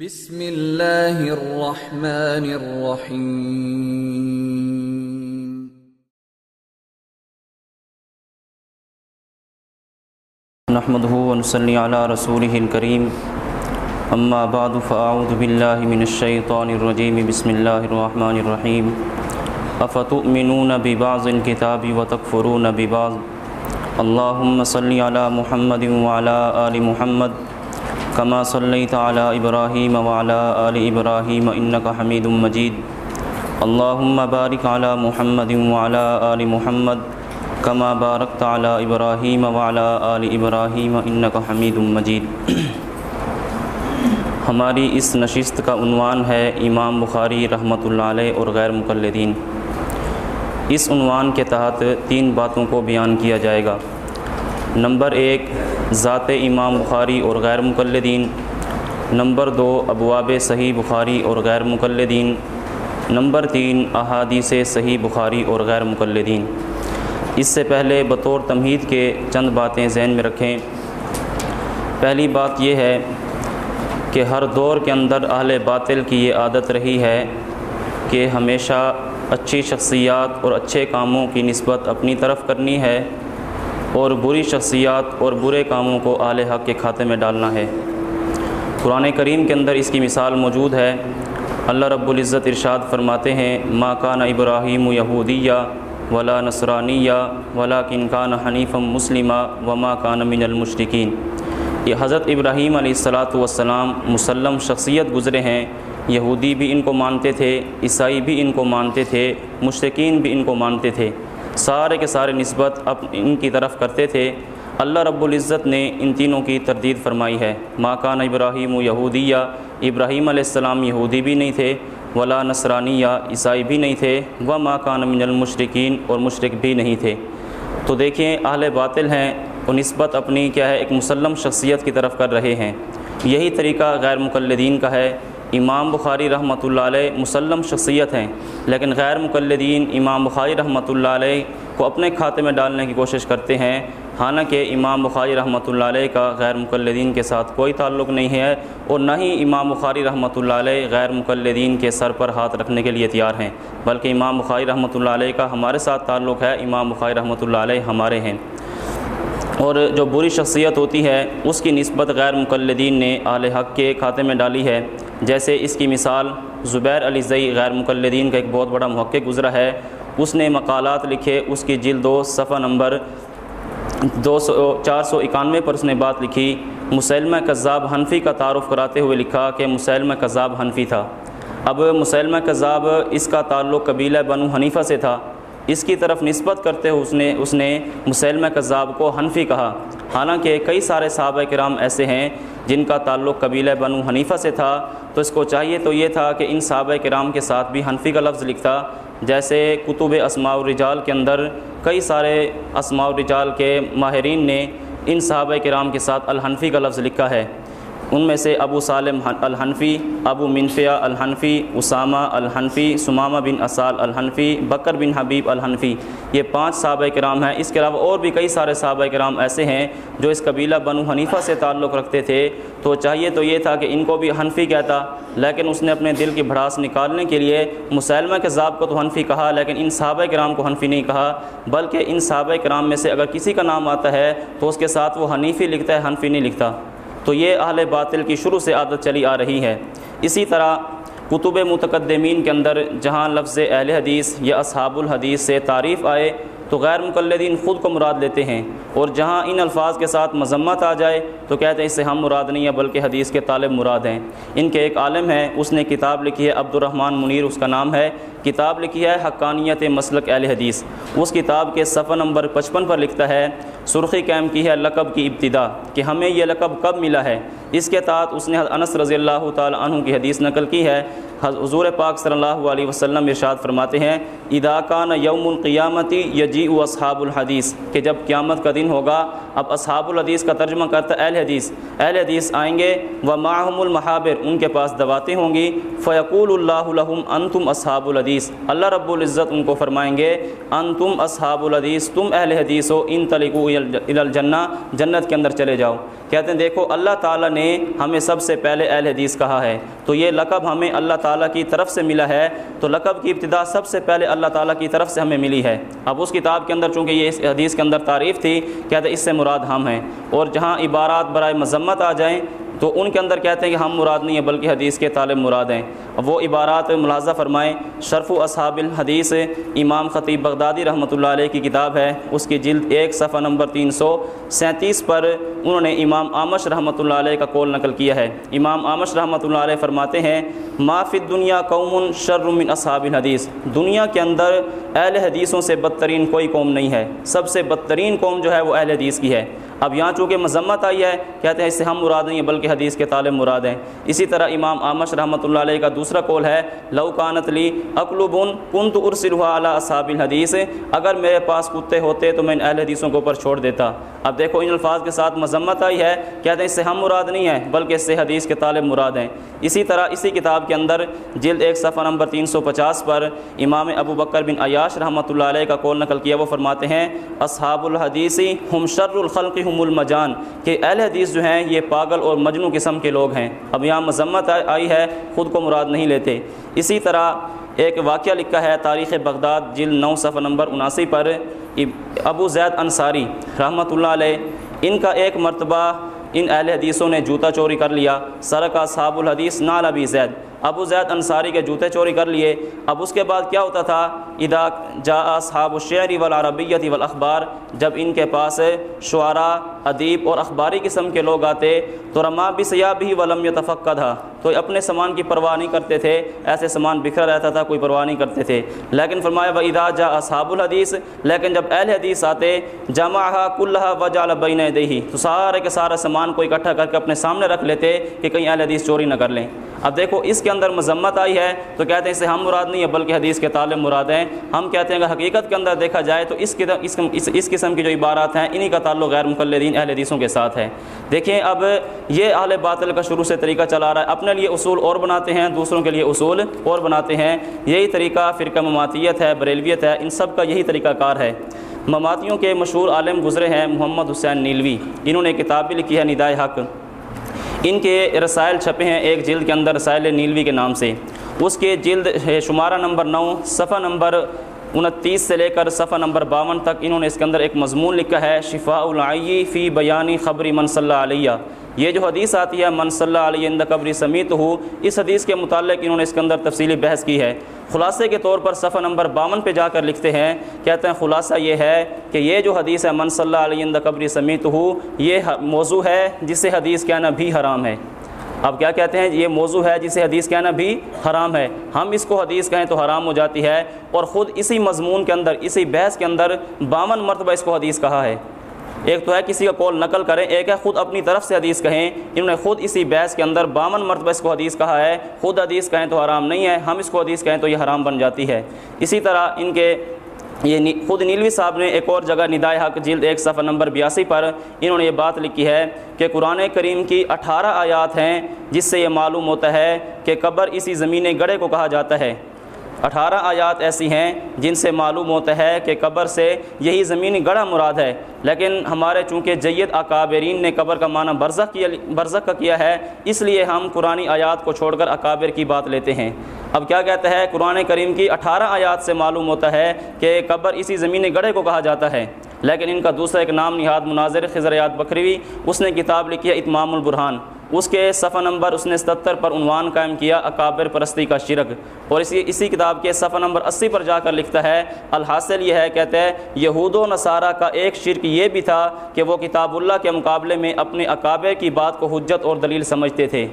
بسم اللہ الرحمن الرحیم نحمده ونصلي على رسوله الكريم. اما بعد فاعوذ بالله من الشيطان الرجيم. بسم الله الرحمن الرحيم. افتؤمنون ببعض الكتاب وتكفرون ببعض؟ اللهم صل على محمد وعلى ال محمد كما صليت على ابراهيم وعلى ال ابراهيم انك حميد مجيد. اللهم بارك على محمد وعلى ال محمد کما بارکت علی ابراہیم وعلی آل ابراہیم انک حمید مجید ہماری اس نشست کا عنوان ہے امام بخاری رحمۃ اللہ علیہ اور غیر مقلدین۔ اس عنوان کے تحت تین باتوں کو بیان کیا جائے گا۔ نمبر ایک، ذات امام بخاری اور غیر مقلدین. نمبر دو، ابواب صحیح بخاری اور غیر مقلدین. نمبر تین، احادیث صحیح بخاری اور غیر مقلدین. اس سے پہلے بطور تمہید کے چند باتیں ذہن میں رکھیں۔ پہلی بات یہ ہے کہ ہر دور کے اندر اہل باطل کی یہ عادت رہی ہے کہ ہمیشہ اچھی شخصیات اور اچھے کاموں کی نسبت اپنی طرف کرنی ہے۔ اور بری شخصیات اور برے کاموں کو اہل حق کے کھاتے میں ڈالنا ہے۔ قرآن کریم کے اندر اس کی مثال موجود ہے۔ اللہ رب العزت ارشاد فرماتے ہیں، ما کان ابراہیم یہودیہ ولا نصرانیہ ولا کنکان حنیفم مسلمہ وما کان من المشرقین یہ حضرت ابراہیم علیہ الصلاۃ والسلام مسلم شخصیت گزرے ہیں۔ یہودی بھی ان کو مانتے تھے، عیسائی بھی ان کو مانتے تھے مشرقین بھی ان کو مانتے تھے۔ سارے کے سارے نسبت اب ان کی طرف کرتے تھے۔ اللہ رب العزت نے ان تینوں کی تردید فرمائی ہے۔ ما کان ابراہیم و یہودیہ ابراہیم علیہ السلام یہودی بھی نہیں تھے، ولا نصرانیہ عیسائی بھی نہیں تھے، و ما کان من المشرقین اور مشرق بھی نہیں تھے۔ تو دیکھیں، اہل باطل ہیں وہ نسبت اپنی کیا ہے، ایک مسلم شخصیت کی طرف کر رہے ہیں۔ یہی طریقہ غیر مقلدین کا ہے۔ امام بخاری رحمۃ اللہ علیہ مسلم شخصیت ہیں، لیکن غیر مقلدین امام بخاری رحمۃ اللہ علیہ کو اپنے کھاتے میں ڈالنے کی کوشش کرتے ہیں۔ حالانکہ امام بخاری رحمۃ اللہ علیہ کا غیر مقلدین کے ساتھ کوئی تعلق نہیں ہے اور نہ ہی امام بخاری رحمۃ اللہ علیہ غیر مقلدین کے سر پر ہاتھ رکھنے کے لیے تیار ہیں، بلکہ امام بخاری رحمۃ اللہ علیہ کا ہمارے ساتھ تعلق ہے، امام بخاری رحمۃ اللہ علیہ ہمارے ہیں۔ اور جو بری شخصیت ہوتی ہے، اس کی نسبت غیر مقلدین نے اعلی حق کے کھاتے میں ڈالی ہے۔ جیسے اس کی مثال زبیر علی زئی غیر مقلدین کا ایک بہت بڑا محقق گزرا ہے۔ اس نے مقالات لکھے، اس کی جلد دو صفحہ نمبر دو سو، چار سو اکانوے پر اس نے بات لکھی۔ مسلمہ کذاب حنفی کا تعارف کراتے ہوئے لکھا کہ مسلمہ کذاب حنفی تھا۔ اب مسلمہ کذاب اس کا تعلق قبیلہ بنو حنیفہ سے تھا۔ اس کی طرف نسبت کرتے ہوئے اس نے اس نے مسلمہ کذاب کو حنفی کہا۔ حالانکہ کئی سارے صحابہ کرام ایسے ہیں جن کا تعلق قبیلہ بنو حنیفہ سے تھا۔ تو اس کو چاہیے تو یہ تھا کہ ان صحابہ کرام کے ساتھ بھی حنفی کا لفظ لکھتا۔ جیسے کتب اسماع الرجال کے اندر کئی سارے اسماع الرجال کے ماہرین نے ان صحابہ کرام کے ساتھ الحنفی کا لفظ لکھا ہے۔ ان میں سے ابو سالم الحنفی، ابو منفیہ الحنفی، اسامہ الحنفی، سمامہ بن اسال الحنفی، بکر بن حبیب الحنفی۔ یہ پانچ صحابہ کرام ہیں۔ اس کے علاوہ اور بھی کئی سارے صحابہ کرام ایسے ہیں جو اس قبیلہ بنو حنیفہ سے تعلق رکھتے تھے۔ تو چاہیے تو یہ تھا کہ ان کو بھی حنفی کہتا، لیکن اس نے اپنے دل کی بھڑاس نکالنے کے لیے مسلمہ کے ذاب کو تو حنفی کہا، لیکن ان صحابہ کرام کو حنفی نہیں کہا۔ بلکہ ان صحابہ کرام میں سے اگر کسی کا نام آتا ہے تو اس کے ساتھ وہ حنیفی لکھتا ہے، حنفی نہیں لکھتا۔ تو یہ اہل باطل کی شروع سے عادت چلی آ رہی ہے۔ اسی طرح کتب متقدمین کے اندر جہاں لفظ اہل حدیث یا اصحاب الحدیث سے تعریف آئے تو غیر مقلدین خود کو مراد لیتے ہیں اور جہاں ان الفاظ کے ساتھ مذمت آ جائے تو کہتے ہیں اس سے ہم مراد نہیں ہیں بلکہ حدیث کے طالب مراد ہیں۔ ان کے ایک عالم ہیں، اس نے کتاب لکھی ہے عبد الرحمن منیر، اس کا نام ہے۔ کتاب لکھی ہے حقانیت مسلک اہل حدیث۔ اس کتاب کے صفحہ نمبر پچپن پر لکھتا ہے، سرخی قائم کی ہے لقب کی ابتدا، کہ ہمیں یہ لقب کب ملا ہے۔ اس کے تحت اس نے انس رضی اللہ تعالی عنہ کی حدیث نقل کی ہے۔ حضور پاک صلی اللہ علیہ وسلم ارشاد فرماتے ہیں ادا کان یوم القیامتی یجی و اصحاب الحدیث کہ جب قیامت کا دن ہوگا، اب اصحاب الحدیث کا ترجمہ کرتا اہل حدیث۔ اہل حدیث آئیں گے و معہم المحابر، ان کے پاس دباتیں ہوں گی۔ فیقول اللہ الحم ان تم اصحاب الحدیث اللہ رب العزت ان کو فرمائیں گے ان تم اصحاب الحدیث تم اہل حدیث ہو، ان تلقو الجنہ، جنت کے اندر چلے جاؤ۔ کہتے ہیں، دیکھو، اللہ تعالیٰ نے ہمیں سب سے پہلے اہل حدیث کہا ہے، تو یہ لقب ہمیں اللہ تعالیٰ کی طرف سے ملا ہے، تو لقب کی ابتدا سب سے پہلے اللہ تعالیٰ کی طرف سے ہمیں ملی ہے۔ اب اس کتاب کے اندر، چونکہ یہ اس حدیث کے اندر تعریف تھی کہتے اس سے مراد ہم ہیں۔ اور جہاں عبارات برائے مذمت آ جائیں تو ان کے اندر کہتے ہیں کہ ہم مراد نہیں ہیں، بلکہ حدیث کے طالب مراد ہیں۔ وہ عبارات ملاحظہ فرمائیں۔ شرف و اصحاب الحدیث، امام خطیب بغدادی رحمۃ اللہ علیہ کی کتاب ہے۔ اس کی جلد ایک، صفحہ نمبر تین سو سینتیس پر انہوں نے امام آمش رحمۃ اللہ علیہ کا کول نقل کیا ہے۔ امام آمش رحمۃ اللہ علیہ فرماتے ہیں معافی دنیا قوم شر من اصحاب الحدیث۔ دنیا کے اندر اہل حدیثوں سے بدترین کوئی قوم نہیں ہے۔ سب سے بدترین قوم جو ہے وہ اہل حدیث کی ہے۔ اب یہاں چونکہ مذمت آئی ہے، کہتے ہیں اس سے ہم مراد نہیں ہیں، بلکہ حدیث کے طالب مراد ہیں۔ اسی طرح امام آمش رحمۃ اللہ علیہ کا دوسرا قول ہے، لو کانت لی اقلوبن کن تو ارسل اعلیٰ اصحاب الحدیث، اگر میرے پاس کتے ہوتے تو میں ان اہل حدیثوں کے اوپر چھوڑ دیتا۔ اب دیکھو ان الفاظ کے ساتھ مذمت آئی ہے، کہتے ہیں اس سے ہم مراد نہیں ہیں، بلکہ اس سے حدیث کے طالب مراد ہیں۔ اسی طرح اسی کتاب کے اندر جلد ایک صفحہ نمبر تین سو پچاس پر امام ابو بکر بن عیاش رحمۃ اللہ علیہ کا کول نقل کیا، وہ فرماتے ہیں، اصحاب الحدیثی ہم شر الخلق ہم المجان، کہ اہل حدیث جو ہیں یہ پاگل اور مجنو قسم کے لوگ ہیں۔ اب یہاں مذمت آئی ہے، خود کو مراد نہیں لیتے۔ اسی طرح ایک واقعہ لکھا ہے تاریخ بغداد، جلد نو صفحہ نمبر اناسی پر ابو زید انصاری رحمۃ اللہ علیہ، ان کا ایک مرتبہ ان اہل حدیثوں نے جوتا چوری کر لیا۔ سرکا صحاب الحدیث، نال ابی زید۔ ابو زید انصاری کے جوتے چوری کر لیے۔ اب اس کے بعد کیا ہوتا تھا؟ ادا جا صحاب الشعری والعربیت والاخبار، جب ان کے پاس شعراء، ادیب اور اخباری قسم کے لوگ آتے، تو رما بھی سیاح بھی ولم یتفقہ تھا تو اپنے سامان کی پرواہ نہیں کرتے تھے، ایسے سامان بکھرا رہتا تھا، کوئی پرواہ نہیں کرتے تھے۔ لیکن فرمایا و ادا جا اصحاب الحدیث لیکن جب اہل حدیث آتے جمع کلّہ و جال بین دہی تو سارے کے سارا سامان کو اکٹھا کر کے اپنے سامنے رکھ لیتے کہ کہیں اہل حدیث چوری نہ کر لیں۔ اب دیکھو، اس کے اندر مذمت آئی ہے تو کہتے ہیں اسے ہم مراد نہیں ہے بلکہ حدیث کے طالب مراد ہیں۔ ہم کہتے ہیں اگر حقیقت کے اندر دیکھا جائے تو اس اس, اس قسم کی جو عبارات ہیں انہی کا تعلق غیر مقلدین اہل حدیثوں کے ساتھ ہے۔ دیکھیں اب یہ اہل باطل کا شروع سے طریقہ چلا رہا ہے۔ اپنے لیے اصول اور بناتے ہیں دوسروں کے لیے اصول اور بناتے ہیں۔ یہی طریقہ فرقہ مماتیت ہے بریلویت ہے ان سب کا یہی طریقہ کار ہے۔ مماتیوں کے مشہور عالم گزرے ہیں محمد حسین نیلوی۔ انہوں نے کتاب بھی لکھی ہے ندائے حق۔ ان کے رسائل چھپے ہیں ایک جلد کے اندر رسائل نیلوی کے نام سے۔ اس کے جلد شمارہ نمبر نو، صفحہ نمبر انتیس سے لے کر صفحہ نمبر باون تک انہوں نے اس کے اندر ایک مضمون لکھا ہے، شفاء العی فی بیانی خبری من صلی اللہ علیہ۔ یہ جو حدیث آتی ہے، من صلی اللہ علیہ اند قبری سمیت ہو، اس حدیث کے متعلق انہوں نے اس کے اندر تفصیلی بحث کی ہے۔ خلاصے کے طور پر صفحہ نمبر باون پہ جا کر لکھتے ہیں، کہتے ہیں خلاصہ یہ ہے کہ یہ جو حدیث ہے، من صلی اللہ علیہ اند قبری سمیت ہو، یہ موضوع ہے جسے حدیث کہنا بھی حرام ہے۔ اب کیا کہتے ہیں؟ یہ موضوع ہے جسے حدیث کہنا بھی حرام ہے۔ ہم اس کو حدیث کہیں تو حرام ہو جاتی ہے اور خود اسی مضمون کے اندر، اسی بحث کے اندر باون مرتبہ اس کو حدیث کہا ہے۔ ایک تو ہے کسی کا کول نقل کریں، ایک ہے خود اپنی طرف سے حدیث کہیں۔ انہوں نے خود اسی بحث کے اندر باون مرتبہ اس کو حدیث کہا ہے۔ خود حدیث کہیں تو حرام نہیں ہے، ہم اس کو حدیث کہیں تو یہ حرام بن جاتی ہے۔ اسی طرح ان کے یہ خود نیلوی صاحب نے ایک اور جگہ ندائے حق جلد ایک صفحہ نمبر بیاسی پر انہوں نے یہ بات لکھی ہے کہ قرآن کریم کی اٹھارہ آیات ہیں جس سے یہ معلوم ہوتا ہے کہ قبر اسی زمین گڑھے کو کہا جاتا ہے۔ اٹھارہ آیات ایسی ہیں جن سے معلوم ہوتا ہے کہ قبر سے یہی زمین گڑھا مراد ہے۔ لیکن ہمارے چونکہ جید اکابرین نے قبر کا معنی برزخ کیا برزخ کا کیا ہے، اس لیے ہم قرآن آیات کو چھوڑ کر اکابر کی بات لیتے ہیں۔ اب کیا کہتا ہے، قرآن کریم کی اٹھارہ آیات سے معلوم ہوتا ہے کہ قبر اسی زمینی گڑھے کو کہا جاتا ہے۔ لیکن ان کا دوسرا ایک نام نہاد مناظر خضریات بکروی، اس نے کتاب لکھی ہے اتمام البرحان اس کے صفحہ نمبر اس نے ستر پر عنوان قائم کیا، اکابر پرستی کا شرک۔ اور اسی اسی کتاب کے صفحہ نمبر اسی پر جا کر لکھتا ہے، الحاصل یہ ہے، کہتے ہیں، یہود و نصارہ کا ایک شرک یہ بھی تھا کہ وہ کتاب اللہ کے مقابلے میں اپنے اکابر کی بات کو حجت اور دلیل سمجھتے تھے۔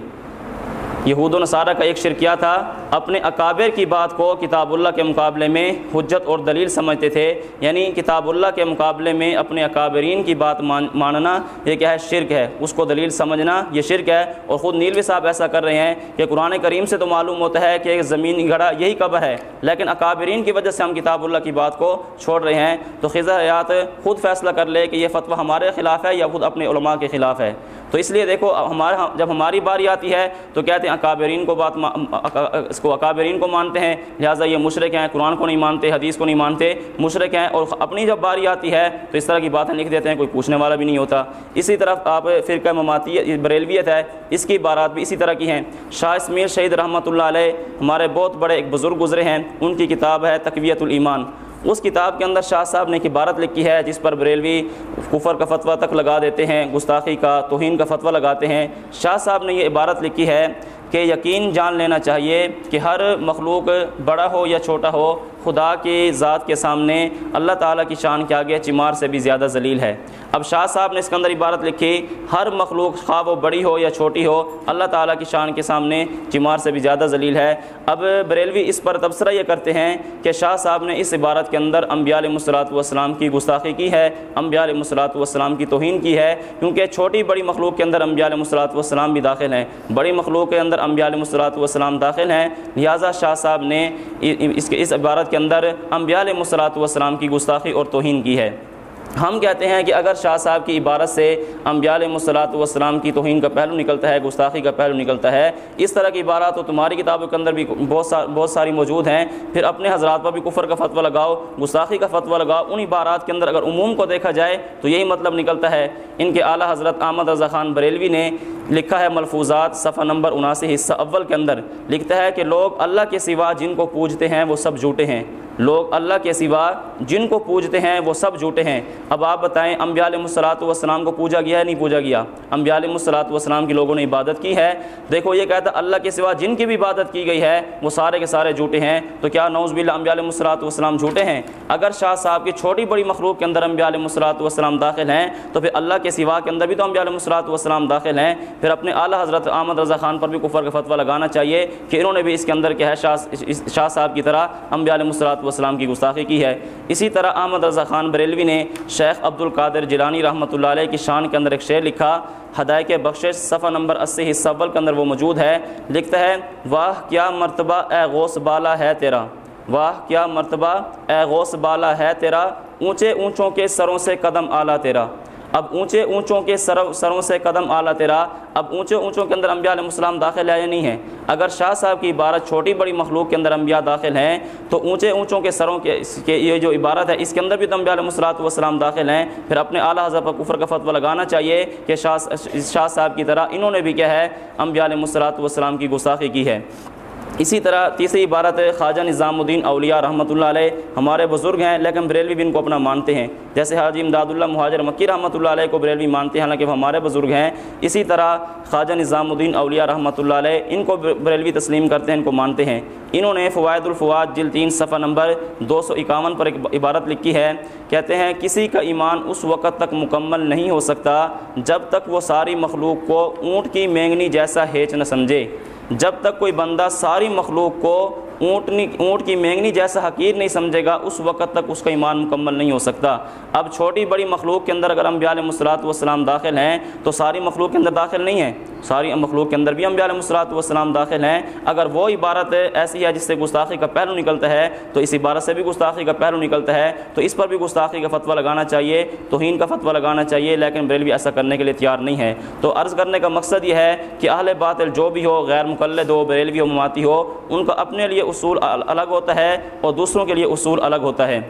یہود و نصارہ کا ایک شرکیہ تھا۔ اپنے اکابر کی بات کو کتاب اللہ کے مقابلے میں حجت اور دلیل سمجھتے تھے۔ یعنی کتاب اللہ کے مقابلے میں اپنے اکابرین کی بات ماننا یہ کیا ہے؟ شرک ہے۔ اس کو دلیل سمجھنا یہ شرک ہے۔ اور خود نیلوی صاحب ایسا کر رہے ہیں کہ قرآن کریم سے تو معلوم ہوتا ہے کہ زمین گھڑا یہی قبر ہے۔ لیکن اکابرین کی وجہ سے ہم کتاب اللہ کی بات کو چھوڑ رہے ہیں۔ تو خزہ حیات خود فیصلہ کر لے کہ یہ فتویٰ ہمارے خلاف ہے یا خود اپنے علماء کے خلاف ہے۔ تو اس لیے دیکھو ہمارا، جب ہماری باری آتی ہے تو کہتے ہیں اکابرین کو بات اس کو اکابرین کو مانتے ہیں، لہٰذا یہ مشرق ہیں، قرآن کو نہیں مانتے، حدیث کو نہیں مانتے، مشرق ہیں اور اپنی جب باری آتی ہے تو اس طرح کی باتیں لکھ دیتے ہیں، کوئی پوچھنے والا بھی نہیں ہوتا۔ اسی طرح آپ فرقہ مماتی بریلویت ہے، اس کی بارات بھی اسی طرح کی ہیں۔ شاہ اسمیر شہید رحمۃ اللہ علیہ ہمارے بہت بڑے ایک بزرگ گزرے ہیں، ان کی کتاب ہے تقویت الایمان۔ اس کتاب کے اندر شاہ صاحب نے ایک عبارت لکھی ہے، جس پر بریلوی کفر کا فتویٰ تک لگا دیتے ہیں، گستاخی کا، توہین کا فتویٰ لگاتے ہیں۔ شاہ صاحب نے یہ عبارت لکھی ہے کہ یقین جان لینا چاہیے کہ ہر مخلوق بڑا ہو یا چھوٹا ہو، خدا کی ذات کے سامنے اللہ تعالیٰ کی شان کے آگے چمار سے بھی زیادہ ذلیل ہے۔ اب شاہ صاحب نے اس کے اندر عبارت لکھی، ہر مخلوق خواہ وہ بڑی ہو یا چھوٹی ہو، اللہ تعالیٰ کی شان کے سامنے چمار سے بھی زیادہ ذلیل ہے۔ اب بریلوی اس پر تبصرہ یہ کرتے ہیں کہ شاہ صاحب نے اس عبارت کے اندر انبیاء علیہ مسلاط والسلام کی گستاخی کی ہے، انبیاء علیہ مسلاط والسلام کی توہین کی ہے، کیونکہ چھوٹی بڑی مخلوق کے اندر انبیاء علیہ مسلاط والسلام بھی داخل ہیں۔ بڑی مخلوق کے اندر انبیاء علیہ مسلاط والسلام داخل ہیں۔ لہٰذا شاہ صاحب نے اس کے اس عبارت کے اندر انبیاء علیہ مسلاط والسلام کی گستاخی اور توہین کی ہے۔ ہم کہتے ہیں کہ اگر شاہ صاحب کی عبارت سے انبیاء علیہ مسلاط والسلام کی توہین کا پہلو نکلتا ہے، گستاخی کا پہلو نکلتا ہے، اس طرح کی عبارات تو تمہاری کتابوں کے اندر بھی بہت سا بہت ساری موجود ہیں۔ پھر اپنے حضرات پر بھی کفر کا فتویٰ لگاؤ، گستاخی کا فتویٰ لگاؤ، ان عبارات کے اندر اگر عموم کو دیکھا جائے تو یہی مطلب نکلتا ہے۔ ان کے اعلیٰ حضرت احمد رضا خان بریلوی نے لکھا ہے ملفوظات صفحہ نمبر اناسی، حصہ اول کے اندر۔ لکھتا ہے کہ لوگ اللہ کے سوا جن کو پوجتے ہیں وہ سب جھوٹے ہیں۔ لوگ اللہ کے سوا جن کو پوجتے ہیں وہ سب جھوٹے ہیں۔ اب آپ بتائیں، انبیاء علیہ الصلاۃ والسلام کو پوجا گیا ہے نہیں پوجا گیا؟ انبیاء علیہ الصلاۃ والسلام کی لوگوں نے عبادت کی ہے۔ دیکھو، یہ کہتا ہے اللہ کے سوا جن کی بھی عبادت کی گئی ہے، وہ سارے کے سارے جھوٹے ہیں۔ تو کیا نوز باللہ انبیاء علیہ الصلاۃ والسلام جھوٹے ہیں؟ اگر شاہ صاحب کی چھوٹی بڑی مخلوق کے اندر انبیاء علیہ الصلاۃ والسلام داخل ہیں، تو پھر اللہ کے سوا کے اندر بھی تو انبیاء علیہ الصلاۃ والسلام داخل ہیں۔ پھر اپنے اعلیٰ حضرت احمد رضا خان پر بھی کفر کا فتویٰ لگانا چاہیے کہ انہوں نے بھی اس کے اندر کیا ہے، شاہ شاہ صاحب کی طرح انبیاء علیہ الصلاۃ والسلام کی گستاخی کی ہے۔ اسی طرح احمد رضا خان بریلوی نے شیخ عبد القادر جیلانی رحمۃ اللہ علیہ کی شان کے اندر ایک شعر لکھا، ہدایت بخشش، صفحہ نمبر اسی، حصہ اول کے اندر وہ موجود ہے۔ لکھتا ہے، واہ، کیا مرتبہ اے غوث بالا ہے تیرا۔ واہ، کیا مرتبہ اے غوث بالا ہے تیرا۔ اونچے اونچوں کے سروں سے قدم اعلیٰ تیرا۔ اب اونچے اونچوں کے سروں سروں سے قدم اعلیٰ تیرا، اب اونچے اونچوں کے اندر انبیاء علیہ السلام داخل ہے یا نہیں ہے اگر شاہ صاحب کی عبارت چھوٹی بڑی مخلوق کے اندر انبیاء داخل ہیں، تو اونچے اونچوں کے سروں کے یہ جو عبارت ہے، اس کے اندر بھی تو انبیاء علیہ السلاۃ والسلام داخل ہیں۔ پھر اپنے اعلیٰ حضرت پر کفر کا فتویٰ لگانا چاہیے کہ شاہ شاہ صاحب کی طرح انہوں نے بھی کیا ہے، انبیاء علیہ السلاۃ والسلام کی گستاخی کی ہے۔ اسی طرح تیسری عبارت ہے، خواجہ نظام الدین اولیاء رحمۃ اللہ علیہ۔ ہمارے بزرگ ہیں، لیکن بریلوی بھی ان کو اپنا مانتے ہیں۔ جیسے حاجی امداد اللہ مہاجر مکی رحمۃ اللہ علیہ کو بریلوی مانتے ہیں، حالانکہ وہ ہمارے بزرگ ہیں۔ اسی طرح خواجہ نظام الدین اولیاء رحمۃ اللہ علیہ، ان کو بریلوی تسلیم کرتے ہیں، ان کو مانتے ہیں۔ انہوں نے فوائد الفواد جل تین، صفحہ نمبر دو سو اکاون پر ایک عبارت لکھی ہے۔ کہتے ہیں، کسی کا ایمان اس وقت تک مکمل نہیں ہو سکتا جب تک وہ ساری مخلوق کو اونٹ کی مینگنی جیسا ہیچ نہ سمجھے۔ جب تک کوئی بندہ ساری مخلوق کو اونٹنی اونٹ کی مینگنی جیسا حقیر نہیں سمجھے گا، اس وقت تک اس کا ایمان مکمل نہیں ہو سکتا۔ اب چھوٹی بڑی مخلوق کے اندر اگر انبیاء علیہ مسلاط والسلام داخل ہیں، تو ساری مخلوق کے اندر داخل نہیں ہیں۔ ساری مخلوق کے اندر بھی انبیاء علیہ مسلاط والسلام داخل ہیں۔ اگر وہ عبارت ایسی ہے جس سے گستاخی کا پہلو نکلتا ہے، تو اس عبارت سے بھی گستاخی کا پہلو نکلتا ہے۔ تو اس پر بھی گستاخی کا فتویٰ لگانا چاہیے، توہین کا فتویٰ لگانا چاہیے، لیکن بریلوی ایسا کرنے کے لیے تیار نہیں ہے۔ تو عرض کرنے کا مقصد یہ ہے کہ اہل باطل جو بھی ہو، غیر مقلد ہو، بریلوی ہو، مماتی ہو، ان کا اپنے لیے اصول الگ ہوتا ہے اور دوسروں کے لیے اصول الگ ہوتا ہے۔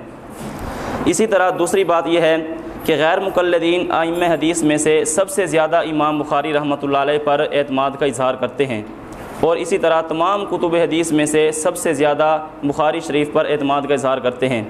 اسی طرح دوسری بات یہ ہے کہ غیر مقلدین آئم حدیث میں سے سب سے زیادہ امام بخاری رحمۃ اللہ علیہ پر اعتماد کا اظہار کرتے ہیں۔ اور اسی طرح تمام کتب حدیث میں سے سب سے زیادہ بخاری شریف پر اعتماد کا اظہار کرتے ہیں۔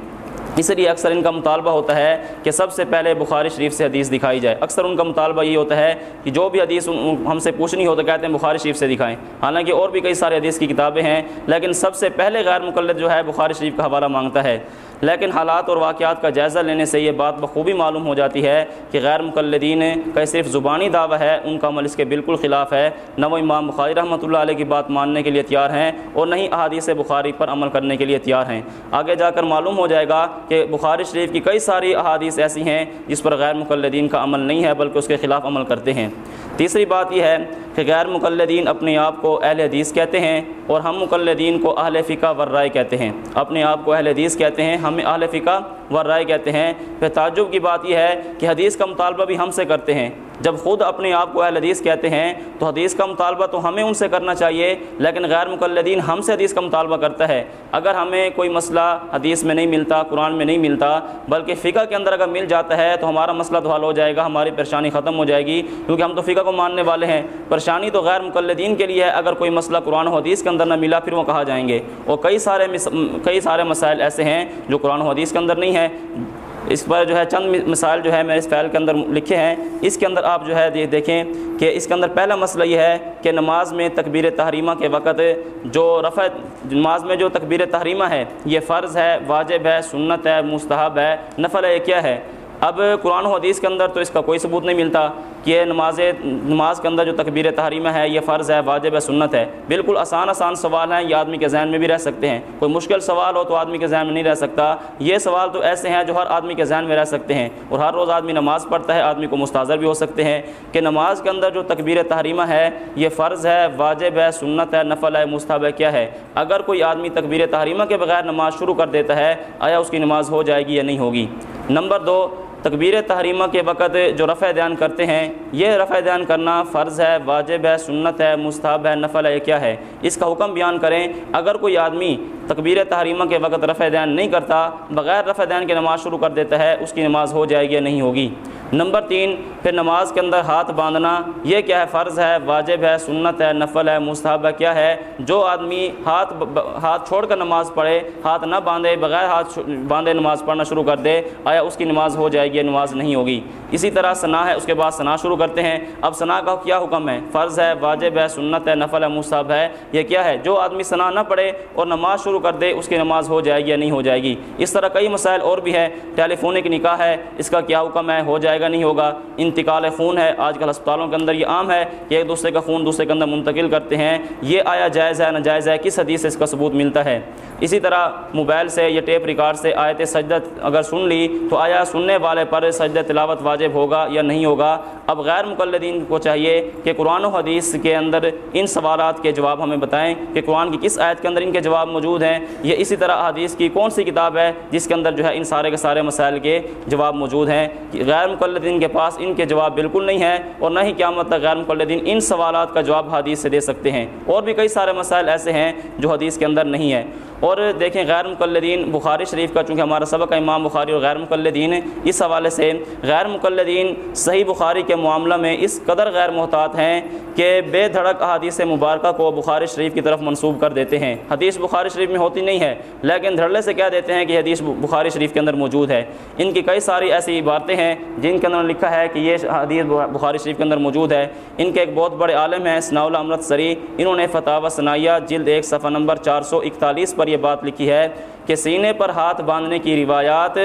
اس لیے اکثر ان کا مطالبہ ہوتا ہے کہ سب سے پہلے بخاری شریف سے حدیث دکھائی جائے۔ اکثر ان کا مطالبہ یہ ہوتا ہے کہ جو بھی حدیث ہم سے پوچھنی ہو تو کہتے ہیں بخاری شریف سے دکھائیں۔ حالانکہ اور بھی کئی سارے حدیث کی کتابیں ہیں، لیکن سب سے پہلے غیر مقلد جو ہے بخاری شریف کا حوالہ مانگتا ہے۔ لیکن حالات اور واقعات کا جائزہ لینے سے یہ بات بخوبی معلوم ہو جاتی ہے کہ غیر مقلدین کا صرف زبانی دعویٰ ہے، ان کا عمل اس کے بالکل خلاف ہے۔ نہ وہ امام بخاری رحمۃ اللہ علیہ کی بات ماننے کے لیے تیار ہیں اور نہ ہی احادیث بخاری پر عمل کرنے کے لیے تیار ہیں۔ آگے جا کر معلوم ہو جائے گا کہ بخاری شریف کی کئی ساری احادیث ایسی ہیں جس پر غیر مقلدین کا عمل نہیں ہے، بلکہ اس کے خلاف عمل کرتے ہیں۔ تیسری بات یہ ہے کہ غیر مقلدین اپنے آپ کو اہل حدیث کہتے ہیں اور ہم مقلدین کو اہل فقہ ورائے کہتے ہیں۔ اپنے آپ کو اہل حدیث کہتے ہیں ہم اہل فقہ ورائے کہتے ہیں۔ پھر تعجب کی بات یہ ہے کہ حدیث کا مطالبہ بھی ہم سے کرتے ہیں۔ جب خود اپنے آپ کو اہل حدیث کہتے ہیں، تو حدیث کا مطالبہ تو ہمیں ان سے کرنا چاہیے، لیکن غیر مقلدین ہم سے حدیث کا مطالبہ کرتا ہے۔ اگر ہمیں کوئی مسئلہ حدیث میں نہیں ملتا، قرآن میں نہیں ملتا، بلکہ فقہ کے اندر اگر مل جاتا ہے، تو ہمارا مسئلہ تو حل ہو جائے گا، ہماری پریشانی ختم ہو جائے گی، کیونکہ ہم تو فقہ کو ماننے والے ہیں۔ پریشانی تو غیر مقلدین کے لیے ہے، اگر کوئی مسئلہ قرآن و حدیث کے اندر نہ ملا، پھر وہ کہا جائیں گے؟ اور کئی سارے کئی سارے مسائل ایسے ہیں جو قرآن و حدیث کے اندر نہیں ہیں۔ اس پر جو ہے چند مثال جو ہے میں اس فائل کے اندر لکھے ہیں۔ اس کے اندر آپ جو ہے دیکھیں کہ اس کے اندر پہلا مسئلہ یہ ہے کہ نماز میں تکبیر تحریمہ کے وقت جو رفع نماز میں جو تکبیر تحریمہ ہے، یہ فرض ہے، واجب ہے، سنت ہے، مستحب ہے، نفل ہے کیا ہے؟ اب قرآن و حدیث کے اندر تو اس کا کوئی ثبوت نہیں ملتا۔ یہ نماز نماز کے اندر جو تکبیر تحریمہ ہے، یہ فرض ہے، واجب ہے، سنت ہے۔ بالکل آسان آسان سوال ہیں، یہ آدمی کے ذہن میں بھی رہ سکتے ہیں۔ کوئی مشکل سوال ہو تو آدمی کے ذہن میں نہیں رہ سکتا۔ یہ سوال تو ایسے ہیں جو ہر آدمی کے ذہن میں رہ سکتے ہیں۔ اور ہر روز آدمی نماز پڑھتا ہے، آدمی کو مستحضر بھی ہو سکتے ہیں۔ کہ نماز کے اندر جو تکبیر تحریمہ ہے، یہ فرض ہے، واجب ہے، سنت ہے، نفل ہے، مستحب ہے، کیا ہے؟ اگر کوئی آدمی تکبیر تحریمہ کے بغیر نماز شروع کر دیتا ہے، آیا اس کی نماز ہو جائے گی یا نہیں ہوگی؟ نمبر دو تکبیر تحریمہ کے وقت جو رفع دھیان کرتے ہیں، یہ رفع دھیان کرنا فرض ہے، واجب ہے، سنت ہے، مستحب ہے، نفل ہے کیا ہے؟ اس کا حکم بیان کریں۔ اگر کوئی آدمی تکبیر تحریمہ کے وقت رفع دھیان نہیں کرتا، بغیر رفع دھیان کی نماز شروع کر دیتا ہے، اس کی نماز ہو جائے گی یا نہیں ہوگی؟ نمبر تین، پھر نماز کے اندر ہاتھ باندھنا، یہ کیا ہے؟ فرض ہے، واجب ہے، سنت ہے، نفل ہے، مستحب ہے، کیا ہے؟ جو آدمی ہاتھ ہاتھ چھوڑ کر نماز پڑھے، ہاتھ نہ باندھے، بغیر ہاتھ باندھے نماز پڑھنا شروع کر دے، آیا اس کی نماز ہو جائے گی نماز نہیں ہوگی۔ اسی طرح ثنا ہے، اس کے بعد ثنا شروع کرتے ہیں۔ اب ثنا کا کیا حکم ہے؟ فرض ہے، واجب ہے، سنت ہے، نفل ہے مصحب ہے۔ یہ کیا ہے؟ جو آدمی ثنا نہ پڑھے اور نماز شروع کر دے، اس کی نماز ہو جائے گی یا نہیں ہو جائے گی؟ اس طرح کئی مسائل اور بھی ہے ٹیلی فونک نکاح ہے، اس کا کیا حکم ہے؟ ہو جائے گا، نہیں ہوگا۔ انتقال خون ہے، آج کل ہسپتالوں کے اندر یہ عام ہے کہ ایک دوسرے کا خون دوسرے کے اندر منتقل کرتے ہیں۔ یہ آیا جائز ہے، ناجائز ہے؟ کس حدیث سے اس کا ثبوت ملتا ہے؟ اسی طرح موبائل سے یا ٹیپ ریکارڈ سے آیت سجدت اگر سن لی تو آیا سننے والے والے پر سجدہ تلاوت واجب ہوگا یا نہیں ہوگا، اب غیر مقلدین کو چاہیے کہ قرآن و حدیث کے اندر ان سوالات کے جواب ہمیں بتائیں کہ قرآن کی کس آیت کے اندر ان کے جواب موجود ہیں، یا اسی طرح حدیث کی کون سی کتاب ہے جس کے اندر جو ہے ان سارے کے سارے مسائل کے جواب موجود ہیں۔ غیر مقلدین کے پاس ان کے جواب بالکل نہیں ہے اور نہ ہی کیا مطلب غیر مقلدین ان سوالات کا جواب حدیث سے دے سکتے ہیں۔ اور بھی کئی سارے مسائل ایسے ہیں جو حدیث کے اندر نہیں ہے اور دیکھیں غیر مقلدین بخاری شریف کا چونکہ ہمارا سبق امام بخاری اور غیر مقلدین اس حوالے سے غیر مقلدین صحیح بخاری کے معاملہ میں اس قدر غیر محتاط ہیں کہ بے دھڑک احادیث مبارکہ کو بخاری شریف کی طرف منسوب کر دیتے ہیں۔ حدیث بخاری شریف میں ہوتی نہیں ہے، لیکن دھڑلے سے کہہ دیتے ہیں کہ حدیث بخاری شریف کے اندر موجود ہے۔ ان کی کئی ساری ایسی باتیں ہیں جن کے اندر لکھا ہے کہ یہ حدیث بخاری شریف کے اندر موجود ہے۔ ان کے ایک بہت بڑے عالم ہیں، ثناء امرت سری۔ انہوں نے فتح و ثنائیہ جلد ایک صفحہ نمبر چار سو اکتالیس پر یہ بات لکھی ہے کہ سینے پر ہاتھ باندھنے کی روایات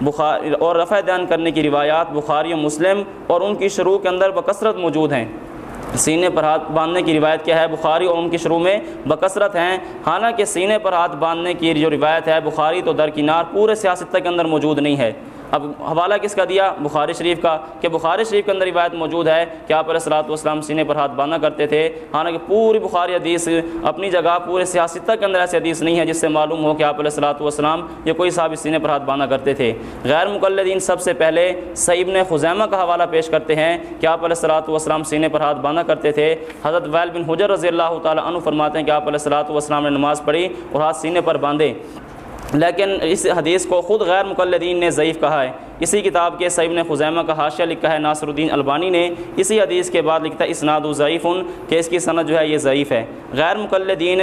بخار اور رفع دین کرنے کی روایات بخاری و مسلم اور ان کی شروع کے اندر بکثرت موجود ہیں۔ سینے پر ہاتھ باندھنے کی روایت کیا ہے؟ بخاری اور ان کی شروع میں بکثرت ہیں۔ حالانکہ سینے پر ہاتھ باندھنے کی جو روایت ہے بخاری تو درکنار پورے سیاست کے اندر موجود نہیں ہے۔ اب حوالہ کس کا دیا؟ بخاری شریف کا، کہ بخاری شریف کے اندر روایت موجود ہے کہ آپ علیہ السلاۃ والسلام سینے پر ہاتھ باندھا کرتے تھے۔ حالانکہ پوری بخاری حدیث اپنی جگہ، پورے سیاستہ کے اندر ایسی حدیث نہیں ہے جس سے معلوم ہو کہ آپ علیہ السلاۃ والسلام یہ کوئی صاحب سینے پر ہاتھ باندھا کرتے تھے۔ غیر مقلدین سب سے پہلے سعیب نے خزیمہ کا حوالہ پیش کرتے ہیں کہ آپ علیہ السلاۃ والسلام سینے پر ہاتھ باندھا کرتے تھے۔ حضرت ویل بن حجر رضی اللہ تعالیٰ عنہ فرماتے ہیں کہ آپ علیہ السلاۃ والسلام نے نماز پڑھی اور ہاتھ سینے پر باندھے۔ لیکن اس حدیث کو خود غیر مقلدین نے ضعیف کہا ہے۔ اسی کتاب کے سعیب نے خزیمہ کا حاشیہ لکھا ہے ناصر الدین البانی نے اسی حدیث کے بعد لکھتا ہے، اسناد ضعیف ان کہ اس کی صنعت جو ہے یہ ضعیف ہے۔ غیر مقلدین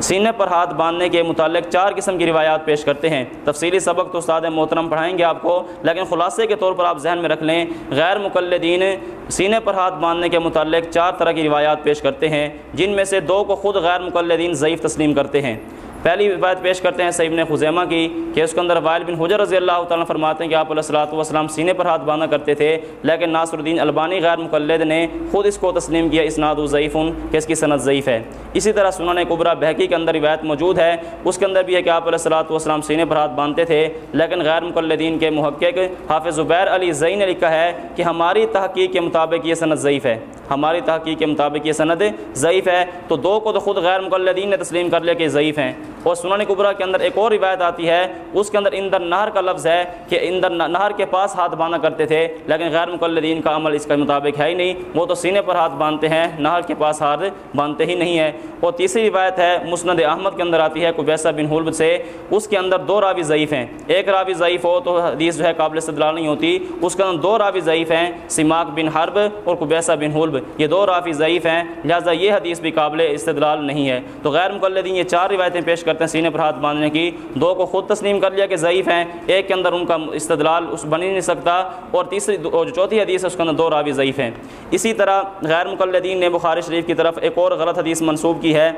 سینے پر ہاتھ باندھنے کے متعلق چار قسم کی روایات پیش کرتے ہیں۔ تفصیلی سبق تو استاد محترم پڑھائیں گے آپ کو، لیکن خلاصے کے طور پر آپ ذہن میں رکھ لیں، غیر مقلدین سینے پر ہاتھ باندھنے کے متعلق چار طرح کی روایات پیش کرتے ہیں، جن میں سے دو کو خود غیر مقلدین ضعیف تسلیم کرتے ہیں۔ پہلی روایت پیش کرتے ہیں سعید نے خزیمہ کی کہ اس کے اندر وائل بن حجر رضی اللہ تعالیٰ فرماتے ہیں کہ آپ علیہ السلاۃ والسلام سینے پر ہاتھ باندھا کرتے تھے، لیکن ناصر الدین البانی غیر مقلد نے خود اس کو تسلیم کیا اسناد و ضعیف کہ اس کی صنعت ضعیف ہے۔ اسی طرح سنن قبرا بحقی کے اندر روایت موجود ہے، اس کے اندر بھی ہے کہ آپ علیہ السلاۃ والسلام سینے پر ہاتھ باندھتے تھے، لیکن غیر مقلدین کے محقق حافظ زبیر علی زئی نے لکھا ہے کہ ہماری تحقیق کے مطابق یہ صنعت ضعیف ہے۔ ہماری تحقیق کے مطابق یہ سند ضعیف ہے، تو دو کو تو خود غیر مقلدین نے تسلیم کر لیا کہ ضعیف ہیں۔ اور سنن قبرا کے اندر ایک اور روایت آتی ہے، اس کے اندر اندر نہر کا لفظ ہے کہ اندر نہر کے پاس ہاتھ باندھا کرتے تھے، لیکن غیر مقلدین کا عمل اس کے مطابق ہے ہی نہیں۔ وہ تو سینے پر ہاتھ باندھتے ہیں، نہر کے پاس ہاتھ باندھتے ہی نہیں ہیں۔ اور تیسری روایت ہے، مسند احمد کے اندر آتی ہے کبیسہ بن حلب سے۔ اس کے اندر دو راوی ضعیف ہیں۔ ایک راوی ضعیف ہو تو حدیث جو ہے قابل استدلال نہیں ہوتی۔ اس کے اندر دو راوی ضعیف ہیں، سماک بن حرب اور کبیسہ بن حلب۔ یہ دو راوی ضعیف ہیں، لہٰذا یہ حدیث بھی قابل استدلال نہیں ہے۔ تو غیر مقلدین یہ چار روایتیں پیش کر کرتے ہیں سینے پر ہاتھ باندھنے کی۔ دو کو خود تسلیم کر لیا کہ ضعیف ہیں، ایک کے اندر ان کا استدلال اس بن ہی نہیں سکتا۔ اور تیسری اور جو چوتھی حدیث ہے، اس کے اندر دو راوی ضعیف ہیں۔ اسی طرح غیر مقلدین نے بخاری شریف کی طرف ایک اور غلط حدیث منسوب کی ہے۔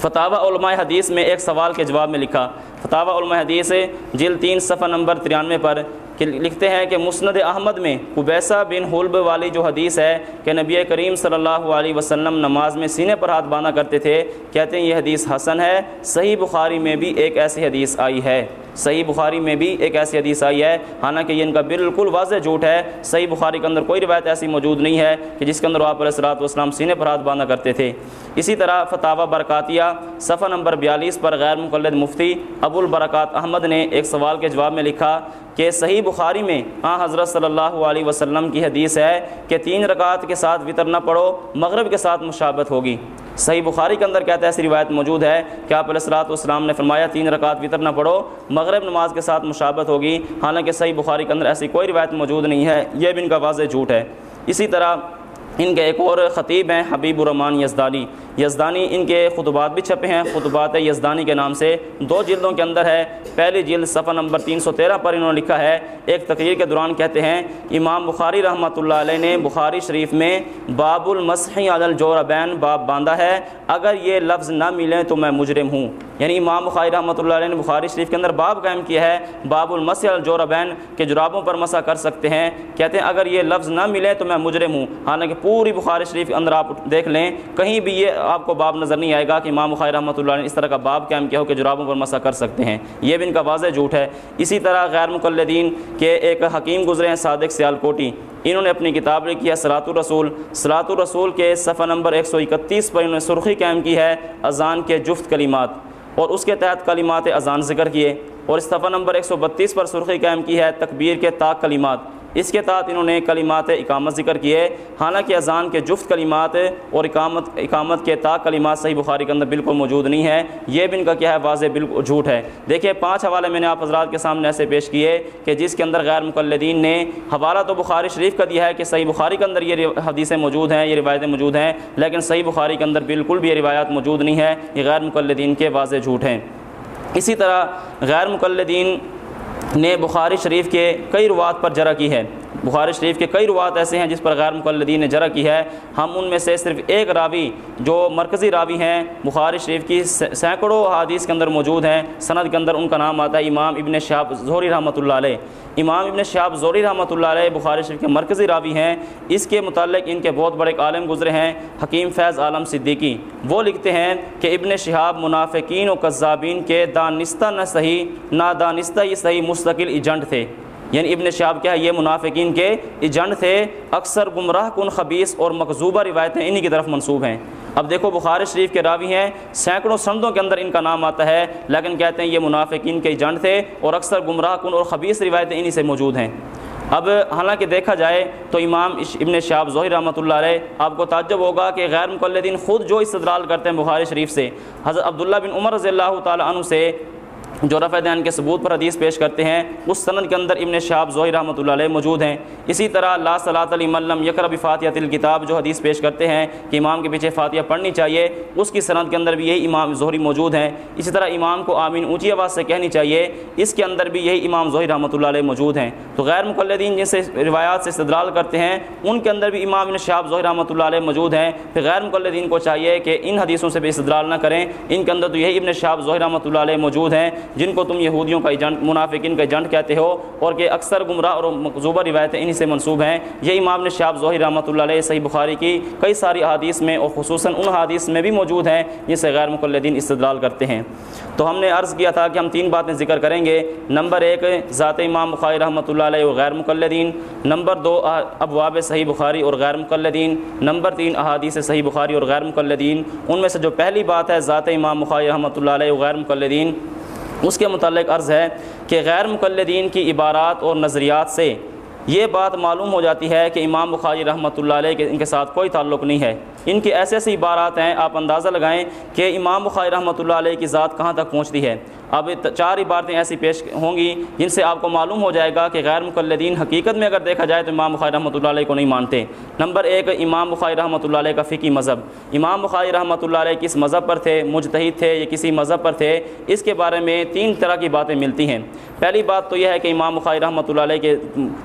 فتح علماء حدیث میں ایک سوال کے جواب میں لکھا۔ فتح علماء حدیث، جلد تین، صفحہ نمبر ترانوے پر کہ لکھتے ہیں کہ مسند احمد میں قبیسہ بن حلب والی جو حدیث ہے کہ نبی کریم صلی اللہ علیہ وسلم نماز میں سینے پر ہاتھ باندھا کرتے تھے، کہتے ہیں یہ حدیث حسن ہے۔ صحیح بخاری میں بھی ایک ایسی حدیث آئی ہے۔ صحیح بخاری میں بھی ایک ایسی حدیث آئی ہے۔ حالانکہ یہ ان کا بالکل واضح جھوٹ ہے۔ صحیح بخاری کے اندر کوئی روایت ایسی موجود نہیں ہے کہ جس کے اندر آپ علیہ السلاۃ والسلام سینے پر ہاتھ باندھا کرتے تھے۔ اسی طرح فتح برکاتیہ صفحہ نمبر بیالیس پر غیر مقلد مفتی ابو البرکات احمد نے ایک سوال کے جواب میں لکھا کہ صحیح بخاری میں ہاں حضرت صلی اللہ علیہ وسلم کی حدیث ہے کہ تین رکعت کے ساتھ وطر نہ پڑھو مغرب کے ساتھ مشابت ہوگی۔ صحیح بخاری کے اندر کہتا ہے ایسی روایت موجود ہے کہ آپ علیہ السلاۃ والسلام نے فرمایا، تین رکعت وطر نہ پڑھو مغرب نماز کے ساتھ مشابت ہوگی۔ حالانکہ صحیح بخاری کے اندر ایسی کوئی روایت موجود نہیں ہے، یہ بھی ان کا واضح جھوٹ ہے۔ اسی طرح ان کے ایک اور خطیب ہیں، حبیب الرحمان یزدانی۔ یزدانی ان کے خطبات بھی چھپے ہیں۔ خطبات یزدانی کے نام سے دو جلدوں کے اندر ہے۔ پہلی جلد صفحہ نمبر تین سو تیرہ پر انہوں نے لکھا ہے۔ ایک تقریر کے دوران کہتے ہیں، امام بخاری رحمۃ اللہ علیہ نے بخاری شریف میں باب المسحی عدل الجوربین باب باندھا ہے۔ اگر یہ لفظ نہ ملیں تو میں مجرم ہوں۔ یعنی امام بخاری رحمۃ اللہ علیہ نے بخاری شریف کے اندر باب قائم کیا ہے۔ باب المسح الجوربین کے جرابوں پر مسا کر سکتے ہیں۔ کہتے ہیں، اگر یہ لفظ نہ ملے تو میں مجرم ہوں۔ حالانکہ پوری بخاری شریف کے اندر آپ دیکھ لیں، کہیں بھی یہ آپ کو باب نظر نہیں آئے گا کہ امام بخاری رحمۃ اللہ نے اس طرح کا باب قائم کیا ہو کہ جرابوں پر مسا کر سکتے ہیں۔ یہ بھی ان کا واضح جھوٹ ہے۔ اسی طرح غیر مقلدین کے ایک حکیم گزرے ہیں، صادق سیال کوٹی انہوں نے اپنی کتاب لکھی ہے سلاۃ الرسول۔ سلاۃ الرسول کے صفحہ نمبر ایک سو اکتیس پر انہوں نے سرخی قائم کی ہے، اذان کے جفت کلمات۔ اور اس کے تحت کلمات اذان ذکر کیے۔ اور اس صفحہ نمبر ایک سو بتیس پر سرخی قائم کی ہے، تکبیر کے طاق کلمات۔ اس کے تحت انہوں نے کلمات اقامت ذکر کیے۔ حالانکہ اذان کے جفت کلمات اور اقامت اقامت کے طاق کلمات صحیح بخاری کے اندر بالکل موجود نہیں ہے یہ بھی ان کا کیا ہے؟ واضح بالکل جھوٹ ہے۔ دیکھیے، پانچ حوالے میں نے آپ حضرات کے سامنے ایسے پیش کیے کہ جس کے اندر غیر مقلدین نے حوالہ تو بخاری شریف کا دیا ہے کہ صحیح بخاری کے اندر یہ حدیثیں موجود ہیں، یہ روایتیں موجود ہیں، لیکن صحیح بخاری کے اندر بالکل بھی یہ روایات موجود نہیں ہے یہ غیر مقلدین کے واضح جھوٹ ہیں۔ اسی طرح غیر مقلدین نے بخاری شریف کے کئی روات پر جرا کی ہے۔ بخاری شریف کے کئی روات ایسے ہیں جس پر غیر مقلدین نے جرا کی ہے۔ ہم ان میں سے صرف ایک راوی جو مرکزی راوی ہیں، بخاری شریف کی سینکڑوں حادیث کے اندر موجود ہیں۔ سند کے اندر ان کا نام آتا ہے امام ابن شہاب ظہری رحمۃ اللہ علیہ۔ امام ابن شہاب ظہری رحمۃ اللہ علیہ بخاری شریف کے مرکزی راوی ہیں۔ اس کے متعلق ان کے بہت بڑے عالم گزرے ہیں، حکیم فیض عالم صدیقی۔ وہ لکھتے ہیں کہ ابن شہاب منافقین و قذابین کے دانستہ نہ صحیح نہ دانستہ یہ صحیح مستقل ایجنٹ تھے۔ یعنی ابن شہاب کیا ہے، یہ منافقین کے ایجنٹ تھے، اکثر گمراہ کن خبیص اور مقصوبہ روایتیں انہی کی طرف منصوب ہیں۔ اب دیکھو، بخاری شریف کے راوی ہیں، سینکڑوں سندوں کے اندر ان کا نام آتا ہے، لیکن کہتے ہیں یہ منافقین کے ایجنٹ تھے اور اکثر گمراہ کن اور خبیص روایتیں انہی سے موجود ہیں۔ اب حالانکہ دیکھا جائے تو امام ابن شہاب ظہیر رحمۃ اللہ علیہ، آپ کو تعجب ہوگا کہ غیر مقلدین خود جو استدلال کرتے ہیں بخاری شریف سے۔ حضرت عبداللہ بن عمر رضی اللہ تعالیٰ عنہ سے جو رفع دین کے ثبوت پر حدیث پیش کرتے ہیں۔ اس سند کے اندر ابن شہاب ظہیر رحمۃ اللہ علیہ موجود ہیں۔ اسی طرح لا صلاۃ علی ملم یکرب فاتحۃ الکتاب جو حدیث پیش کرتے ہیں کہ امام کے پیچھے فاتحہ پڑھنی چاہیے، اس کی سند کے اندر بھی یہی امام ظہری موجود ہیں۔ اسی طرح امام کو آمین اونچی آواز سے کہنی چاہیے، اس کے اندر بھی یہی امام ظہیر رحمۃ اللہ علیہ موجود ہیں۔ تو غیر مقلدین جن سے روایات سے استدلال کرتے ہیں، ان کے اندر بھی امام ابن شہاب ظہیر رحمۃ اللہ علیہ موجود ہیں۔ پھر غیر مقلدین کو چاہیے کہ ان حدیثوں سے بھی استدلال نہ کریں۔ ان کے اندر تو یہی ابن شہاب ظہیر رحمۃ اللہ علیہ موجود ہیں۔ جن کو تم یہودیوں کا ایجنٹ، منافقین کا ایجنٹ کہتے ہو، اور کہ اکثر گمراہ اور مقصوبہ روایتیں انہی سے منسوب ہیں۔ یہ امام نے شاب ظہیر رحمۃ اللہ علیہ، صحیح بخاری کی کئی ساری احادیث میں اور خصوصاً ان حادیث میں بھی موجود ہیں، جن سے غیر مقلدین استدلال کرتے ہیں۔ تو ہم نے عرض کیا تھا کہ ہم تین باتیں ذکر کریں گے۔ نمبر ایک، ذات امام بخاری رحمۃ اللہ علیہ اور غیر مقلدین۔ نمبر دو، ابواب صحیح بخاری اور غیر مقلدین۔ نمبر تین، احادیث صحیح بخاری اور غیر مقلدین۔ ان میں سے جو پہلی بات ہے، ذات امام بخاری رحمۃ اللہ علیہ و غیر مقلدین۔ اس کے متعلق عرض ہے کہ غیر مقلدین کی عبارات اور نظریات سے یہ بات معلوم ہو جاتی ہے کہ امام بخاری رحمۃ اللہ علیہ کے ان کے ساتھ کوئی تعلق نہیں ہے۔ ان کی ایسے ایسی عبارات ہیں، آپ اندازہ لگائیں کہ امام بخاری رحمۃ اللہ علیہ کی ذات کہاں تک پہنچتی ہے۔ اب چار عبارتیں ایسی پیش ہوں گی جن سے آپ کو معلوم ہو جائے گا کہ غیر مقلدین حقیقت میں اگر دیکھا جائے تو امام بخاری رحمۃ اللہ علیہ کو نہیں مانتے۔ نمبر ایک، امام بخاری رحمۃ اللہ علیہ کا فقی مذہب۔ امام بخاری رحمۃ اللہ علیہ کس مذہب پر تھے؟ مجتہد تھے یا کسی مذہب پر تھے؟ اس کے بارے میں تین طرح کی باتیں ملتی ہیں۔ پہلی بات تو یہ ہے کہ امام بخاری رحمۃ اللہ علیہ کے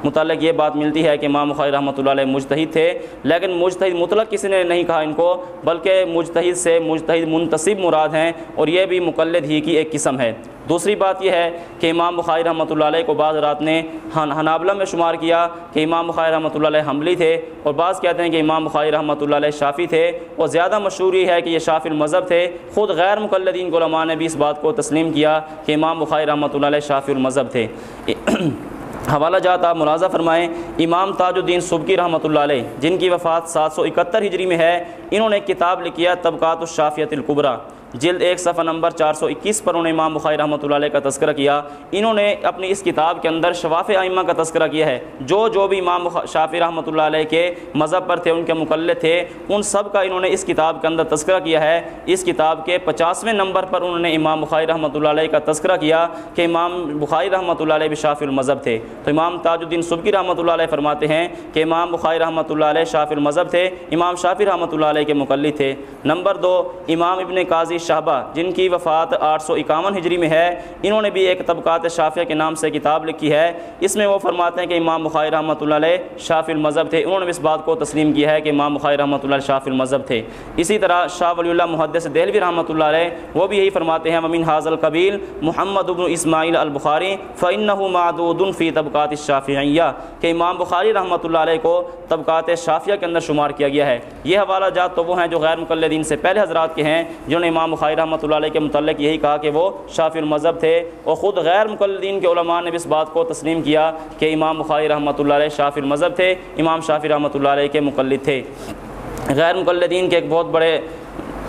متعلق یہ بات ملتی ہے کہ امام بخاری رحمۃ اللہ علیہ مجتہد تھے، لیکن مجتہد مطلق کسی نے نہیں کہا ان کو، بلکہ مجتہد سے مجتہد منتصب مراد ہیں اور یہ بھی مقلد ہی کی ایک قسم ہے۔ دوسری بات یہ ہے کہ امام بخاری رحمۃ اللہ علیہ کو بعض رات نے حنابلہ میں شمار کیا کہ امام بخاری رحمۃ اللہ علیہ حملی تھے اور بعض کہتے ہیں کہ امام بخاری رحمۃ اللہ علیہ شافی تھے اور زیادہ مشہور یہ ہے کہ یہ شافی المذہب تھے۔ خود غیر مقلدین علماء نے بھی اس بات کو تسلیم کیا کہ امام بخاری رحمۃ اللہ علیہ شافی المذہب تھے۔ حوالہ جات آپ ملازہ فرمائیں، امام تاج الدین سبکی رحمۃ اللہ علیہ، جن کی وفات سات سو اکہتر ہجری میں ہے، انہوں نے کتاب لکھی ہے طبقات الشافیت القبرہ جلد ایک صفحہ نمبر چار سو اکیس پر انہوں نے امام بخاری رحمۃ اللہ علیہ کا تذکرہ کیا۔ انہوں نے اپنی اس کتاب کے اندر شفاف ائمہ کا تذکرہ کیا ہے۔ جو جو بھی امام شافی رحمۃ اللہ علیہ کے مذہب پر تھے، ان کے مقلد تھے، ان سب کا انہوں نے اس کتاب کے اندر تذکرہ کیا ہے۔ اس کتاب کے پچاسویں نمبر پر انہوں نے امام بخاری رحمۃ اللہ علیہ کا تذکرہ کیا کہ امام بخاری رحمۃ اللہ علیہ بھی شافی المذہب تھے۔ تو امام تاج الدین سبکی رحمۃ اللہ علیہ فرماتے ہیں کہ امام بخاری رحمۃ اللہ علیہ شافی المذہب تھے، امام شافی رحمۃ اللہ علیہ کے مقلد تھے۔ نمبر دو، امام ابن قاضی شہبہ جن کی وفات آٹھ سو اکاون ہجری میں ہے، انہوں نے بھی ایک طبقات شافیہ کے نام سے کتاب لکھی ہے۔ اس میں وہ فرماتے ہیں کہ امام بخاری رحمۃ اللہ علیہ شاف المذہب تھے۔ انہوں نے بھی اس بات کو تسلیم کیا ہے کہ امام بخاری رحمۃ اللہ علیہ شاف المذہب تھے۔ اسی طرح شاہ ولی اللہ محدث دہلوی رحمۃ اللہ علیہ وہ بھی یہی فرماتے ہیں امین حاض القبیل محمد ابن اسماعیل البخاری فعن معدود فی طبقات شافیہ کہ امام بخاری رحمۃ اللہ علیہ کو طبقات شافیہ کے اندر شمار کیا گیا ہے۔ یہ حوالہ جات تو وہ ہیں جو غیر مقلدین سے پہلے حضرات کے ہیں، جنہوں نے امام بخاری رحمۃ اللہ علیہ کے متعلق یہی کہا کہ وہ شافی المذہب تھے اور خود غیر مقلدین کے علماء نے بھی اس بات کو تسلیم کیا کہ امام بخاری رحمۃ اللہ علیہ شافی المذہب تھے، امام شافی رحمۃ اللہ علیہ کے مقلد تھے۔ غیر مقلدین کے ایک بہت بڑے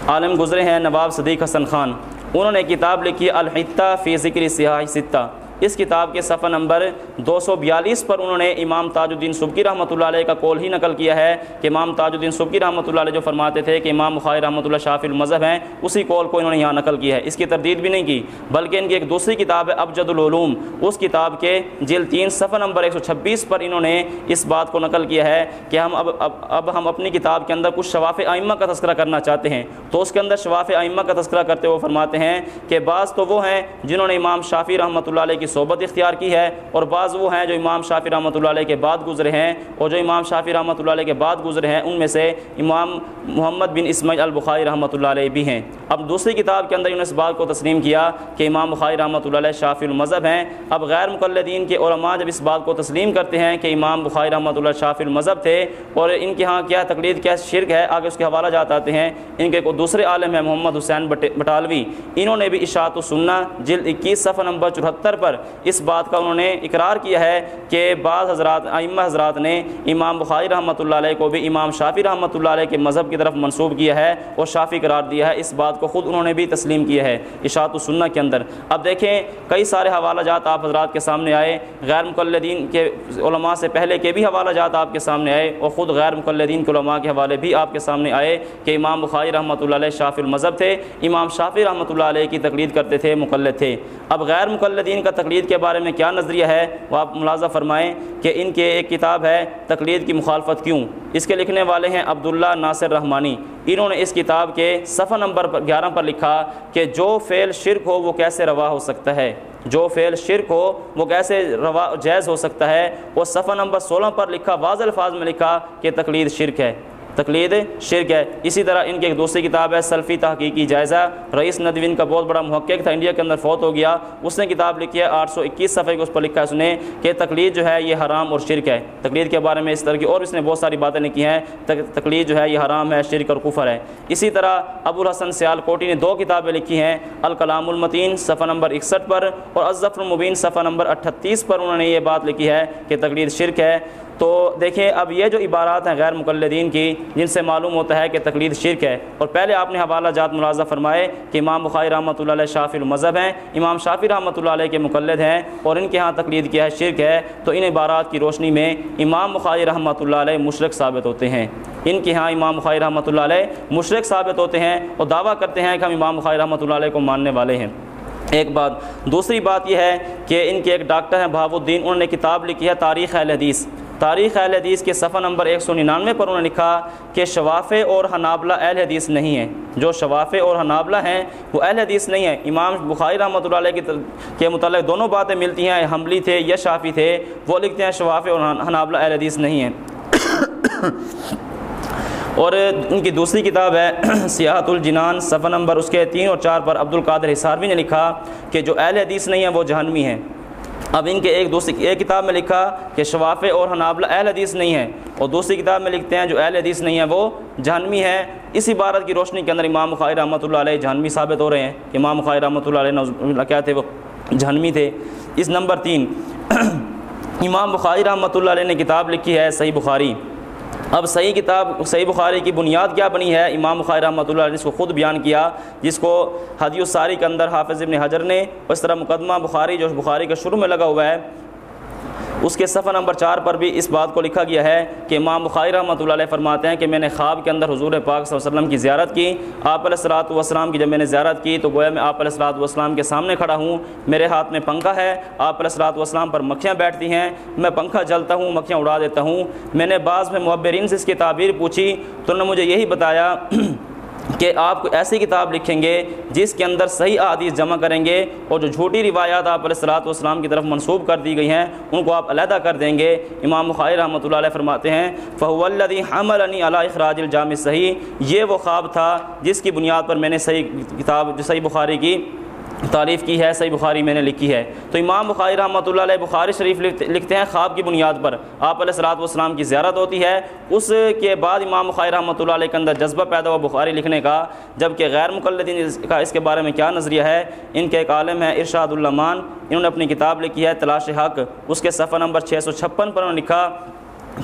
عالم گزرے ہیں نواب صدیق حسن خان۔ انہوں نے کتاب لکھی، الحطہ فی ذکر سیاہ ستہ اس کتاب کے صفحہ نمبر دو سو بیالیس پر انہوں نے امام تاج الدین سبکی رحمۃ اللہ علیہ کا کول ہی نقل کیا ہے کہ امام تاج الدین سبکی رحمۃ اللہ علیہ جو فرماتے تھے کہ امام بخاری رحمۃ اللہ شافی المذہب ہیں، اسی کول کو انہوں نے یہاں نقل کیا ہے۔ اس کی تردید بھی نہیں کی، بلکہ ان کی ایک دوسری کتاب ہے ابجد العلوم۔ اس کتاب کے جلد تین صفحہ نمبر ایک سو چھبیس پر انہوں نے اس بات کو نقل کیا ہے کہ ہم اب اب اب ہم اپنی کتاب کے اندر کچھ شواف ائمہ کا تذکرہ کرنا چاہتے ہیں۔ تو اس کے اندر شواف ائمہ کا تذکرہ کرتے ہوئے فرماتے ہیں کہ بعض تو وہ ہیں جنہوں نے امام شافی رحمۃ اللہ علیہ کی صحبت اختیار کی ہے اور بعض وہ ہیں جو امام شافی رحمۃ اللہ علیہ کے بعد گزرے ہیں اور جو امام شافی رحمۃ اللہ علیہ کے بعد گزرے ہیں ان میں سے امام محمد بن اسماعیل البخاری رحمۃ اللہ علیہ بھی ہیں۔ اب دوسری کتاب کے اندر انہوں نے اس بات کو تسلیم کیا کہ امام بخاری رحمۃ اللہ علیہ شافی المذہب ہیں۔ اب غیر مقلدین کے علماء جب اس بات کو تسلیم کرتے ہیں کہ امام بخاری رحمۃ اللہ شافی المذہب تھے اور ان کے ہاں کیا تقلید، کیا شرک ہے، آگے اس کے حوالہ جات آتے ہیں۔ ان کے دوسرے عالم ہیں، محمد حسین بٹالوی۔ انہوں نے بھی اشاعت و سننا جلد اکیس صفحہ نمبر چوہتر پر پر اس بات کا انہوں نے اقرار کیا ہے کہ بعض حضرات، ائمہ حضرات نے امام بخاری رحمۃ اللہ علیہ کو بھی امام شافی رحمۃ اللہ علیہ کے مذہب کی طرف منسوب کیا ہے اور شافی قرار دیا ہے۔ اس بات کو خود انہوں نے بھی تسلیم کیا ہے اشاعت السنہ کے اندر۔ اب دیکھیں، کئی سارے حوالہ جات آپ حضرات کے سامنے آئے۔ غیر مقلدین کے علماء سے پہلے کے بھی حوالہ جات آپ کے سامنے آئے اور خود غیر مقلدین کے علماء کے حوالے بھی آپ کے سامنے آئے کہ امام بخاری رحمۃ اللہ علیہ شاف المذہب تھے۔ امام شافی رحمۃ اللہ علیہ کی تقلید کرتے تھے، مقلد تھے۔ اب غیر مقلدین کا تقلید کے بارے میں کیا نظریہ ہے؟ وہ آپ ملازہ فرمائیں کہ ان کے ایک کتاب ہے تقلید کی مخالفت کیوں؟ اس کے لکھنے والے ہیں عبداللہ ناصر رحمانی۔ انہوں نے اس کتاب کے صفحہ نمبر گیارہ پر لکھا کہ جو فعل شرک ہو وہ کیسے روا ہو سکتا ہے؟ جو فعل شرک ہو وہ کیسے روا جائز ہو سکتا ہے؟ وہ صفحہ نمبر سولہ پر لکھا واضح الفاظ میں لکھا کہ تقلید شرک ہے۔ تقلید، شرک ہے۔ اسی طرح ان کی ایک دوسری کتاب ہے، سلفی تحقیقی جائزہ۔ رئیس ندوین کا بہت بڑا محقق تھا، انڈیا کے اندر فوت ہو گیا۔ اس نے کتاب لکھی ہے، آٹھ سو اکیس صفحے کے اس پر لکھا ہے اس نے کہ تقلید جو ہے یہ حرام اور شرک ہے۔ تقلید کے بارے میں اس طرح کی اور اس نے بہت ساری باتیں لکھی ہیں۔ تقلید جو ہے یہ حرام ہے، شرک اور کفر ہے۔ اسی طرح ابو الحسن سیال کوٹی نے دو کتابیں لکھی ہیں، الکلام المتین صفحہ نمبر اکسٹھ پر اور ازفر المبین صفحہ نمبر اٹھتیس پر انہوں نے یہ بات لکھی ہے کہ تقلید شرک ہے۔ تو دیکھیں اب یہ جو عبارات ہیں غیر مقلدین کی، جن سے معلوم ہوتا ہے کہ تقلید شرک ہے۔ اور پہلے آپ نے حوالہ جات ملازہ فرمائے کہ امام بخاری رحمۃ اللہ علیہ شافی المذہب ہیں۔ امام شافی رحمۃ اللہ علیہ کے مقلد ہیں اور ان کے ہاں تقلید کیا ہے، شرک ہے۔ تو ان عبارات کی روشنی میں امام بخاری رحمۃ اللہ علیہ مشرق ثابت ہوتے ہیں۔ ان کے ہاں امام بخاری رحمۃ اللہ علیہ مشرق ثابت ہوتے ہیں اور دعویٰ کرتے ہیں کہ ہم امام بخاری رحمۃ اللہ علیہ کو ماننے والے ہیں۔ ایک بات، دوسری بات یہ ہے کہ ان کے ایک ڈاکٹر ہیں بہاو الدین انہوں نے کتاب لکھی ہے تاریخ اہل حدیث۔ تاریخ اہل حدیث کے صفحہ نمبر ایک سو ننانوے پر انہوں نے لکھا کہ شوافے اور حنابلہ اہل حدیث نہیں ہیں۔ جو شوافے اور حنابلہ ہیں، وہ اہل حدیث نہیں ہیں۔ امام بخاری رحمۃ اللہ علیہ کے متعلق دونوں باتیں ملتی ہیں۔ حملی تھے یا شافی تھے، وہ لکھتے ہیں شوافے اور حنابلہ اہل حدیث نہیں ہیں۔ اور ان کی دوسری کتاب ہے سیاحت الجنان، صفحہ نمبر اس کے تین اور چار پر عبد القادر حساروی نے لکھا کہ جو اہل حدیث نہیں ہیں، وہ جہنمی ہیں۔ اب ان کے ایک دوسری ایک کتاب میں لکھا کہ شفاف اور حنابلہ اہل حدیث نہیں ہے اور دوسری کتاب میں لکھتے ہیں جو اہل حدیث نہیں ہیں وہ جہنمی ہے اس عبارت کی روشنی کے اندر امام بخاری رحمۃ اللہ علیہ جہنمی ثابت ہو رہے ہیں امام بخاری رحمۃ اللہ علیہ کیا تھے وہ؟ جہنمی تھے۔ اس نمبر تین، امام بخاری رحمۃ اللہ علیہ نے کتاب لکھی ہے صحیح بخاری۔ اب صحیح کتاب، صحیح بخاری کی بنیاد کیا بنی ہے؟ امام بخاری رحمۃ اللہ علیہ جس کو خود بیان کیا، جس کو حدی الساری کے اندر حافظ ابن حجر نے، اس طرح مقدمہ بخاری جو بخاری کے شروع میں لگا ہوا ہے اس کے صفحہ نمبر چار پر بھی اس بات کو لکھا گیا ہے کہ امام بخاری رحمۃ اللہ علیہ فرماتے ہیں کہ میں نے خواب کے اندر حضور پاک صلی اللہ علیہ وسلم کی زیارت کی۔ آپ علیہ السلاۃ والسلام کی جب میں نے زیارت کی تو گویا میں آپ علیہ السلاۃ والسلام کے سامنے کھڑا ہوں۔ میرے ہاتھ میں پنکھا ہے۔ آپ علیہ السلاۃ والسلام پر مکھیاں بیٹھتی ہیں۔ میں پنکھا جلتا ہوں، مکھیاں اڑا دیتا ہوں۔ میں نے بعض میں معبرین سے اس کی تعبیر پوچھی تو انہوں نے مجھے یہی بتایا کہ آپ کو ایسی کتاب لکھیں گے جس کے اندر صحیح عادیث جمع کریں گے اور جو جھوٹی روایات آپ علیہ السلاۃ والسلام کی طرف منسوب کر دی گئی ہیں، ان کو آپ علیحدہ کر دیں گے۔ امام بخاری رحمۃ اللہ علیہ فرماتے ہیں، فہو الدی حمل علی علیہ اخراج الجام صحیح یہ وہ خواب تھا جس کی بنیاد پر میں نے صحیح کتاب، جو صحیح بخاری کی تعریف کی ہے، صحیح بخاری میں نے لکھی ہے۔ تو امام بخاری رحمۃ اللہ علیہ بخاری شریف لکھتے ہیں، خواب کی بنیاد پر۔ آپ علیہ السلاۃ والسلام کی زیارت ہوتی ہے۔ اس کے بعد امام بخاری رحمۃ اللہ علیہ کے اندر جذبہ پیدا ہوا بخاری لکھنے کا جبکہ غیر مقلدین کا اس کے بارے میں کیا نظریہ ہے؟ ان کے ایک عالم ہے ارشاد الرحمان۔ انہوں نے اپنی کتاب لکھی ہے، تلاش حق۔ اس کے صفحہ نمبر چھ سو چھپن پر انہوں نے لکھا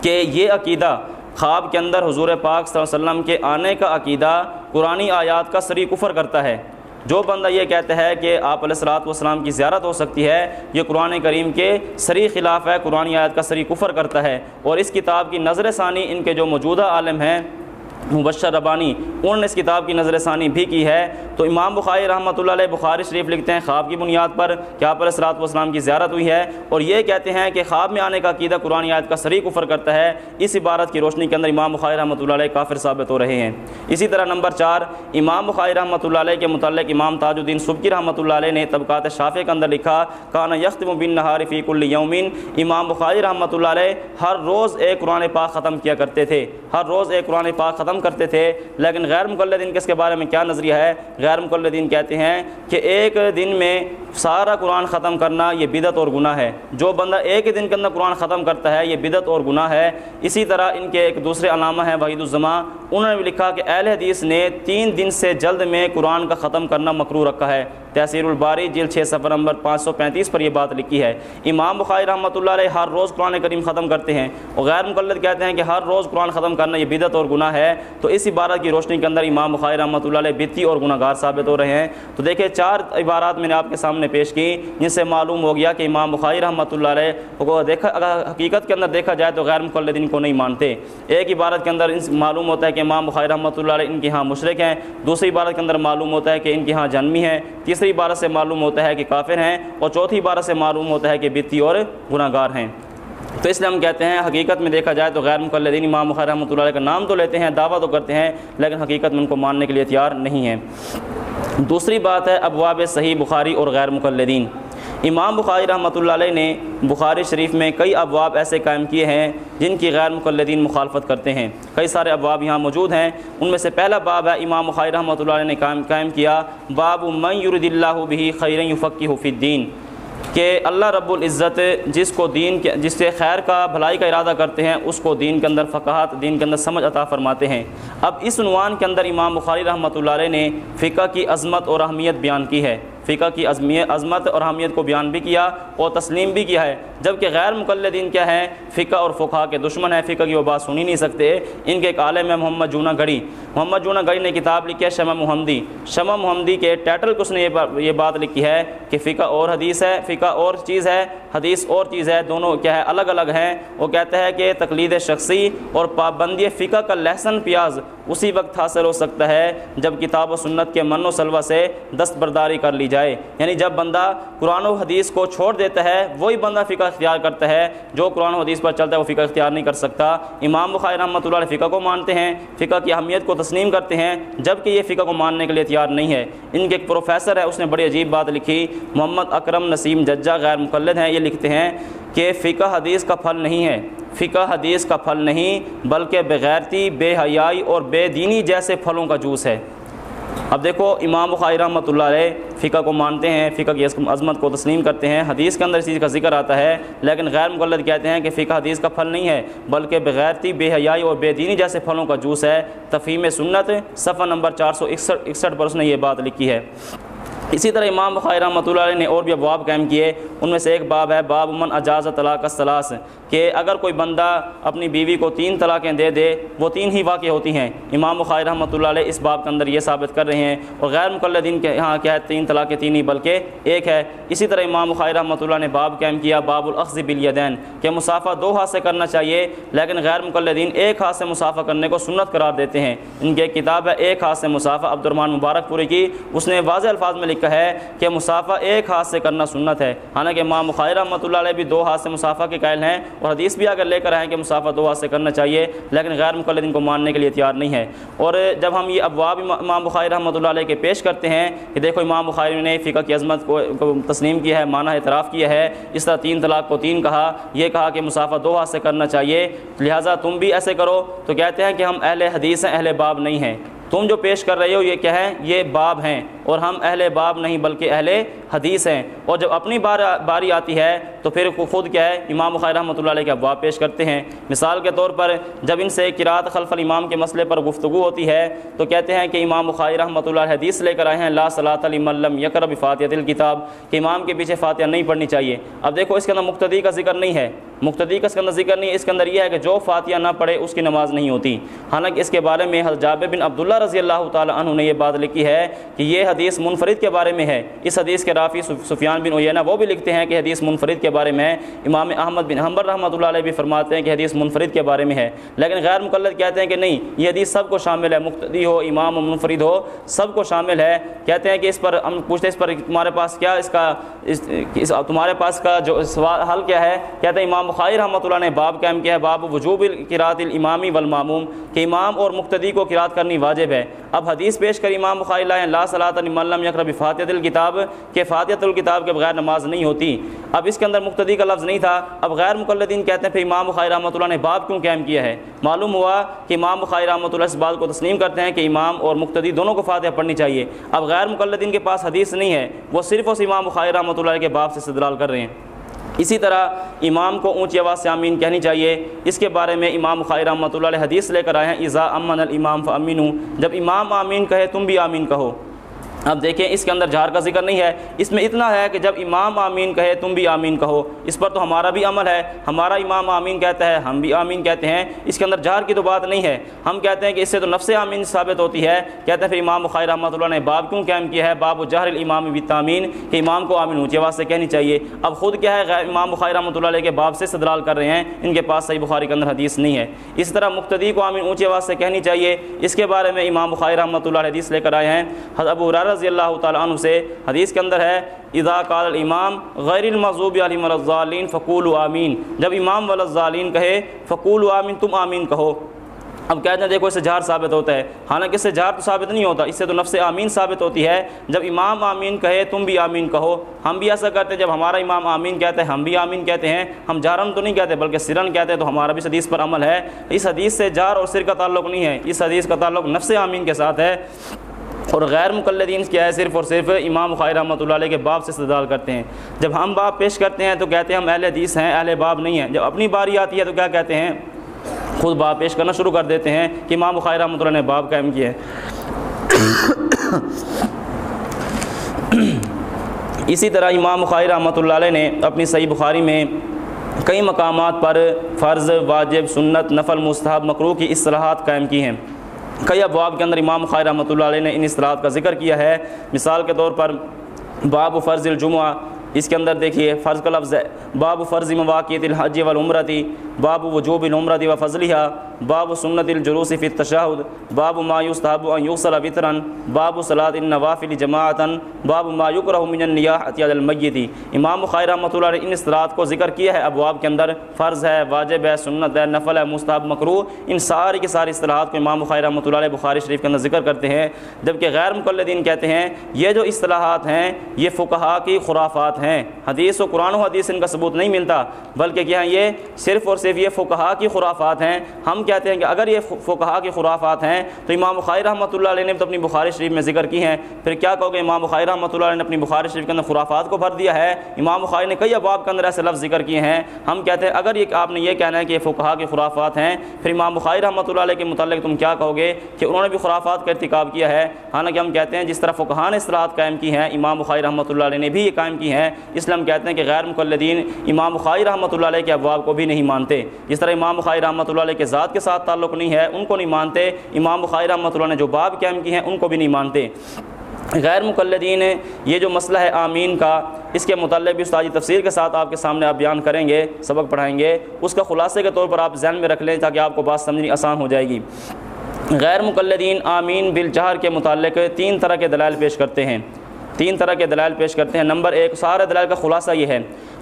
کہ یہ عقیدہ خواب کے اندر حضور پاک صلی اللہ علیہ وسلم کے آنے کا عقیدہ قرآن آیات کا سری کفر کرتا ہے۔ جو بندہ یہ کہتا ہے کہ آپ علیہ السلاۃ والسلام کی زیارت ہو سکتی ہے، یہ قرآن کریم کے سری خلاف ہے، قرآن آیت کا سری کفر کرتا ہے اور اس کتاب کی نظر ثانی ان کے جو موجودہ عالم ہیں مبشر ربانی، انہوں نے اس کتاب کی نظر ثانی بھی کی ہے۔ تو امام بخاری رحمۃ اللہ علیہ بخاری شریف لکھتے ہیں، خواب کی بنیاد پر کہ آپ علیہ السلاط والسلام کی زیارت ہوئی ہے۔ اور یہ کہتے ہیں کہ خواب میں آنے کا عقیدہ قرآن آیت کا سری کفر کرتا ہے۔ اس عبارت کی روشنی کے اندر امام بخاری رحمۃ اللہ علیہ کافر ثابت ہو رہے ہیں۔ اسی طرح نمبر چار، امام بخاری رحمۃ اللہ علیہ کے متعلق امام تاج الدین سبکی رحمۃ اللہ علیہ نے طبقات شافع کے اندر لکھا، کانا یختم بن نہار فیق الیومین امام بخاری رحمۃ اللہ علیہ ہر روز ایک قرآن پاک ختم کیا کرتے تھے۔ ہر روز ایک قرآن پاک ختم ختم کرتے تھے، لیکن غیر مقلدین کے اس کے بارے میں کیا نظریہ ہے؟ غیر مقلدین کہتے ہیں کہ ایک دن میں سارا قرآن ختم کرنا یہ بدت اور گناہ ہے۔ جو بندہ ایک ہی دن کے اندر قرآن ختم کرتا ہے، یہ بدت اور گناہ ہے۔ اسی طرح ان کے ایک دوسرے علامہ ہیں، وحید الزماں، انہوں نے بھی لکھا کہ اہل حدیث نے تین دن سے جلد میں قرآن کا ختم کرنا مکرو رکھا ہے۔ تحصیر الباری جیل چھ سفر نمبر پانچ سو پینتیس پر یہ بات لکھی ہے۔ امام بخاری رحمۃ اللہ علیہ ہر روز قرآن کریم ختم کرتے ہیں اور غیر مقلد کہتے ہیں کہ ہر روز قرآن ختم کرنا یہ بدت اور گناہ ہے۔ تو اس عبارت کی روشنی کے اندر امام بخاری رحمۃ اللہ علیہ بتی اور گناہ گار ثابت ہو رہے ہیں۔ تو دیکھیں چار عبارات میں نے آپ کے سامنے پیش کی، جن سے معلوم ہو گیا کہ امام بخاری رحمۃ اللہ علیہ کو دیکھا، اگر حقیقت کے اندر دیکھا جائے تو غیر مقلدین کو نہیں مانتے۔ ایک عبارت کے اندر معلوم ہوتا ہے کہ امام بخاری رحمۃ اللہ علیہ ان کے ہاں مشرق ہیں۔ دوسری عبارت کے اندر معلوم ہوتا ہے کہ ان کے ہاں جنمی ہیں۔ تیسری عبارت سے معلوم ہوتا ہے کہ کافر ہیں اور چوتھی عبارت سے معلوم ہوتا ہے کہ بتی اور گناہ گار ہیں۔ تو اس لیے ہم کہتے ہیں حقیقت میں دیکھا جائے تو غیر مقلدین امام بخاری رحمۃ اللہ علیہ کا نام تو لیتے ہیں، دعویٰ تو کرتے ہیں، لیکن حقیقت میں ان کو ماننے کے لیے تیار نہیں ہیں۔ دوسری بات ہے ابواب صحیح بخاری اور غیر مقلدین۔ امام بخاری رحمۃ اللہ علیہ نے بخاری شریف میں کئی ابواب ایسے قائم کیے ہیں جن کی غیر مقلدین مخالفت کرتے ہیں۔ کئی سارے ابواب یہاں موجود ہیں۔ ان میں سے پہلا باب ہے، امام بخاری رحمۃ اللہ علیہ نے قائم قائم کیا، باب من یرد اللہ بھی خیر یفقی حفی الدین۔ کہ اللہ رب العزت جس کو دین کے جس سے خیر کا بھلائی کا ارادہ کرتے ہیں، اس کو دین کے اندر فقاہت، دین کے اندر سمجھ عطا فرماتے ہیں۔ اب اس عنوان کے اندر امام بخاری رحمۃ اللہ علیہ نے فقہ کی عظمت اور اہمیت بیان کی ہے۔ فقہ کی عظمت اور اہمیت کو بیان بھی کیا اور تسلیم بھی کیا ہے۔ جبکہ غیر مقلدین کیا ہیں؟ فقہ اور فقہ کے دشمن ہیں۔ فقہ کی وہ بات سنی نہیں سکتے۔ ان کے ایک عالم ہے محمد جونہ گڑھی۔ محمد جونہ گڑھی نے کتاب لکھی ہے شمع محمدی۔ شمع محمدی کے ٹائٹل کو اس نے یہ بات لکھی ہے کہ فقہ اور حدیث ہے، فقہ اور چیز ہے، حدیث اور چیز ہے، دونوں کیا ہے الگ الگ ہیں۔ وہ کہتا ہے کہ تقلید شخصی اور پابندی فقہ کا لہسن پیاز اسی وقت حاصل ہو سکتا ہے جب کتاب و سنت کے من و سلوہ سے دستبرداری کر لی جائے۔ یعنی جب بندہ قرآن و حدیث کو چھوڑ دیتا ہے، وہی بندہ فقہ اختیار کرتا ہے، جو قرآن و حدیث پر چلتا ہے، وہ فقہ اختیار نہیں کر سکتا۔ امام بخاری رحمۃ اللہ علیہ فقہ کو مانتے ہیں، فقہ کی اہمیت کو تسلیم کرتے ہیں، جبکہ یہ فقہ کو ماننے کے لیے تیار نہیں ہے۔ ان کے ایک پروفیسر ہے، اس نے بڑی عجیب بات لکھی۔ محمد اکرم نسیم ججہ غیر مقلد ہیں، یہ لکھتے ہیں کہ فقہ حدیث کا پھل نہیں ہے۔ فقہ حدیث کا پھل نہیں، بلکہ بغیرتی، بے حیائی اور بے دینی جیسے پھلوں کا جوس ہے۔ اب دیکھو، امام بخاری رحمۃ اللہ علیہ فقہ کو مانتے ہیں، فقہ کی عظمت کو تسلیم کرتے ہیں۔ حدیث کے اندر اس چیز کا ذکر آتا ہے، لیکن غیر مقلد کہتے ہیں کہ فقہ حدیث کا پھل نہیں ہے، بلکہ بغیرتی، بے حیائی اور بے دینی جیسے پھلوں کا جوس ہے۔ تفہیم سنت، صفحہ نمبر چار سو اکسٹھ اکسٹھ پر اس نے یہ بات لکھی ہے۔ اسی طرح امام بخاری رحمۃ اللہ علیہ نے اور بھی ابواب قائم کیے۔ ان میں سے ایک باب ہے، باب من اجازت طلاق سلاس کہ اگر کوئی بندہ اپنی بیوی کو تین طلاقیں دے دے، وہ تین ہی واقع ہوتی ہیں۔ امام بخاری رحمۃ اللہ علیہ اس باب کے اندر یہ ثابت کر رہے ہیں، اور غیر مقلدین کے یہاں کیا ہے، تین طلاقیں تین ہی، بلکہ ایک ہے۔ اسی طرح امام بخاری رحمۃ اللہ نے باب قائم کیا، باب الاخذ بالیدین، کہ مسافہ دو ہاتھ سے کرنا چاہیے، لیکن غیر مقلدین ایک ہاتھ سے مسافہ کرنے کو سنت قرار دیتے ہیں۔ ان کی ایک کتاب ہے، ایک ہاتھ سے مسافہ عبد الرحمٰن مبارک پوری کی۔ اس نے واضح الفاظ میں لکھا ہے کہ مسافہ ایک ہاتھ سے کرنا سنت ہے۔ حالانکہ امام بخاری رحمۃ اللہ علیہ بھی دو ہاتھ سے مسافہ کے قائل ہیں اور حدیث بھی اگر لے کر آئیں کہ مسافہ دو ہاتھ سے کرنا چاہیے، لیکن غیر مقلدین کو ماننے کے لیے تیار نہیں ہے اور جب ہم یہ ابواب امام بخاری رحمۃ اللہ علیہ کے پیش کرتے ہیں کہ دیکھو امام بخاری نے فقہ کی عظمت کو تسلیم کیا ہے، معنی اعتراف کیا ہے، اس طرح تین طلاق کو تین کہا، یہ کہا کہ مسافہ دو ہاتھ سے کرنا چاہیے، لہٰذا تم بھی ایسے کرو۔ تو کہتے ہیں کہ ہم اہل حدیث ہیں، اہل باب نہیں ہیں۔ تم جو پیش کر رہے ہو، یہ کیا ہے؟ یہ باب ہیں۔ اور ہم اہل باب نہیں بلکہ اہل حدیث ہیں۔ اور جب اپنی بار باری آتی ہے تو پھر خود کیا ہے، امام بخاری رحمۃ اللہ علیہ کے ابواب پیش کرتے ہیں۔ مثال کے طور پر جب ان سے کراط خلف الامام کے مسئلے پر گفتگو ہوتی ہے تو کہتے ہیں کہ امام بخاری رحمۃ اللہ حدیث لے کر آئے ہیں، لا صلاۃ علی ملم یکرب فاتحت الکتاب، کہ امام کے پیچھے فاتحہ نہیں پڑھنی چاہیے۔ اب دیکھو، اس کے اندر مقتدی کا ذکر نہیں ہے۔ مقتدی کا اس کے اندر ذکر نہیں ہے اس کے اندر یہ ہے کہ جو فاتحہ نہ پڑھے اس کی نماز نہیں ہوتی۔ حالانکہ اس کے بارے میں حضاب بن عبداللہ رضی اللہ تعالیٰ عنہ نے یہ بات لکھی ہے کہ یہ حدیث منفرد کے بارے میں ہے۔ اس حدیث کے رافی سفیان بن اوینا وہ بھی لکھتے ہیں کہ حدیث منفرد کے بارے میں امام احمد بن حمبر رحمۃ اللہ علیہ بھی فرماتے ہیں کہ حدیث منفرد کے بارے میں ہے۔ لیکن غیر مقلد کہتے ہیں کہ نہیں، یہ حدیث سب کو شامل ہے، مقتدی ہو، امام و منفرد ہو، سب کو شامل ہے۔ کہتے ہیں کہ اس پر ہم پوچھتے ہیں اس پر تمہارے پاس کیا اس کا، اس تمہارے پاس کا جو سوال، حل کیا ہے؟ کہتے ہیں امام بخاری رحمۃ اللہ نے باب قائم کیا ہے، باب وجوب القرات الامامی والماموم کہ امام اور مقتدی کو قرات کرنی واجب ہے۔ اب حدیث پیش کر امام بخاری اللہ لا صلاۃ ملم یکرب فاتحت الکتاب کہ فاتحت الکتاب کے بغیر نماز نہیں ہوتی۔ اب اس کے اندر مقتدی کا لفظ نہیں تھا۔ اب غیر مقلدین کہتے ہیں پھر امام بخاری رحمۃ اللہ نے باب کیوں قائم کیا ہے؟ معلوم ہوا کہ امام بخاری رحمۃ اللہ اس بات کو تسلیم کرتے ہیں کہ امام اور مقتدی دونوں کو فاتحہ پڑھنی چاہیے۔ اب غیر مقلدین کے پاس حدیث نہیں ہے۔ وہ صرف اس امام بخاری رحمۃ اللہ کے باب سے استدلال کر رہے ہیں۔ اسی طرح امام کو اونچی آواز سے آمین کہنی چاہیے۔ اس کے بارے میں امام بخاری رحمۃ اللہ علیہ حدیث لے کر آئے ہیں ایزا امن الامام فامین جب امام آمین کہے، تم بھی آمین کہو۔ اب دیکھیں اس کے اندر جہار کا ذکر نہیں ہے۔ اس میں اتنا ہے کہ جب امام آمین کہے تم بھی آمین کہو، اس پر تو ہمارا بھی عمل ہے۔ ہمارا امام آمین کہتا ہے، ہم بھی آمین کہتے ہیں۔ اس کے اندر جہار کی تو بات نہیں ہے۔ ہم کہتے ہیں کہ اس سے تو نفس آمین ثابت ہوتی ہے۔ کہتے ہیں پھر امام بخیر رحمۃ اللہ نے باب کیوں قائم کیا ہے؟ باب و جہر الامام بھی تعمین کہ امام کو آمین اونچی آواز سے کہنی چاہیے۔ اب خود کیا ہے، غیر امام بخیر رحمۃ اللہ علیہ کے باب سے استدلال کر رہے ہیں۔ ان کے پاس صحیح بخاری کے اندر حدیث نہیں ہے۔ اس طرح مقتدی کو آمین اونچی آواز سے کہنی چاہیے۔ اس کے بارے میں امام بخیر رحمۃ اللہ علیہ حدیث لے کر آئے ہیں۔ ابو رضی رضی اللہ تعالیٰ عنہ سے حدیث کے اندر ہے، اذا قال الامام، غیر المغضوب علیہم الضالین فقول آمین. جب امام والظالین کہے فقول آمین، تم آمین کہو. اب کہتے ہیں، دیکھو، اس سے جہار ثابت ہوتا ہے۔ حالانکہ اس سے جہار تو ثابت نہیں ہوتا، اس سے تو نفس آمین ثابت ہوتی ہے۔ جب امام آمین کہے، تم بھی آمین کہو۔ ہم بھی ایسا کرتے ہیں، جب ہمارا امام آمین کہتے ہیں ہم بھی آمین کہتے ہیں۔ ہم جہرن تو نہیں کہتے، بلکہ سرن کہتے ہیں، تو ہمارا بھی اس حدیث پر عمل ہے۔ اس حدیث سے جار اور سر کا تعلق نہیں ہے، اس حدیث کا تعلق نفس آمین کے ساتھ ہے۔ اور غیر مقلدین کیا ہے؟ صرف اور صرف امام خیر رحمۃ اللہ علیہ کے باب سے استدال کرتے ہیں۔ جب ہم باب پیش کرتے ہیں تو کہتے ہیں ہم اہل حدیث ہیں، اہل باب نہیں ہیں۔ جب اپنی باری آتی ہے تو کیا کہتے ہیں؟ خود باب پیش کرنا شروع کر دیتے ہیں کہ امام بخیر رحمۃ اللہ نے باب قائم کیا ہے۔ اسی طرح امام بخیر رحمۃ اللہ علیہ نے اپنی صحیح بخاری میں کئی مقامات پر فرض، واجب، سنت، نفل، مستحب مکرو کی اصطلاحات قائم کی ہیں۔ کئی ابواب کے اندر امام خیر رحمۃ اللہ علیہ نے ان اصطلاحات کا ذکر کیا ہے۔ مثال کے طور پر باب فرض الجمعہ اس کے اندر دیکھیے، فرض کا لفظ ہے، باب فرض مواقع الحج والعمرتی باب وجوب العمرتی و فضلیہ باب سنت الجلوس فی التشہد، باب ما یستحب ان یغسل وطرا، باب صلاۃ النوافل جماعتا، باب ما یکرہ من النیاحۃ علی المیت۔ امام خیر رحمۃ اللہ نے ان اصطلاحات کو ذکر کیا ہے، ابواب کے اندر فرض ہے، واجب ہے، سنت ہے، نفل ہے، مستحب، مکروہ، ان ساری کی ساری اصطلاحات کو امام خیر رحمۃ اللہ علیہ بخاری شریف کے اندر ذکر کرتے ہیں۔ جبکہ غیر مقلدین کہتے ہیں، یہ جو اصطلاحات ہیں، یہ فقہا کی خرافات ہیں۔ حدیث و قرآن و حدیث ان کا ثبوت نہیں ملتا، بلکہ کیا یہ صرف اور صرف یہ فقہا کی خرافات ہیں۔ ہم کہتے ہیں کہ اگر یہ فقہا کی خرافات ہیں، تو امام بخاری رحمۃ اللہ علیہ نے تو اپنی بخاری شریف میں ذکر کی ہیں۔ پھر کیا کہو کہ امام بخاری رحمۃ اللہ علیہ نے اپنی بخاری شریف کے اندر خرافات کو بھر دیا ہے؟ امام بخاری نے کئی ابواب کے اندر ایسے لفظ ذکر کیے ہیں۔ ہم کہتے ہیں اگر یہ آپ نے یہ کہنا ہے کہ یہ فقہا کی خرافات ہیں، پھر امام بخاری رحمۃ اللہ علیہ کے متعلق تم کیا کہو گے کہ انہوں نے بھی خرافات کا ارتکاب کیا ہے؟ حالانکہ ہم کہتے ہیں جس طرح فقہان اصلاحات قائم کی ہیں، امام بخاری رحمۃ اللہ علیہ نے بھی یہ قائم کی ہیں۔ ہیں۔ اس لیے ہم کہتے ہیں کہ غیر مقلدین امام بخاری رحمۃ اللہ علیہ کے ابواب کو بھی نہیں مانتے۔ جس طرح امام بخاری رحمۃ اللہ علیہ کے ذات کے ساتھ تعلق نہیں ہے، ان کو نہیں مانتے۔ امام بخاری رحمۃ اللہ نے جو باب قائم کی ہیں، ان کو بھی نہیں مانتے۔ غیر مقلدین، یہ جو مسئلہ ہے آمین کا، اس کے متعلق بھی استادی تفسیر کے ساتھ آپ کے سامنے آپ بیان کریں گے، سبق پڑھائیں گے۔ اس کا خلاصے کے طور پر آپ ذہن میں رکھ لیں تاکہ آپ کو بات سمجھنی آسان ہو جائے گی۔ غیر مقلدین آمین بالجہر کے متعلق تین طرح کے دلائل پیش کرتے ہیں۔ تین طرح کے دلائل پیش کرتے ہیں۔ نمبر ایک، سارے دلائل کا خلاصہ یہ ہے۔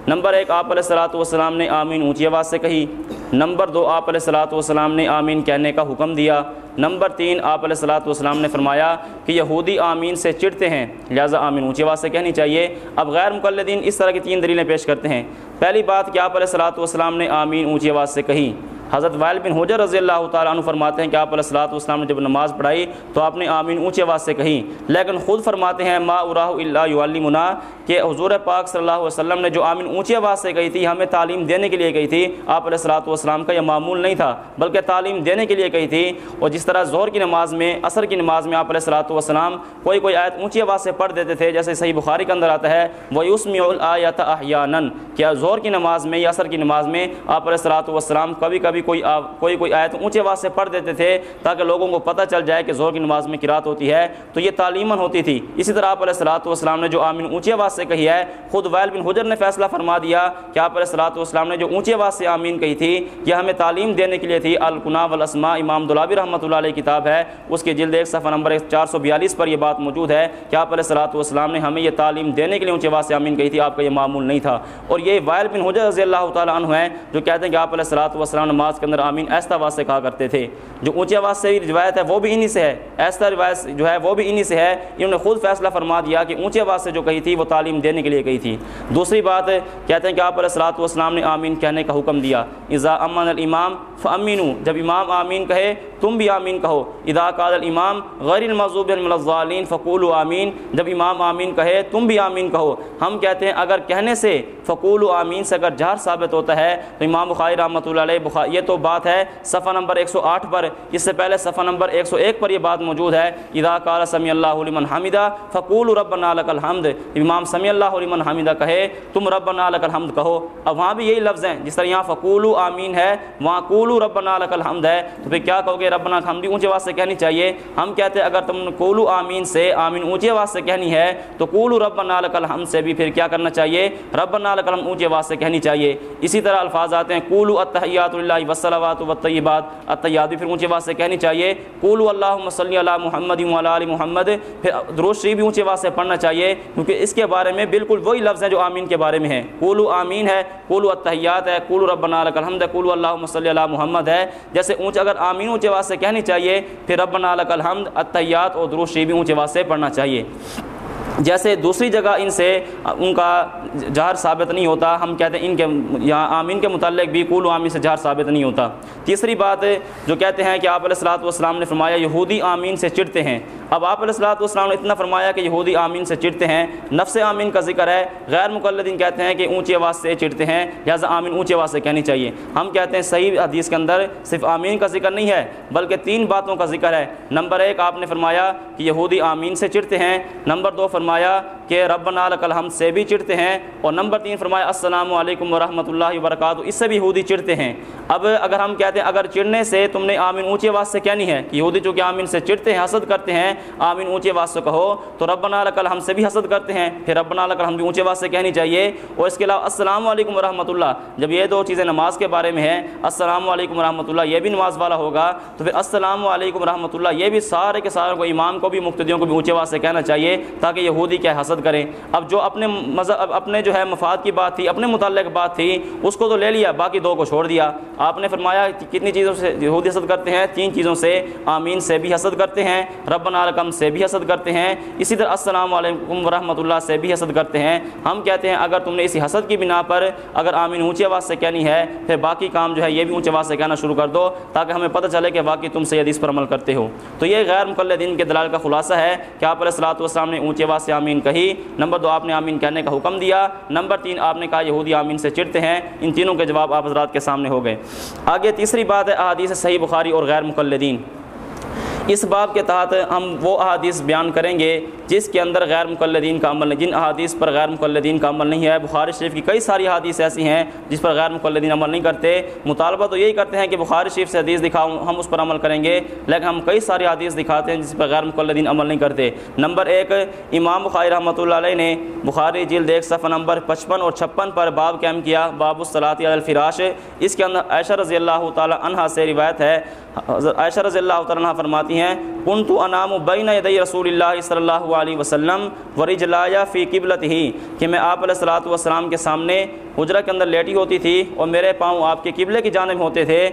نمبر ایک، آپ علیہ السلاۃ والسلام نے آمین اونچی آواز سے کہی۔ نمبر دو، آپ علیہ السلاۃ والسلام نے آمین کہنے کا حکم دیا۔ نمبر تین، آپ علیہ السلاۃ والسلام نے فرمایا کہ یہودی آمین سے چڑھتے ہیں۔ لہٰذا آمین اونچی آواز سے کہنی چاہیے۔ اب غیر مقلدین اس طرح کی تین دلیلیں پیش کرتے ہیں۔ پہلی بات، کہ آپ علیہ السلاۃ والسلام نے آمین اونچی آواز سے کہی۔ حضرت وائل بن حجر رضی اللہ تعالیٰ عنہ فرماتے ہیں کہ آپ علیہ السلاۃ والسلام نے جب نماز پڑھائی تو آپ نے آمین اونچے آواز سے کہی، لیکن خود فرماتے ہیں، ما اراہ اللہ علیہ کہ حضور پاک صلی اللہ علیہ وسلم نے جو آمین اونچی آواز سے کہی تھی، ہمیں تعلیم دینے کے لیے کہی تھی۔ آپ علیہ السلاۃ والسلام کا یہ معمول نہیں تھا، بلکہ تعلیم دینے کے لیے کہی تھی۔ اور جس طرح زہر کی نماز میں، عصر کی نماز میں آپ علیہ السلاۃ والسلام کوئی کوئی آیت اونچی آواز سے پڑھ دیتے تھے، جیسے صحیح بخاری کے اندر آتا ہے وہ یوسمی الآیت احیانن کیا زہر کی نماز میں یا عصر کی نماز میں آپ علیہ السلاۃ والسلام کبھی کبھی کبھی کوئی آ, کوئی کوئی آیت اونچے آواز سے پڑھ دیتے تھے تاکہ لوگوں کو پتہ چل جائے کہ زور کی نماز میں قرات ہوتی ہے تو یہ تعلیماً ہوتی تھی۔ اسی طرح آپ علیہ السلاۃ والسلام نے جو آمین اونچی آواز سے کہی ہے خود وائل بن حجر نے فیصلہ فرما دیا کہ آپ علیہ السلاۃ والسلام نے جو اونچی آواز سے آمین کہی تھی یہ ہمیں تعلیم دینے کے لیے تھی۔ القنا والاسماء امام دلابی رحمۃ اللہ علیہ کتاب ہے۔ اس کے جلد ایک صفحہ نمبر چار سو بیالیس پر یہ بات موجود ہے کہ آپ علیہ السلاۃ والسلام نے ہمیں یہ تعلیم دینے کے لیے اونچی آواز سے آمین کہی تھی۔ آپ کا یہ معمول نہیں تھا۔ اور یہ وائل بن حجر رضی اللہ تعالیٰ عنہ ہیں جو کہتے ہیں کہ آپ علیہ السلاۃ والسلام نماز نماز کے اندر آمین، ایسا آواز سے کہا کرتے تھے۔ جو اونچی آواز سے روایت ہے، وہ بھی انہی سے ہے۔ ایسا روایت جو ہے، وہ بھی انہی سے ہے۔ انہوں نے خود فیصلہ فرما دیا کہ اونچی آواز سے جو کہی تھی، وہ تعلیم دینے کے لیے کہی تھی۔ دوسری بات، کہتے ہیں کہ آپ علیہ السلاۃ والسلام نے آمین کہنے کا حکم دیا۔ اذا امن الامام فامینو جب امام آمین کہے، تم بھی آمین کہو۔ اذا قال الامام غیر المضوب الملظالین فقول آمین۔ جب امام آمین کہے، تم بھی آمین کہو۔ ہم کہتے ہیں، اگر کہنے سے فقول آمین سے اگر جہر ثابت ہوتا ہے، تو امام بخاری رحمۃ اللہ علیہ، بخاری یہ تو بات ہے صفحہ نمبر ایک سو آٹھ پر۔ اس سے پہلے صفحہ نمبر ایک سو ایک پر یہ بات موجود ہے۔ ادا کال سمی اللہ علیہ حمیدہ فقول رب نالک الحمد۔ امام سمی اللہ علیہ حمیدہ کہے، تم رب نالک الحمد کہو۔ اب وہاں بھی یہی لفظ ہیں۔ جس طرح یہاں فقول آمین ہے، وہاں قولو رب نالک الحمد ہے۔ تو پھر کیا کہو گے؟ رب الحمد اونچے آواز سے کہنی چاہیے۔ ہم کہتے ہیں اگر تم قولو آمین سے، آمین اونچے آواز سے کہنی ہے، تو قولو رب نالک الحمد سے بھی پھر کیا کرنا چاہیے؟ رب نالک الحمد اونچے آواز سے کہنی چاہیے۔ اسی طرح الفاظ آتے ہیں قولو التحیات اللہ وصلوات والطیبات الطیبات بھی پھر اونچے آواز سے کہنی چاہیے۔ قولو اللہم صلی علی محمد و علی محمد، پھر درود شریف بھی اونچے آواز سے پڑھنا چاہیے، کیونکہ اس کے بارے میں بالکل وہی لفظ ہیں جو آمین کے بارے میں ہیں قولو آمین ہے قولو التحیات ہے قولو رب نالک الحمد ہے قولو اللہم صلی علی محمد ہے۔ جیسے اونچے اگر آمین اونچے آواز سے کہنی چاہیے، پھر رب نالک الحمد، التحیات اور درود شریف بھی اونچے آواز سے پڑھنا چاہیے۔ جیسے دوسری جگہ ان سے، ان کا جہر ثابت نہیں ہوتا، ہم کہتے ہیں ان کے یہاں آمین کے متعلق بھی قول و آمین سے جہر ثابت نہیں ہوتا۔ تیسری بات جو کہتے ہیں کہ آپ علیہ السلاۃ والسلام نے فرمایا، یہودی آمین سے چڑھتے ہیں۔ اب آپ علیہ السلاۃ والسلام نے اتنا فرمایا کہ یہودی آمین سے چڑھتے ہیں۔ نفس آمین کا ذکر ہے۔ غیر مقلدین کہتے ہیں کہ اونچی آواز سے چڑھتے ہیں، لہٰذا آمین اونچی آواز سے کہنی چاہیے۔ ہم کہتے ہیں صحیح حدیث کے اندر صرف آمین کا ذکر نہیں ہے، بلکہ تین باتوں کا ذکر ہے۔ نمبر ایک، آپ نے فرمایا کہ یہودی آمین سے چڑھتے ہیں۔ نمبر دو فرمایا کہ رب نالک الحمد سے بھی چڑھتے ہیں اور نمبر تین فرمایا السلام علیکم ورحمۃ اللہ وبرکاتہ، اس سے بھی یہودی چڑھتے ہیں۔ اب اگر ہم کہتے ہیں اگر چڑھنے سے تم نے آمین اونچی آواز سے کہنی ہے؟ کہ یہودی چونکہ آمین سے چڑھتے ہیں، حسد کرتے ہیں، آمین اونچی آواز سے کہو، تو رب نالک الحمد سے بھی حسد کرتے ہیں۔ پھر رب نالک الحمد بھی اونچی آواز سے کہنی چاہیے۔ اور اس کے علاوہ السلام علیکم ورحمۃ اللہ، جب یہ دو چیزیں نماز کے بارے میں ہیں، السلام علیکم ورحمۃ اللہ یہ بھی نماز والا ہوگا، تو پھر السلام علیکم ورحمۃ اللہ یہ بھی سارے کے سارے کو، امام کو بھی، مقتدیوں کو بھی اونچی آواز سے کہنا چاہیے تاکہ یہودی کیا حسد کریں۔ اب جو اپنے مذہب اپنے جو ہے مفاد کی بات تھی، اپنے متعلق بات تھی، اس کو تو لے لیا، باقی دو کو چھوڑ دیا۔ آپ نے فرمایا کہ کتنی چیزوں سے یہودی حسد کرتے ہیں؟ تین چیزوں سے۔ آمین سے بھی حسد کرتے ہیں رب نالکم سے بھی حسد کرتے ہیں۔ اسی طرح السلام علیکم ورحمۃ اللہ سے بھی حسد کرتے ہیں۔ ہم کہتے ہیں اگر تم نے اسی حسد کی بنا پر اگر آمین اونچی آواز سے کہنی ہے، پھر باقی کام جو ہے یہ بھی اونچی آواز سے کہنا شروع کر دو تاکہ ہمیں پتہ چلے کہ واقعی تم سے حدیث پر عمل کرتے ہو۔ تو یہ غیر مقلدین کے دلال کا خلاصہ ہے کہ آپ علیہ السلاۃ والسلام نے اونچی آواز سے آمین کہی۔ نمبر دو، آپ نے آمین کہنے کا حکم دیا۔ نمبر تین، آپ نے کہا یہودی آمین سے چڑھتے ہیں۔ ان تینوں کے جواب آپ حضرات کے سامنے ہو گئے۔ آگے تیسری بات ہے، احادیث صحیح بخاری اور غیر مقلدین۔ اس باب کے تحت ہم وہ احادیث بیان کریں گے جس کے اندر غیر مقلدین کا عمل نہیں جن احادیث پر غیر مقلدین کا عمل نہیں ہے۔ بخاری شریف کی کئی ساری احادیث ایسی ہیں جس پر غیر مقلدین عمل نہیں کرتے۔ مطالبہ تو یہی کرتے ہیں کہ بخاری شریف سے حدیث دکھاؤں، ہم اس پر عمل کریں گے۔ لیکن ہم کئی ساری حدیث دکھاتے ہیں جس پر غیر مقلدین عمل نہیں کرتے۔ نمبر ایک، امام بخاری رحمۃ اللہ علیہ نے بخاری جلد ایک، صفحہ نمبر پچپن اور چھپن پر باب قائم کیا، باب الصلاطی الفراش۔ اس کے اندر عائشہ رضی اللہ تعالیٰ عنہ سے روایت ہے۔ عائشہ رضی اللہ تعالیٰ فرماتی ہیں۔ کن تو انام بین دئی رسول اللہ صلی اللہ علیہ وسلم ورجلایا فی قبلت ہی کہ میں آپ علیہ السلاۃ والسلام کے سامنے حجرہ کے اندر لیٹی ہوتی تھی اور میرے پاؤں آپ کے قبلے کی جانب ہوتے تھے۔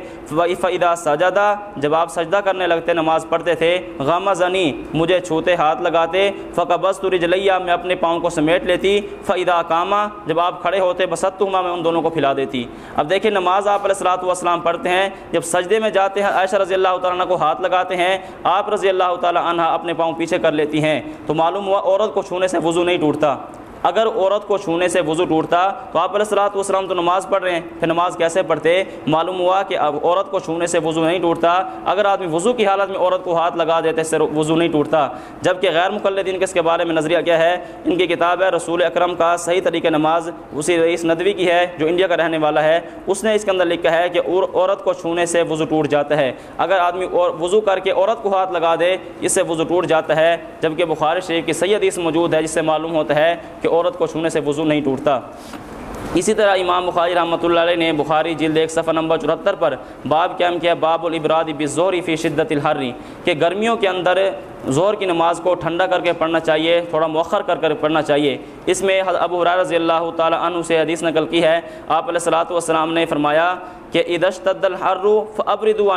فعدہ سجدہ جب آپ سجدہ کرنے لگتے، نماز پڑھتے تھے غم زنی مجھے چھوتے ہاتھ لگاتے۔ فقہ بس تو رجلیہ میں اپنے پاؤں کو سمیٹ لیتی۔ فعدہ کامہ جب آپ کھڑے ہوتے بست ہما میں ان دونوں کو پھیلا دیتی۔ اب دیکھیں، نماز آپ علیہ السلاۃ والسلام پڑھتے ہیں، جب سجدے میں جاتے ہیں، عائشہ رضی اللہ تعالیٰ کو ہاتھ لگاتے ہیں آپ رضی اللہ تعالیٰ عنہ اپنے پاؤں پیچھے کر لیتی ہیں تو معلوم ہوا عورت کو چھونے سے وضو نہیں ٹوٹتا۔ اگر عورت کو چھونے سے وضو ٹوٹتا تو آپ علیہ السلاۃ والسلام تو نماز پڑھ رہے ہیں، پھر نماز کیسے پڑھتے؟ معلوم ہوا کہ اب عورت کو چھونے سے وضو نہیں ٹوٹتا۔ اگر آدمی وضو کی حالت میں عورت کو ہاتھ لگا دیتے سے وضو نہیں ٹوٹتا۔ جبکہ غیر مقلدین کے اس کے بارے میں نظریہ کیا ہے؟ ان کی کتاب ہے رسول اکرم کا صحیح طریقہ نماز، اسی رئیس ندوی کی ہے جو انڈیا کا رہنے والا ہے۔ اس نے اس کے اندر لکھا ہے کہ عورت کو چھونے سے وضو ٹوٹ جاتا ہے۔ اگر آدمی وضو کر کے عورت کو ہاتھ لگا دے، اس سے وضو ٹوٹ جاتا ہے۔ جبکہ بخاری شریف کی صحیح حدیث موجود ہے، جس سے معلوم ہوتا ہے کہ عورت کو چھونے سے وضو نہیں ٹوٹتا۔ اسی طرح امام بخاری رحمۃ اللہ علیہ نے بخاری جلد ایک صفحہ نمبر چوہتر پر باب قائم کیا، باب الابراد بزوری فی شدت الحری کہ گرمیوں کے اندر زور کی نماز کو ٹھنڈا کر کے پڑھنا چاہیے، تھوڑا مؤخر کر کر پڑھنا چاہیے۔ اس میں ابو حرار رضی اللہ تعالیٰ عنہ سے حدیث نقل کی ہے۔ آپ علیہ السلاۃ والسلام نے فرمایا کہ ادش الحر فبردو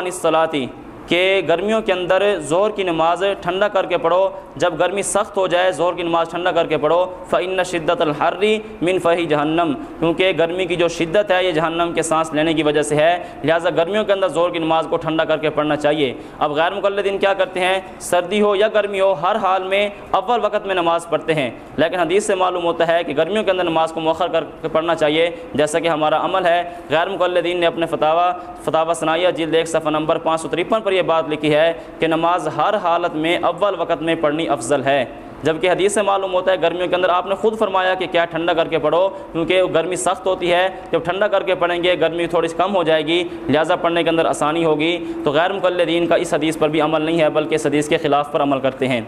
کہ گرمیوں کے اندر زہر کی نماز ٹھنڈا کر کے پڑھو، جب گرمی سخت ہو جائے، زہر کی نماز ٹھنڈا کر کے پڑھو فعن شدت الحری من فہی جہنم کیونکہ گرمی کی جو شدت ہے، یہ جہنم کے سانس لینے کی وجہ سے ہے۔ لہٰذا گرمیوں کے اندر زہر کی نماز کو ٹھنڈا کر کے پڑھنا چاہیے۔ اب غیر مقلدین کیا کرتے ہیں؟ سردی ہو یا گرمی ہو، ہر حال میں اول وقت میں نماز پڑھتے ہیں۔ لیکن حدیث سے معلوم ہوتا ہے کہ گرمیوں کے اندر نماز کو مؤخر کر کے پڑھنا چاہیے۔ جیسا کہ ہمارا عمل ہے، غیر مقلدین نے اپنے فتح فتح ثنائیہ، جلد ایک صفحہ نمبر پانچ سو ترپن پر یہ بات لکھی ہے کہ نماز ہر حالت میں اول وقت میں پڑھنی افضل ہے۔ جبکہ حدیث سے معلوم ہوتا ہے گرمیوں کے اندر آپ نے خود فرمایا کہ کیا ٹھنڈا کر کے پڑھو، کیونکہ گرمی سخت ہوتی ہے۔ جب ٹھنڈا کر کے پڑھیں گے، گرمی تھوڑی کم ہو جائے گی، لہٰذا پڑھنے کے اندر آسانی ہوگی۔ تو غیر مقلدین کا اس حدیث پر بھی عمل نہیں ہے، بلکہ اس حدیث کے خلاف پر عمل کرتے ہیں۔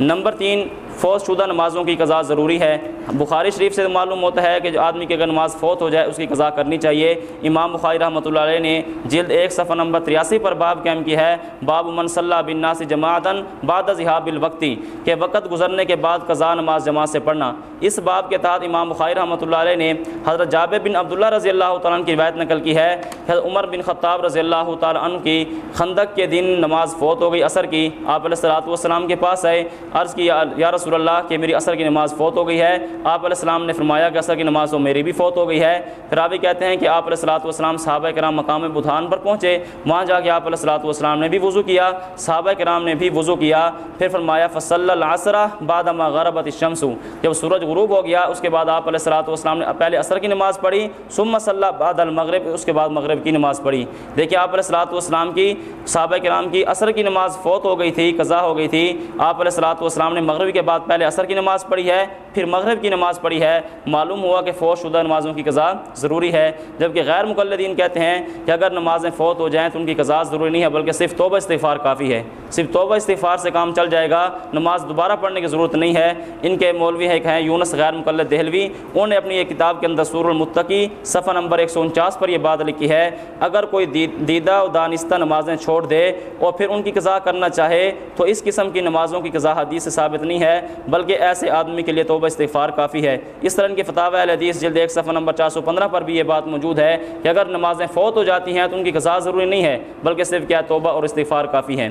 نمبر تین، فوت شدہ نمازوں کی قضا ضروری ہے۔ بخاری شریف سے معلوم ہوتا ہے کہ جو آدمی کی اگر نماز فوت ہو جائے، اس کی قضا کرنی چاہیے۔ امام بخاری رحمۃ اللہ علیہ نے جلد ایک صفحہ نمبر تریاسی پر باب قائم کی ہے، باب من صلی بن ناس جماعتن بعد ذہاب الوقتی کہ وقت گزرنے کے بعد قضا نماز جماعت سے پڑھنا۔ اس باب کے تحت امام بخاری رحمۃ اللہ علیہ نے حضرت جاب بن عبداللہ رضی اللہ تعالیٰ عنہ کی روایت نقل کی ہے۔ حضرت عمر بن خطاب رضی اللہ تعالیٰ عنہ کی خندق کے دن نماز فوت ہو گئی، عصر کی۔ آپ علیہ السلاۃ والسلام کے پاس آئے، عرض کی، یا رسول اللہ، کہ میری عصر کی نماز فوت ہو گئی ہے۔ آپ علیہ السلام نے فرمایا کہ عصر کی نماز تو میری بھی فوت ہو گئی ہے۔ پھر آپ کہتے ہیں کہ آپ علیہ السلاۃ والسلام صحابہ کرام مقام بدھان پر پہنچے۔ وہاں جا کے آپ علیہ السلاۃ والسلام نے بھی وضو کیا، صحابہ کرام نے بھی وضو کیا۔ پھر فرمایا فصل العصرہ بادما غربت الشمس. جب سورج غروب ہو گیا، اس کے بعد آپ علیہ السلاۃ والسلام نے پہلے عصر کی نماز پڑھی، ثم صلی بعد المغرب، اس کے بعد مغرب کی نماز پڑھی۔ دیکھیے، آپ علیہ السلاۃ والسلام کی، صحابہ کرام کی عصر کی نماز فوت ہو گئی تھی قضا ہو گئی تھی۔ آپ علیہ السلاۃ والسلام نے مغرب کے بعد پہلے عصر کی نماز پڑھی ہے، پھر مغرب کی نماز پڑھی ہے۔ معلوم ہوا کہ فوت شدہ نمازوں کی قضا ضروری ہے، جبکہ غیر مقلدین کہتے ہیں کہ اگر نمازیں فوت ہو جائیں تو ان کی قضا ضروری نہیں ہے، بلکہ صرف توبہ استغفار کافی ہے۔ صرف توبہ استغفار سے کام چل جائے گا، نماز دوبارہ پڑھنے کی ضرورت نہیں ہے۔ ان کے مولوی ایک ہیں یونس غیر مقلد دہلوی۔ انہوں نے اپنی یہ کتاب کے اندر سور المتقی صفحہ نمبر ایک سو انچاس پر یہ بات لکھی ہے، اگر کوئی دیدہ و دانستہ نمازیں چھوڑ دے اور پھر ان کی قضا کرنا چاہے، تو اس قسم کی نمازوں کی قضا حدیث سے ثابت نہیں ہے، بلکہ ایسے آدمی کے لیے توبہ استغفار کافی ہے۔ اس طرح ان کے فتح حدیث جلد ایک صفحہ نمبر چار سو پندرہ پر بھی یہ بات موجود ہے کہ اگر نمازیں فوت ہو جاتی ہیں تو ان کی قضا ضروری نہیں ہے، بلکہ صرف کیا توبہ اور استغفار کافی ہے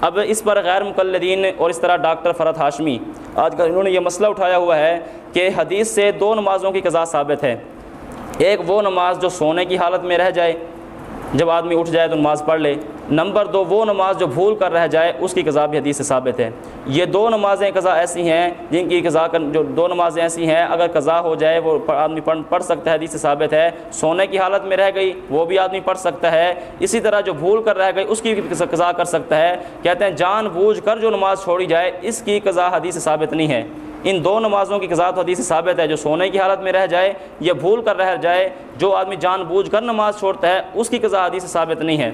اب اس پر غیر مقلدین اور اس طرح ڈاکٹر فرد ہاشمی، آج کل انہوں نے یہ مسئلہ اٹھایا ہوا ہے کہ حدیث سے دو نمازوں کی قضا ثابت ہے۔ ایک وہ نماز جو سونے کی حالت میں رہ جائے جب آدمی اٹھ جائے تو نماز پڑھ لے۔ نمبر دو، وہ نماز جو بھول کر رہ جائے، اس کی قضا بھی حدیث سے ثابت ہے۔ یہ دو نمازیں قضا ایسی ہیں جن کی قضا جو دو نمازیں ایسی ہیں، اگر قضا ہو جائے، وہ آدمی پڑھ پڑھ سکتا ہے، حدیث سے ثابت ہے۔ سونے کی حالت میں رہ گئی، وہ بھی آدمی پڑھ سکتا ہے۔ اسی طرح جو بھول کر رہ گئی، اس کی قضا کر سکتا ہے۔ کہتے ہیں، جان بوجھ کر جو نماز چھوڑی جائے، اس کی قضا حدیث سے ثابت نہیں ہے۔ ان دو نمازوں کی قضاعت حدیث ثابت ہے جو سونے کی حالت میں رہ جائے یا بھول کر رہ جائے جو آدمی جان بوجھ کر نماز چھوڑتا ہے، اس کی قضاء حدیث ثابت نہیں ہے۔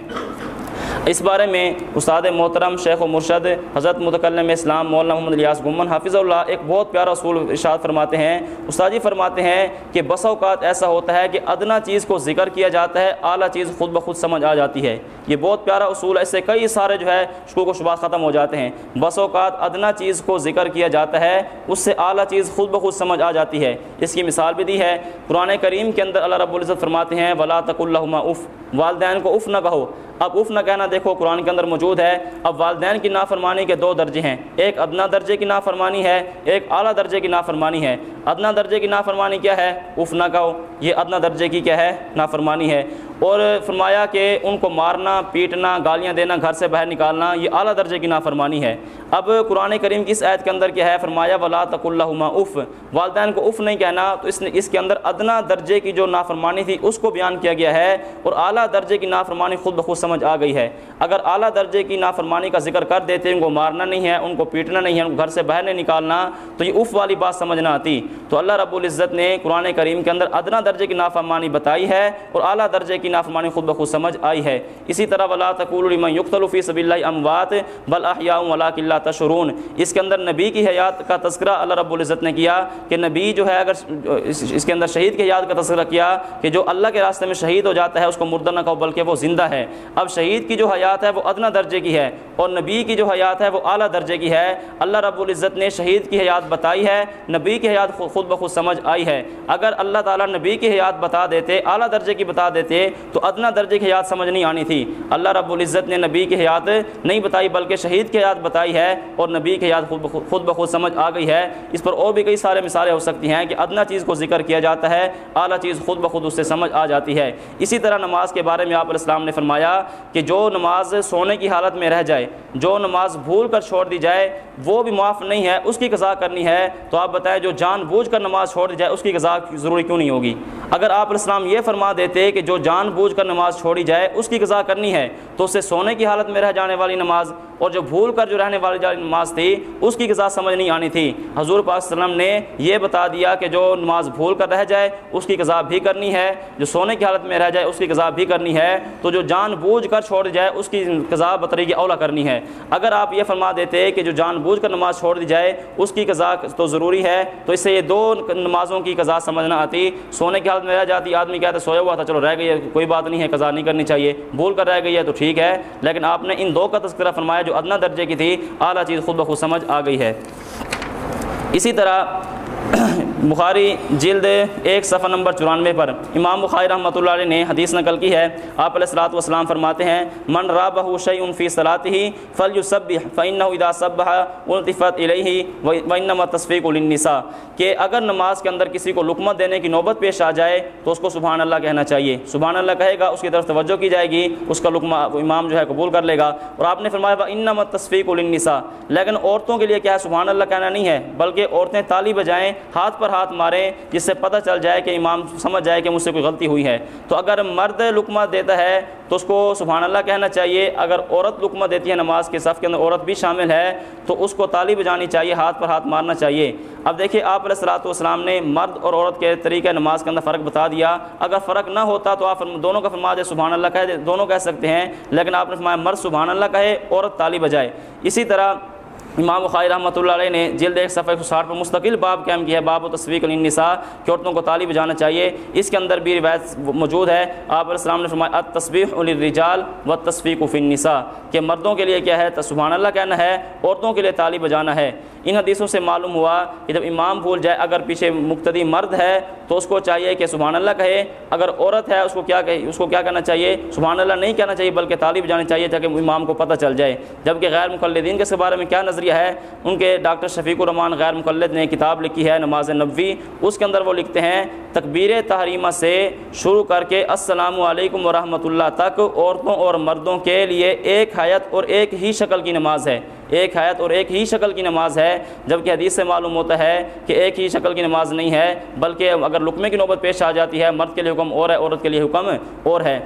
اس بارے میں استاد محترم شیخ و مرشد حضرت متکلم اسلام مولانا محمد الیاس گمن حافظ اللہ ایک بہت پیارا اصول ارشاد فرماتے ہیں۔ استادی جی فرماتے ہیں کہ بس اوقات ایسا ہوتا ہے کہ ادنا چیز کو ذکر کیا جاتا ہے، اعلیٰ چیز خود بخود سمجھ آ جاتی ہے۔ یہ بہت پیارا اصول ہے، اس سے کئی سارے جو ہے شکوک و شبات ختم ہو جاتے ہیں۔ بس اوقات ادنا چیز کو ذکر کیا جاتا ہے، اس سے اعلیٰ چیز خود بخود سمجھ آ جاتی ہے۔ اس کی مثال بھی دی ہے، قرآن کریم کے اندر اللہ رب العزت فرماتے ہیں، ولا تک اللہ اف۔ والدین کو اف نہ کہو۔ اب اف نہ کہنا دیکھو قرآن کے اندر موجود ہے۔ اب والدین کی نافرمانی کے دو درجے ہیں۔ ایک ادنا درجے کی نافرمانی ہے، ایک اعلیٰ درجے کی نافرمانی ہے۔ ادنا درجے کی نافرمانی کیا ہے؟ اف نہ کہو، یہ ادنا درجے کی کیا ہے؟ نافرمانی ہے۔ اور فرمایا کہ ان کو مارنا، پیٹنا، گالیاں دینا، گھر سے باہر نکالنا، یہ اعلیٰ درجے کی نافرمانی ہے۔ اب قرآن کریم کی اس عید کے اندر کیا ہے؟ فرمایا، ولا تک اللہ اف والدین کو اف نہیں کہنا، تو اس نے اس کے اندر ادنا درجے کی جو نافرمانی تھی، اس کو بیان کیا گیا ہے۔ اور اعلیٰ درجے کی نافرمانی خود بخود سمجھ آ گئی ہے۔ اگر اعلیٰ درجے کی نافرمانی کا ذکر کر دیتے، ان کو مارنا نہیں ہے، ان کو پیٹنا نہیں ہے، ان کو گھر سے باہر نہیں نکالنا، تو یہ اف والی بات سمجھ نہ آتی۔ تو اللہ رب العزت نے قرآن کریم کے اندر ادنا درجے کی نافرمانی بتائی ہے اور اعلیٰ درجے کی نافرمانی خود بخود سمجھ آئی ہے۔ اسی طرح ولا تقول لمن يقتل في سبيل اموات بل احياء ولكن لا اس کے اندر نبی کی حیات کا تذکرہ اللہ رب العزت نے کیا کہ نبی جو ہے اگر اس کے اندر شہید کی حیات کا تذکرہ کیا کہ جو اللہ کے راستے میں شہید ہو جاتا ہے اس کو مردہ نہ کہو بلکہ وہ زندہ ہے۔ اب شہید کی جو حیات ہے وہ ادنا درجے کی ہے اور نبی کی جو حیات ہے وہ اعلیٰ درجے کی ہے۔ اللہ رب العزت نے شہید کی حیات بتائی ہے، نبی کی حیات خود بخود سمجھ آئی ہے۔ اگر اللہ تعالیٰ نبی کی حیات بتا دیتے، اعلیٰ درجے کی بتا دیتے، تو ادنا درجے کی حیات سمجھ نہیں آنی تھی۔ اللہ رب العزت نے نبی کی حیات نہیں بتائی، بلکہ شہید کی حیات بتائی ہے اور نبی کی حیات خود بخود خود بخود سمجھ آ گئی ہے۔ اس پر اور بھی کئی سارے مثالیں ہو سکتی ہیں کہ ادنا چیز کو ذکر کیا جاتا ہے، اعلیٰ چیز خود بخود اس سے سمجھ آ جاتی ہے۔ اسی طرح نماز کے بارے میں آپ علیہ السلام نے فرمایا کہ جو نماز سونے کی حالت میں رہ جائے، جو نماز بھول کر چھوڑ دی جائے، وہ بھی معاف نہیں ہے، اس کی قضا کرنی ہے۔ تو آپ بتائیں جو جان بوجھ کر نماز چھوڑ دی جائے، اس کی قضا ضروری کیوں نہیں ہوگی؟ اگر آپ علیہ السلام یہ فرما دیتے کہ جو جان بوجھ کر نماز چھوڑی جائے، اس کی قضا کرنی ہے، تو اسے سونے کی حالت میں رہ جانے والی نماز اور جو بھول کر جو رہنے والی نماز تھی، اس کی قضا سمجھ نہیں آنی تھی۔ حضور پاک صلی اللہ علیہ وسلم نے یہ بتا دیا کہ جو نماز بھول کر رہ جائے، اس کی قضا بھی کرنی ہے۔ جو سونے کی حالت میں رہ جائے، اس کی قضا بھی کرنی ہے۔ تو جو جان بوجھ کر چھوڑ جائے، اس کی قضا بطریق اولا کرنی ہے۔ اگر آپ یہ فرما دیتے کہ جو جان بوجھ کر نماز چھوڑ دی جائے، اس کی قضا تو ضروری ہے، تو اس سے یہ دو نمازوں کی قضا سمجھ نہ آتی، سونے کی حالت میں رہ جاتی، آدمی کہتے سویا ہوا تھا، چلو رہ گئی ہے، کوئی بات نہیں ہے، قضا نہیں کرنی چاہیے، بھول کر رہ گئی ہے تو ٹھیک ہے۔ لیکن آپ نے ان دو کا تذکرہ فرمایا جو ادنا درجے کی تھی، اعلیٰ چیز خود بخود سمجھ آ گئی ہے۔ اسی طرح بخاری جلد ایک صفحہ نمبر چورانوے پر امام بخاری رحمۃ اللہ علیہ نے حدیث نقل کی ہے۔ آپ علیہ السلاۃ والسلام فرماتے ہیں، من را بہ شعی فی صلاط ہی فل یو سب فعن ادا صب الطفت علیہ ونما تصفیق النساء کہ اگر نماز کے اندر کسی کو لکمت دینے کی نوبت پیش آ جائے، تو اس کو سبحان اللہ کہنا چاہیے۔ سبحان اللہ کہے گا، اس کی طرف توجہ کی جائے گی، اس کا لکمہ امام جو ہے قبول کر لے گا۔ اور آپ نے فرمایا انما تصفیق النساء لیکن عورتوں کے لیے کیا ہے؟ سبحان اللہ کہنا نہیں ہے، بلکہ عورتیں تالی بجائیں، ہاتھ پر ہاتھ ماریں جس سے پتہ چل جائے کہ امام سمجھ جائے کہ مجھ سے کوئی غلطی ہوئی ہے۔ تو اگر مرد لکمہ دیتا ہے تو اس کو سبحان اللہ کہنا چاہیے۔ اگر عورت لکمہ دیتی ہے نماز کے صف کے اندر، عورت بھی شامل ہے، تو اس کو تالی بجانی چاہیے، ہاتھ پر ہاتھ مارنا چاہیے۔ اب دیکھیے، آپ علیہ السلاۃ والسلام نے مرد اور عورت کے طریقے نماز کے اندر فرق بتا دیا۔ اگر فرق نہ ہوتا تو آپ دونوں کا فرما دے سبحان اللہ کہہ دونوں کہہ سکتے ہیں۔ لیکن آپ نے فرمایا مرد سبحان اللہ کہے، عورت تالی بجائے۔ اسی طرح امام بخاری رحمۃ اللہ علیہ نے جلد ایک صفحہ ایک ساٹھ پر مستقل باب قائم کیا ہے، باب و تصویر النساء کہ عورتوں کو تعلیم جانا چاہیے۔ اس کے اندر بھی روایت موجود ہے۔ آپ علیہ السلام نے فرمایا تصویح الرجال و تصویق فی النساء، کہ مردوں کے لیے کیا ہے؟ سبحان اللہ کہنا ہے، عورتوں کے لیے تعلیم بجانا ہے۔ ان حدیثوں سے معلوم ہوا کہ جب امام بھول جائے، اگر پیچھے مقتدی مرد ہے تو اس کو چاہیے کہ سبحان اللہ کہے، اگر عورت ہے، اس کو کیا کہے، اس کو کیا کہنا چاہیے؟ سبحان اللہ نہیں کہنا چاہیے، بلکہ تعلیم جانی چاہیے تاکہ امام کو پتہ چل جائے۔ جبکہ غیر مقلدین کے کے بارے میں کیا نظریہ ہے؟ ان کے ڈاکٹر شفیق الرحمان غیر مقلد نے کتاب لکھی ہے، نماز نبوی۔ اس کے اندر وہ لکھتے ہیں، تکبیر تحریمہ سے شروع کر کے السلام علیکم ورحمۃ اللہ تک عورتوں اور مردوں کے لیے ایک حیت اور ایک ہی شکل کی نماز ہے۔ ایک حیت اور ایک ہی شکل کی نماز ہے، جبکہ حدیث سے معلوم ہوتا ہے کہ ایک ہی شکل کی نماز نہیں ہے، بلکہ اگر لقمے کی نوبت پیش آ جاتی ہے، مرد کے لیے حکم اور ہے، عورت کے لیے حکم اور ہے۔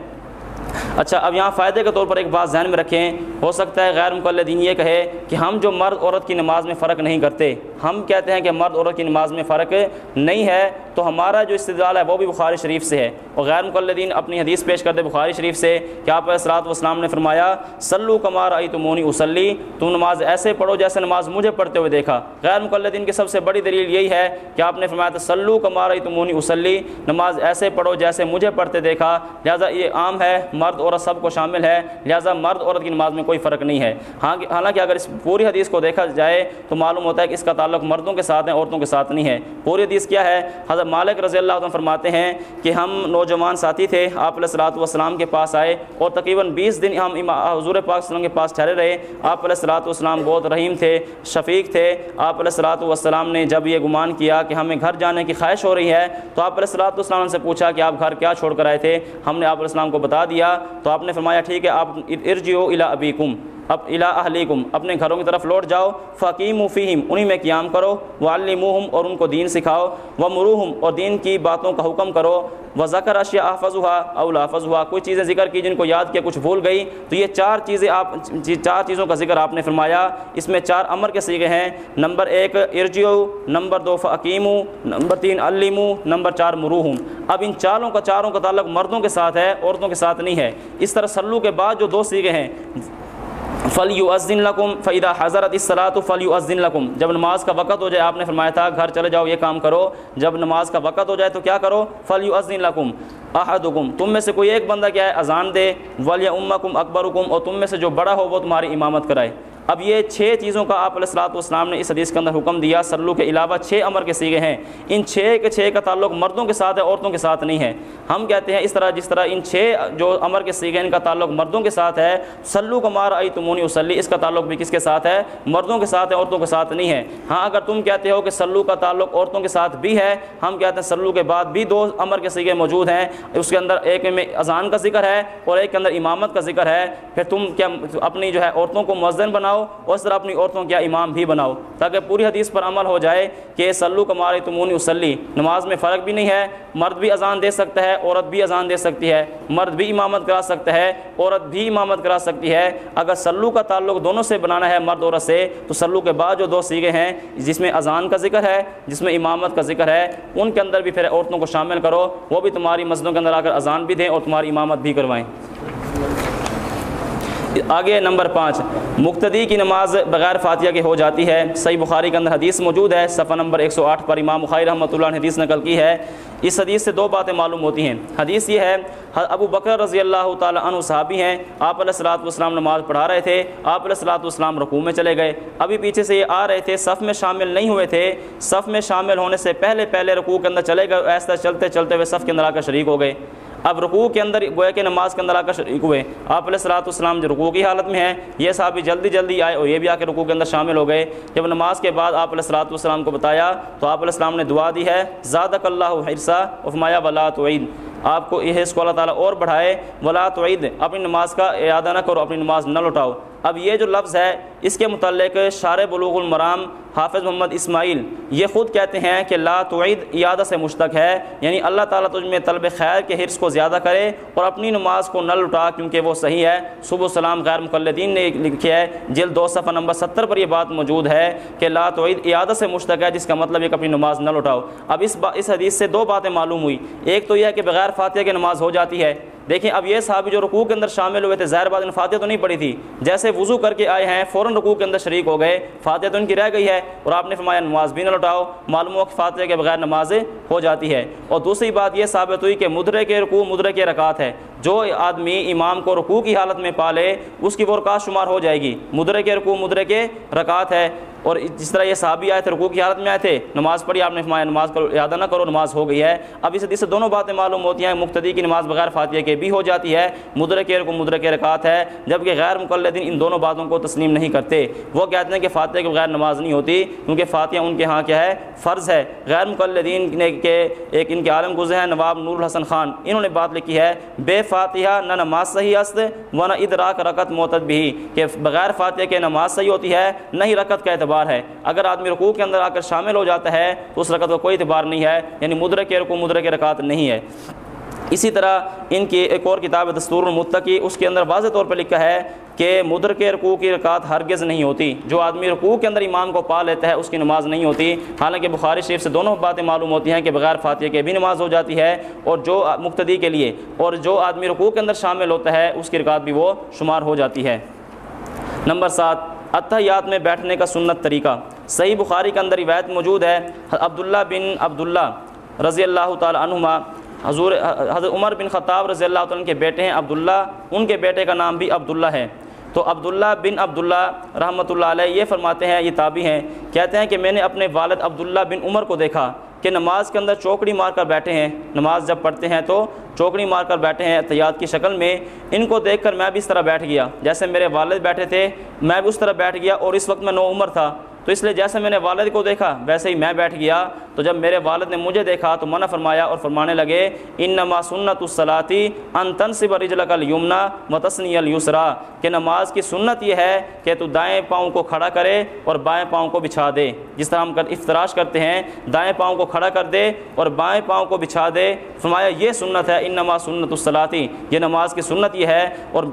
اچھا اب یہاں فائدے کے طور پر ایک بات ذہن میں رکھیں۔ ہو سکتا ہے غیر مقلدین یہ کہے کہ ہم جو مرد، عورت کی نماز میں فرق نہیں کرتے۔ ہم کہتے ہیں کہ مرد عورت کی نماز میں فرق نہیں ہے، تو ہمارا جو استدلال ہے وہ بھی بخاری شریف سے ہے۔ اور غیر مقلدین اپنی حدیث پیش کرتے بخاری شریف سے کہ آپ اسرات وسلام نے فرمایا سلو کمار آئی تمونی اسلی تم نماز ایسے پڑھو جیسے نماز مجھے پڑھتے ہوئے دیکھا۔ غیر مقلدین کی سب سے بڑی دلیل یہی ہے کہ آپ نے فرمایا تھا سلو کمار آئی تمونی اسلی نماز ایسے پڑھو جیسے مجھے پڑھتے دیکھا۔ لہٰذا یہ عام ہے، مرد عورت سب کو شامل ہے۔ لہٰذا مرد عورت کی نماز میں کوئی فرق نہیں ہے۔ ہاں حالانکہ اگر اس پوری حدیث کو دیکھا جائے تو معلوم ہوتا ہے کہ اس کا تعلق مردوں کے ساتھ ہے عورتوں کے ساتھ نہیں ہے۔ پوری حدیث کیا ہے؟ حضرت مالک رضی اللہ عنہ فرماتے ہیں کہ ہم نوجوان ساتھی تھے، آپ علیہ السلاۃ والسلام کے پاس آئے اور تقریباً بیس دن ہم حضور پاک وسلم کے پاس ٹھہرے رہے۔ آپ علیہ السلاۃ والسلام بہت رحیم تھے، شفیق تھے۔ آپ علیہ السلاۃ والسلام نے جب یہ گمان کیا کہ ہمیں گھر جانے کی خواہش ہو رہی ہے، تو آپ علیہ السلاۃ والسلام سے پوچھا کہ آپ گھر کیا چھوڑ کر آئے تھے؟ ہم نے آپ علیہ السلام کو بتا دیا، تو آپ نے فرمایا ٹھیک ہے، آپ ارجیو الا ابیکم۔ اب الا اہلیکم، اپنے گھروں کی طرف لوٹ جاؤ فقیم و فیم انہیں میں قیام کرو والموہم اور ان کو دین سکھاؤ و مروحم اور دین کی باتوں کا حکم کرو و ذکر اشیاء احفظ ہوا اول حافظ ہوا کوئی چیزیں ذکر کی جن کو یاد کیا کچھ بھول گئی، تو یہ چار چیزیں آپ، چار چیزوں کا ذکر آپ نے فرمایا، اس میں چار امر کے سیگے ہیں، نمبر ایک ارجیو نمبر دو فقیم نمبر تین علیمو نمبر چار مروحم اب ان چاروں کا چاروں کا تعلق مردوں کے ساتھ ہے، عورتوں کے ساتھ نہیں ہے۔ اس طرح سلو کے بعد جو دو سیگے ہیں فل یو ازن لکم فیدہ حضرت اصلاۃ فل یو ازن لکم جب نماز کا وقت ہو جائے، آپ نے فرمایا تھا، گھر چلے جاؤ، یہ کام کرو۔ جب نماز کا وقت ہو جائے تو کیا کرو؟ فلیو ازن لکم احدکم، تم میں سے کوئی ایک بندہ کیا ہے؟ اذان دے۔ ولی امکم اکبرکم، اور تم میں سے جو بڑا ہو، وہ تمہاری امامت کرائے۔ اب یہ چھ چیزوں کا آپ علیہ السلاۃ والسلام نے اس حدیث کے اندر حکم دیا سلو کے علاوہ چھ امر کے سیگے ہیں۔ ان چھ کے چھ کا تعلق مردوں کے ساتھ ہے، عورتوں کے ساتھ نہیں ہے۔ ہم کہتے ہیں اس طرح جس طرح ان چھ جو امر کے سیگے ان کا تعلق مردوں کے ساتھ ہے۔ سلو کا مار آئی تمونی وسلی اس کا تعلق بھی کس کے ساتھ ہے؟ مردوں کے ساتھ ہے، عورتوں کے ساتھ نہیں ہے۔ ہاں اگر تم کہتے ہو کہ سلو کا تعلق عورتوں کے ساتھ بھی ہے، ہم کہتے ہیں سلو کے بعد بھی دو امر کے سیگے موجود ہیں۔ اس کے اندر ایک میں اذان کا ذکر ہے اور ایک کے اندر امامت کا ذکر ہے۔ پھر تم کیا اپنی جو ہے عورتوں کو مؤذن بناؤ اور اس طرح اپنی عورتوں کیا امام بھی بناؤ، تاکہ پوری حدیث پر عمل ہو جائے کہ سلو کمار تمونی وسلی نماز میں فرق بھی نہیں ہے، مرد بھی اذان دے سکتا ہے، عورت بھی اذان دے سکتی ہے۔ مرد بھی امامت کرا سکتا ہے، عورت بھی امامت کرا سکتی ہے۔ اگر سلو کا تعلق دونوں سے بنانا ہے، مرد عورت سے، تو سلو کے بعد جو دو سیگے ہیں، جس میں اذان کا ذکر ہے، جس میں امامت کا ذکر ہے، ان کے اندر بھی پھر عورتوں کو شامل کرو۔ وہ بھی تمہاری مسجدوں کے اندر آ کر اذان بھی دیں اور تمہاری امامت بھی کروائیں۔ آگے نمبر پانچ، مقتدی کی نماز بغیر فاتحہ کے ہو جاتی ہے۔ صحیح بخاری کے اندر حدیث موجود ہے۔ صفحہ نمبر 108 پر امام بخاری رحمۃ اللہ نے حدیث نقل کی ہے۔ اس حدیث سے دو باتیں معلوم ہوتی ہیں۔ حدیث یہ ہے، ابو بکر رضی اللہ تعالیٰ عنہ صحابی ہیں۔ آپ علیہ السلاۃ والسلام نماز پڑھا رہے تھے۔ آپ علیہ السلاۃ والسلام رقوع میں چلے گئے۔ ابھی پیچھے سے یہ آ رہے تھے، صف میں شامل نہیں ہوئے تھے۔ صف میں شامل ہونے سے پہلے پہلے رقوع کے اندر چلے گئے۔ ایسا چلتے چلتے ہوئے صف کے اندر آ کر شریک ہو گئے۔ اب رکوع کے اندر گویا کہ نماز کے اندر آ کر شریک ہوئے۔ آپ علیہ السلاۃ والسلام جو رکوع کی حالت میں ہیں، یہ صحابی جلدی جلدی آئے اور یہ بھی آ کے رکوع کے اندر شامل ہو گئے۔ جب نماز کے بعد آپ علیہ السلات والسلام کو بتایا تو آپ علیہ السلام نے دعا دی ہے زادہ اللہ حرصہ افمایا ولا توعید آپ کو یہ اس کو اللہ تعالیٰ اور بڑھائے، ولا توعید اپنی نماز کا اعادہ نہ کرو، اپنی نماز نہ لوٹاؤ۔ اب یہ جو لفظ ہے، اس کے متعلق شار بلوغ المرام حافظ محمد اسماعیل یہ خود کہتے ہیں کہ لا تعید ایادہ سے مشتق ہے یعنی اللہ تعالیٰ تجھ میں طلب خیر کے حرص کو زیادہ کرے اور اپنی نماز کو نہ لٹا کیونکہ وہ صحیح ہے۔ صبح و سلام غیر مقلدین نے لکھا ہے جلد دو صفحہ نمبر ستر پر یہ بات موجود ہے کہ لا تعید ایادہ سے مشتق ہے، جس کا مطلب ایک اپنی نماز نہ لٹاؤ اب اس با، اس حدیث سے دو باتیں معلوم ہوئی۔ ایک تو یہ ہے کہ بغیر فاتحہ کی نماز ہو جاتی ہے۔ دیکھیں، اب یہ صحابی جو رکوع کے اندر شامل ہوئے تھے، ظاہر بات ان فاتحہ تو نہیں پڑی تھی۔ جیسے وضو کر کے آئے ہیں، فوراً رکوع کے اندر شریک ہو گئے، فاتحہ تو ان کی رہ گئی ہے۔ اور آپ نے فرمایا، نماز بھی نہ لوٹاؤ۔ معلوم ہو کہ فاتحہ کے بغیر نماز ہو جاتی ہے۔ اور دوسری بات یہ ثابت ہوئی کہ مدرے کے رکوع مدرے کے رکعت ہے جو آدمی امام کو رکوع کی حالت میں پالے، اس کی وہ رکعت شمار ہو جائے گی۔ مدرے کے رکوع مدرے کے رکعت ہے اور جس طرح یہ صحابی آئے تھے، رکوع کی حالت میں آئے تھے، نماز پڑھی آپ نے فرمایا، نماز کرو اعادہ نہ کرو، نماز ہو گئی ہے۔ اب اس حدیث سے دونوں باتیں معلوم ہوتی ہیں، مقتدی کی نماز بغیر فاتحہ کے بھی ہو جاتی ہے مدر کے رکو مدر کے رکعت ہے، جبکہ غیر مقلدین ان دونوں باتوں کو تسلیم نہیں کرتے۔ وہ کہتے ہیں کہ فاتحہ کے بغیر نماز نہیں ہوتی، کیونکہ فاتحہ ان کے ہاں کیا ہے، فرض ہے۔ غیر مقلدین نے کے ایک ان کے عالم گزر ہیں، نواب نور الحسن خان، انہوں نے بات لکھی ہے، بے فاتحہ نہ نماز صحیح است و نہ ادراک رکت معتد بھی، کہ بغیر فاتحہ کے نماز صحیح ہوتی ہے، نہ ہی رکت کا اعتبار ہے۔ اگر آدمی رکوع کے اندر آ کر شامل ہو جاتا ہے تو اس رکعت کا کوئی اعتبار نہیں ہے یعنی مدر کے رکوع مدر کے رکعت نہیں ہے۔ اسی طرح ان کی ایک اور کتاب دستور المتقی، اس کے اندر واضح طور پہ لکھا ہے کہ مدر کے رکوع کی رکعت ہرگز نہیں ہوتی۔ جو آدمی رکوع کے اندر امام کو پا لیتا ہے، اس کی نماز نہیں ہوتی۔ حالانکہ بخاری شریف سے دونوں باتیں معلوم ہوتی ہیں کہ بغیر فاتحہ کے بھی نماز ہو جاتی ہے اور جو مقتدی کے لیے اور جو آدمی رکوع کے اندر شامل ہوتا ہے، اس کی رکعت بھی وہ شمار ہو جاتی ہے۔ نمبر سات اتحیات میں بیٹھنے کا سنت طریقہ۔ صحیح بخاری کے اندر روایت موجود ہے، عبداللہ بن عبداللہ رضی اللہ تعالی عنہما، حضور، حضرت عمر بن خطاب رضی اللہ تعالیٰ کے بیٹے ہیں، عبداللہ، ان کے بیٹے کا نام بھی عبداللہ ہے۔ تو عبداللہ بن عبداللہ رحمۃ اللہ علیہ یہ فرماتے ہیں، یہ تابی ہیں، کہتے ہیں کہ میں نے اپنے والد عبداللہ بن عمر کو دیکھا۔ کہ نماز کے اندر چوکڑی مار کر بیٹھے ہیں۔ نماز جب پڑھتے ہیں تو چوکڑی مار کر بیٹھے ہیں احتیاط کی شکل میں۔ ان کو دیکھ کر میں بھی اس طرح بیٹھ گیا۔ جیسے میرے والد بیٹھے تھے، میں بھی اس طرح بیٹھ گیا اور اس وقت میں نو عمر تھا۔ تو اس لیے جیسے میں نے والد کو دیکھا، ویسے ہی میں بیٹھ گیا۔ تو جب میرے والد نے مجھے دیکھا تو منع فرمایا اور فرمانے لگے ان نما سنت الصلاطی ان تنصب رجلک الیمنا متسنی السرا کہ نماز کی سنت یہ ہے کہ تو دائیں پاؤں کو کھڑا کرے اور بائیں پاؤں کو بچھا دے۔ جس طرح ہم کر افطراش کرتے ہیں، دائیں پاؤں کو کھڑا کر دے اور بائیں پاؤں کو بچھا دے۔ فرمایا، یہ سنت ہے ان نما سنت الصلاطی یہ نماز کی سنت یہ ہے۔ اور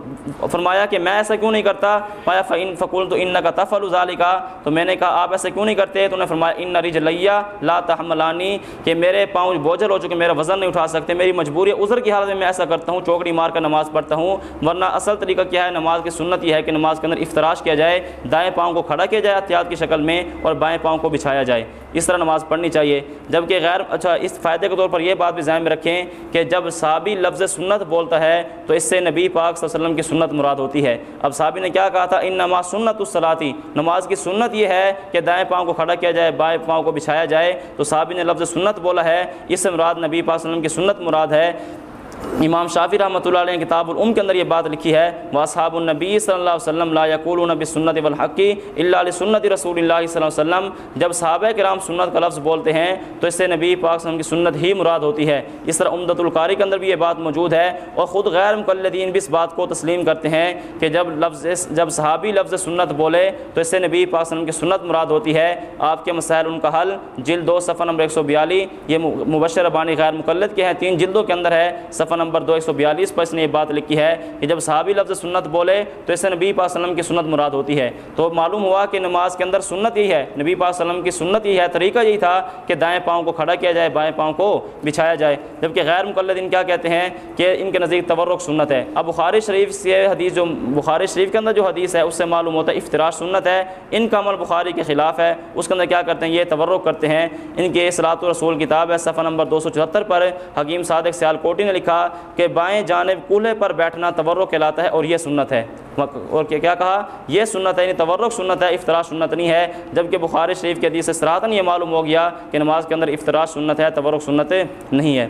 فرمایا کہ میں ایسا کیوں نہیں کرتا؟ پایا فعین فکول تو ان کا تفل ازالی کا تو میں نے کہا، آپ ایسے کیوں نہیں کرتے؟ تو انہوں نے فرمایا، ان نریج لیا، لا تحملانی کہ میرے پاؤں بوجھل ہو چکے، میرا وزن نہیں اٹھا سکتے، میری مجبوری عذر کی حالت میں میں ایسا کرتا ہوں، چوکڑی مار کر نماز پڑھتا ہوں، ورنہ اصل طریقہ کیا ہے، نماز کی سنت یہ ہے کہ نماز کے اندر افطراش کیا جائے، دائیں پاؤں کو کھڑا کیا جائے احتیاط کی شکل میں اور بائیں پاؤں کو بچھایا جائے۔ اس طرح نماز پڑھنی چاہیے۔ جبکہ غیر اچھا اس فائدے کے طور پر یہ بات بھی ذہن میں رکھیں کہ جب صحابی لفظ سنت بولتا ہے، تو اس سے نبی پاک صلی اللہ علیہ وسلم کی سنت مراد ہوتی ہے۔ اب صحابی نے کیا کہا تھا؟ ان نماز سنت الصلاتی۔ نماز کی سنت یہ ہے کہ دائیں پاؤں کو کھڑا کیا جائے، بائیں پاؤں کو بچھایا جائے۔ تو صحابی نے لفظ سنت بولا ہے۔ اس سے مراد نبی پاک صلی اللہ علیہ وسلم کی سنت مراد ہے۔ امام شافی رحمۃ اللہ علیہ کتاب العم کے اندر یہ بات لکھی ہے، واصحاب النبی صلی اللہ علیہ وسلم لا یقول نبی سنت والحقی اللہ علیہ سنت رسول اللہ صلی اللہ علیہ وسلم۔ جب صحابہ کرام سنت کا لفظ بولتے ہیں، تو اس سے نبی پاک صلی اللہ علیہ وسلم کی سنت ہی مراد ہوتی ہے۔ اس طرح عمدۃ القاری کے اندر بھی یہ بات موجود ہے اور خود غیر مقلدین بھی اس بات کو تسلیم کرتے ہیں کہ جب لفظ جب صحابی لفظ سنت بولے، تو اس سے نبی پاک صلی اللہ علیہ وسلم کی سنت مراد ہوتی ہے۔ آپ کے مسائل ان کا حل، جلد دو صفحہ نمبر ایک سو بیالی، یہ مبشر ابانی غیر مقلد کے ہیں۔ تین جلدوں کے اندر ہے، صفحہ صفحہ نمبر دو ایک سو بیالیس پر اس نے یہ بات لکھی ہے کہ جب صحابی لفظ سنت بولے تو اس سے نبی پاک وسلم کی سنت مراد ہوتی ہے۔ تو معلوم ہوا کہ نماز کے اندر سنت یہی ہے۔ نبی پاک وسلم کی سنت یہی ہے۔ طریقہ یہی تھا کہ دائیں پاؤں کو کھڑا کیا جائے، بائیں پاؤں کو بچھایا جائے۔ جبکہ غیر مقلدین کیا کہتے ہیں کہ ان کے نزدیک تورک سنت ہے۔ اب بخاری شریف سے حدیث جو بخاری شریف کے اندر جو حدیث ہے، اس سے معلوم ہوتا ہے افطراش سنت ہے۔ ان کا عمل بخاری کے خلاف ہے۔ اس کے اندر کیا کرتے ہیں؟ یہ تورک کرتے ہیں۔ ان کے اصلاۃ رسول کتاب ہے، صفحہ نمبر دو سو چوہتر پر حکیم صادق سیال کوٹی نے لکھا کہ بائیں جانب کولہے پر بیٹھنا تورک کہلاتا ہے اور یہ سنت ہے۔ اور کیا کہا؟ یہ سنت ہے یعنی تورک سنت ہے، افطرا سنت نہیں ہے۔ جبکہ بخاری شریف کے حدیث سے سراہتاً یہ معلوم ہو گیا کہ نماز کے اندر افطرا سنت ہے، تورک سنت نہیں ہے۔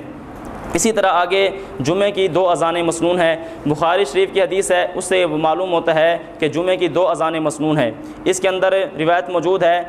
اسی طرح آگے جمعہ کی دو اذانیں مصنون ہیں۔ بخاری شریف کی حدیث ہے، اس سے معلوم ہوتا ہے کہ جمعہ کی دو اذانیں مصنون ہیں۔ اس کے اندر روایت موجود ہے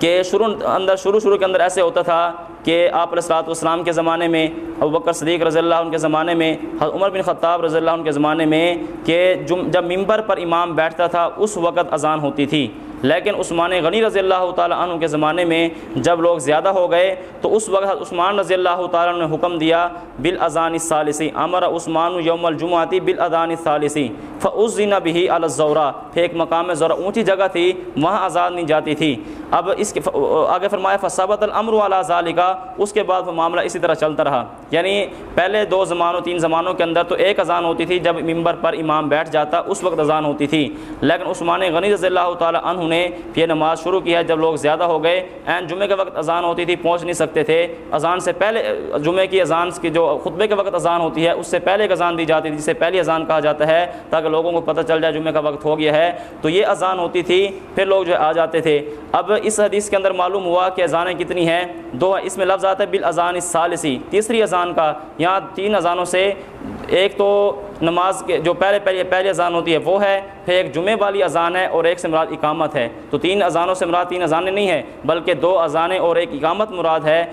کہ شروع اندر، شروع شروع کے اندر ایسے ہوتا تھا کہ آپ علیہ والسلام کے زمانے میں، ابو بکر صدیق رضی اللہ عنہ کے زمانے میں عمر بن خطاب رضی اللہ عنہ کے زمانے میں کہ جب ممبر پر امام بیٹھتا تھا، اس وقت اذان ہوتی تھی۔ لیکن عثمان غنی رضی اللہ تعالیٰ عنہ کے زمانے میں جب لوگ زیادہ ہو گئے، تو اس وقت عثمان رضی اللہ تعالیٰ عنہ نے حکم دیا، بالاذان الثالثی۔ امر عثمان یوم الجمعاتی بالاذان الثالثی۔ فعزین بھی الزورہ پھر ایک مقام ذرا اونچی جگہ تھی، وہاں آزاد نہیں جاتی تھی۔ اب اس کے آگے فرمایا فصابت الامر والا ظال اس کے بعد وہ معاملہ اسی طرح چلتا رہا۔ یعنی پہلے دو زمانوں، تین زمانوں کے اندر تو ایک اذان ہوتی تھی جب ممبر پر امام بیٹھ جاتا، اس وقت اذان ہوتی تھی۔ لیکن عثمان غنی رضی اللہ تعالیٰ عنہ نے پھر نماز شروع کیا جب لوگ زیادہ ہو گئے عین جمعے کے وقت اذان ہوتی تھی، پہنچ نہیں سکتے تھے۔ اذان سے پہلے جمعے کی اذان کی جو خطبے کے وقت اذان ہوتی ہے، اس سے پہلے ایک اذان دی جاتی تھی، جسے پہلی اذان کہا جاتا ہے، تاکہ لوگوں کو پتہ چل جائے جمعے کا وقت ہو گیا ہے۔ تو یہ اذان ہوتی تھی، پھر لوگ جو آ جاتے تھے۔ اب اس حدیث کے اندر معلوم ہوا کہ اذانیں کتنی ہیں۔ دو اس میں لفظ آتا ہے بالاذان الثالثی، تیسری اذان کا۔ یہاں تین اذانوں سے ایک تو نماز کے جو پہلے پہلے پہلی اذان ہوتی ہے وہ ہے، پھر ایک جمعے والی اذان ہے اور ایک سے مراد اقامت ہے۔ تو تین اذانوں سے مراد تین اذانیں نہیں ہیں، بلکہ دو اذانیں اور ایک اقامت مراد ہے۔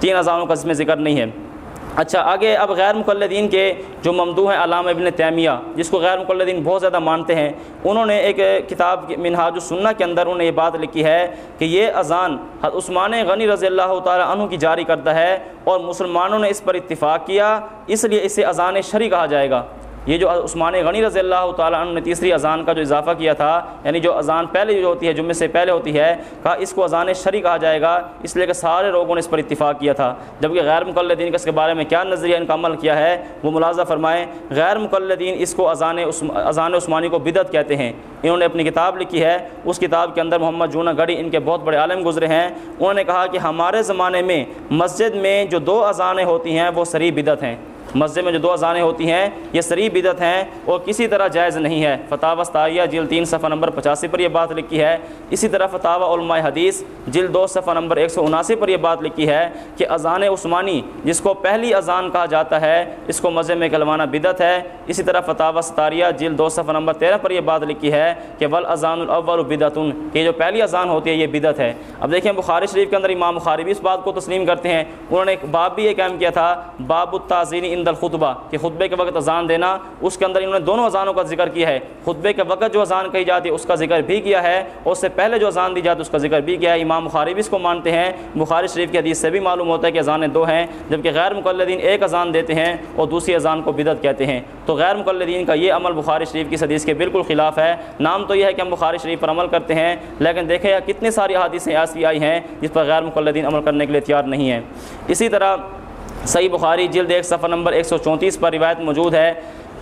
تین اذانوں کا اس میں ذکر نہیں ہے۔ اچھا آگے اب غیر مقلدین کے جو ممدوح ہیں علامہ ابن تیمیہ، جس کو غیر مقلدین بہت زیادہ مانتے ہیں، انہوں نے ایک کتاب منہاج السنہ کے اندر انہوں نے یہ بات لکھی ہے کہ یہ اذان عثمان غنی رضی اللہ تعالیٰ عنہ کی جاری کرتا ہے اور مسلمانوں نے اس پر اتفاق کیا، اس لیے اسے اذان شری کہا جائے گا۔ یہ جو عثمان غنی رضی اللہ تعالیٰ عنہ نے تیسری اذان کا جو اضافہ کیا تھا یعنی جو اذان پہلے جو ہوتی ہے، جمعے سے پہلے ہوتی ہے، کہا اس کو اذان شری کہا جائے گا، اس لیے کہ سارے لوگوں نے اس پر اتفاق کیا تھا۔ جبکہ غیر مقلدین کا اس کے بارے میں کیا نظریہ ان کا عمل کیا ہے، وہ ملازہ فرمائیں، غیر مقلدین اس کو اذان اذان عثمانی کو بدت کہتے ہیں۔ انہوں نے اپنی کتاب لکھی ہے، اس کتاب کے اندر محمد جونہ گڑی ان کے بہت بڑے عالم گزرے ہیں۔ انہوں نے کہا کہ ہمارے زمانے میں مسجد میں جو دو اذانیں ہوتی ہیں، وہ سری بدت ہیں۔ مسجد میں جو دو اذانیں ہوتی ہیں، یہ سری بدت ہیں اور کسی طرح جائز نہیں ہے۔ فتح وسطیہ جلد تین، صفحہ نمبر پچاسی پر یہ بات لکھی ہے۔ اسی طرح فتح علماء حدیث، جلد دو، صفحہ نمبر ایک سو اناسی پر یہ بات لکھی ہے کہ اذان عثمانی، جس کو پہلی اذان کہا جاتا ہے، اس کو مسجد میں کلوانا بدت ہے۔ اسی طرح فتح وسطاریہ جلد دو، صفحہ نمبر تیرہ پر یہ بات لکھی ہے کہ ول اذان الاول بدتن کہ جو پہلی اذان ہوتی ہے، یہ بدت ہے۔ اب دیکھیں، بخاری شریف کے اندر امام بخاری بھی اس بات کو تسلیم کرتے ہیں۔ انہوں نے ایک باب بھی یہ قائم کیا تھا، باب التاظین ان عند الخطبہ کہ خطبے کے وقت اذان دینا، اس کے اندر انہوں نے دونوں اذانوں کا ذکر کیا ہے۔ خطبے کے وقت جو اذان کہی جاتی ہے، اس کا ذکر بھی کیا ہے اور اس سے پہلے جو اذان دی جاتی ہے، اس کا ذکر بھی کیا ہے۔ امام بخاری بھی اس کو مانتے ہیں۔ بخاری شریف کی حدیث سے بھی معلوم ہوتا ہے کہ اذانیں دو ہیں، جبکہ غیر مقلدین ایک اذان دیتے ہیں اور دوسری اذان کو بدعت کہتے ہیں۔ تو غیر مقلدین کا یہ عمل بخاری شریف کی حدیث کے بالکل خلاف ہے۔ نام تو یہ ہے کہ ہم بخاری شریف پر عمل کرتے ہیں، لیکن دیکھیں کتنی ساری حادثیں ایسی آئی ہیں جس پر غیر مقلدین عمل کرنے کے لیے تیار نہیں ہیں۔ اسی طرح صحیح بخاری جلد ایک صفحہ نمبر ایک سو چونتیس پر روایت موجود ہے۔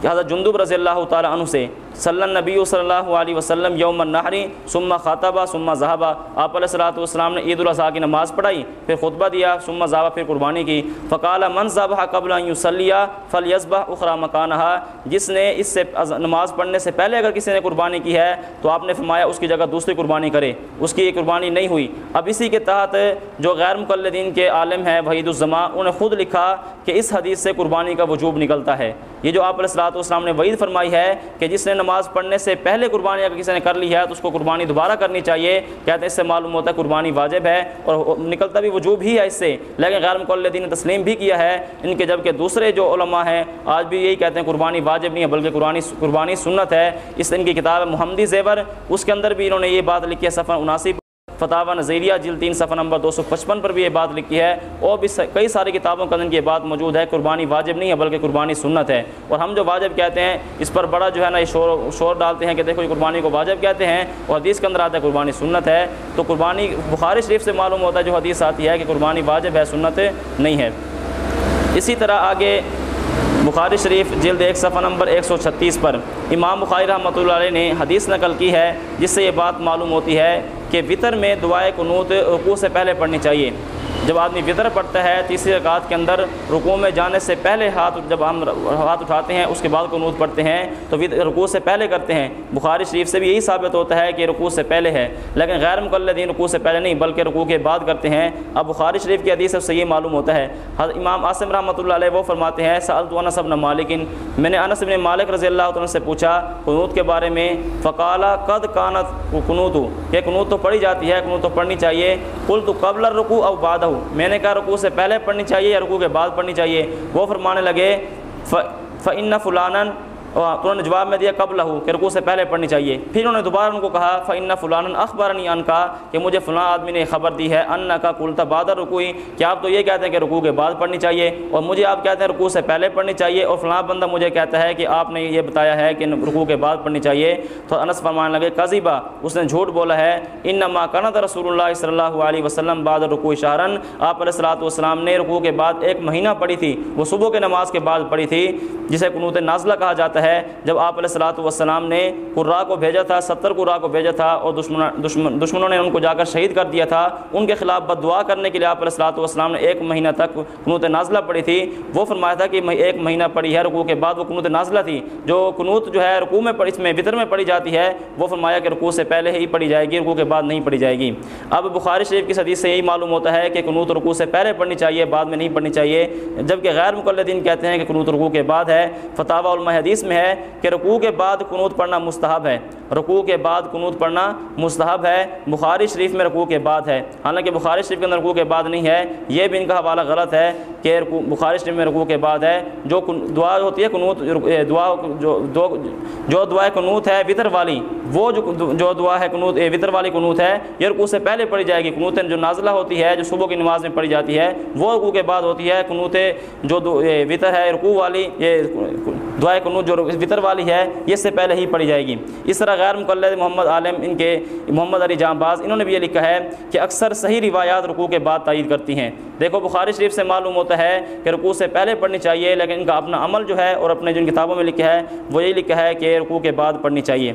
کہ حضرت جندب رضی اللہ تعالیٰ عنہ سے صلی النبی صلی اللہ علیہ وسلم یوم النحری ثم خاطبہ ثم ذہبہ آپ علیہ الصلوۃ والسلام نے عید الاضحیٰ کی نماز پڑھائی، پھر خطبہ دیا، ثم ذہبہ پھر قربانی کی۔ فقال من ذبح قبل ان یصلی فلیذبح اخرى مکانہا۔ جس نے اس سے نماز پڑھنے سے پہلے اگر کسی نے قربانی کی ہے تو آپ نے فرمایا اس کی جگہ دوسری قربانی کرے، اس کی یہ قربانی نہیں ہوئی۔ اب اسی کے تحت جو غیر مقلدین کے عالم ہیں وحید الزماں انہوں نے خود لکھا کہ اس حدیث سے قربانی کا وجوب نکلتا ہے۔ یہ جو آپ علیہ الصلوۃ والسلام نے وعید فرمائی ہے کہ جس نے نماز پڑھنے سے پہلے قربانی اگر کسی نے کر لی ہے تو اس کو قربانی دوبارہ کرنی چاہیے کہتے ہیں اس سے معلوم ہوتا ہے قربانی واجب ہے اور نکلتا بھی وجوب ہی ہے اس سے۔ لیکن غیر مقلدین نے تسلیم بھی کیا ہے ان کے، جبکہ دوسرے جو علماء ہیں، آج بھی یہی کہتے ہیں قربانی واجب نہیں ہے، بلکہ قربانی قربانی سنت ہے۔ اس ان کی کتاب ہے محمدی زیور۔ اس کے اندر بھی انہوں نے یہ بات لکھی ہے سفر اناسی فتح نظیریہ جل تین صفحہ نمبر دو سو پچپن پر بھی یہ بات لکھی ہے۔ اور بھی کئی ساری کتابوں کے اندر یہ بات موجود ہے۔ قربانی واجب نہیں ہے، بلکہ قربانی سنت ہے۔ اور ہم جو واجب کہتے ہیں، اس پر بڑا جو ہے نا یہ شور شور ڈالتے ہیں کہ دیکھو یہ قربانی کو واجب کہتے ہیں اور حدیث کے اندر آتا ہے قربانی سنت ہے۔ تو قربانی بخاری شریف سے معلوم ہوتا ہے، جو حدیث آتی ہے کہ قربانی واجب ہے، سنت نہیں ہے۔ اسی طرح آگے بخاری شریف جلد ایک صفحہ نمبر ایک سو چھتیس پر امام بخاری رحمۃ اللہ علیہ نے حدیث نقل کی ہے، جس سے یہ بات معلوم ہوتی ہے کہ وطر میں دعائے قنوت رکوع سے پہلے پڑھنی چاہیے۔ جب آدمی وطر پڑھتا ہے تیسری رکعت کے اندر رکوع میں جانے سے پہلے ہاتھ جب ہم ہاتھ اٹھاتے ہیں، اس کے بعد قنوت پڑھتے ہیں، تو رکوع سے پہلے کرتے ہیں۔ بخاری شریف سے بھی یہی ثابت ہوتا ہے کہ رکوع سے پہلے ہے۔ لیکن غیر مقلدین رکوع سے پہلے نہیں، بلکہ رکوع کے بعد کرتے ہیں۔ اب بخاری شریف کی حدیث سے یہ معلوم ہوتا ہے۔ امام عاصم رحمۃ اللہ علیہ وہ فرماتے ہیں سعلت انس بن مالکن میں نے انس بن مالک رضی اللہ عنہ سے پوچھا، قنوت کے بارے میں فقالہ قد کانت قنوت، کہ قنوت تو پڑھی جاتی ہے، قنوت تو پڑھنی چاہیے۔ کل تو قبل رکوع او بادہ میں نے کہا رکوع سے پہلے پڑھنی چاہیے یا رکوع کے بعد پڑھنی چاہیے؟ وہ فرمانے لگے فعن فلانن اور انہوں نے جواب میں دیا قبل لہو کہ رکوع سے پہلے پڑھنی چاہیے۔ پھر انہوں نے دوبارہ ان کو کہا فعن فلان اخبار ان کا کہ مجھے فلاں آدمی نے خبر دی ہے ان کا کلتا بادر رکوئی کہ آپ تو یہ کہتے ہیں کہ رکوع کے بعد پڑھنی چاہیے؟ اور مجھے آپ کہتے ہیں رکوع سے پہلے پڑھنی چاہیے، اور فلاں بندہ مجھے کہتا ہے کہ آپ نے یہ بتایا ہے کہ رکوع کے بعد پڑھنی چاہیے۔ تو انس فرمانے لگے قذیبہ اس نے جھوٹ بولا ہے۔ ان نما کنت رسول اللہ صلی اللہ علیہ وسلم بعد رکوع شہرن آپ علیہ السلاۃ والسلام نے رکوع کے بعد ایک مہینہ پڑھی تھی۔ وہ صبح کے نماز کے بعد پڑھی تھی، جسے قنوت نازلہ کہا جاتا ہے۔ جب آپ علیہ السلاۃ والسلام نے قرا کو بھیجا تھا، ستر قرا کو بھیجا تھا اور دشمن دشمنوں نے ان کو جا کر شہید کر دیا تھا، ان کے خلاف بد دعا کرنے کے لیے آپ علیہ السلاۃ والسلام نے ایک مہینہ تک قنوت نازلہ پڑھی تھی۔ وہ فرمایا تھا کہ ایک مہینہ پڑھی ہے، رکوع کے بعد وہ قنوت نازلہ تھی۔ جو قنوت جو ہے رکوع میں پڑھی، اس میں وطر میں پڑھی جاتی ہے، وہ فرمایا کہ رکوع سے پہلے ہی پڑھی جائے گی، رکوع کے بعد نہیں پڑھی جائے گی۔ اب بخاری شریف کی حدیث سے یہی معلوم ہوتا ہے کہ قنوت رکوع سے پہلے پڑھنی چاہیے، بعد میں نہیں پڑھنی چاہیے۔ جبکہ غیر مقلدین کہتے ہیں کہ قنوت رکوع کے بعد ہے۔ فتح علماء حدیث میں میں ہے کہ رکوع کے بعد قنوت پڑھنا مستحب ہے۔ رکوع کے بعد قنوت پڑھنا مستحب ہے۔ بخاری شریف میں رکوع کے بعد ہے۔ حالانکہ بخاری شریف کے اندر رکوع کے بعد نہیں ہے۔ یہ بھی ان کا حوالہ غلط ہے کہ بخاری شریف میں رکوع کے بعد ہے۔ جو دعا ہوتی ہے قنوت دعا جو جو دعائے قنوت ہے وطر والی، وہ جو دعا ہے قنوت وطر والی قنوت ہے، یہ رکوع سے پہلے پڑھی جائے گی۔ قنوت جو نازلہ ہوتی ہے، جو صبح کی نماز میں پڑھی جاتی ہے، وہ رکوع کے بعد ہوتی ہے۔ قنوت جو وطر ہے، رکوع والی، یہ دعائے قنوت جو وطر والی ہے، یہ سے پہلے ہی پڑھی جائے گی۔ اس طرح غیر مقلد محمد عالم، ان کے محمد علی جاں باز، انہوں نے بھی یہ لکھا ہے کہ اکثر صحیح روایات رکوع کے بعد تائید کرتی ہیں۔ دیکھو، بخاری شریف سے معلوم ہوتا ہے کہ رکوع سے پہلے پڑھنی چاہیے، لیکن ان کا اپنا عمل جو ہے اور اپنے جن کتابوں میں لکھا ہے، وہ یہ لکھا ہے کہ رکوع کے بعد پڑھنی چاہیے۔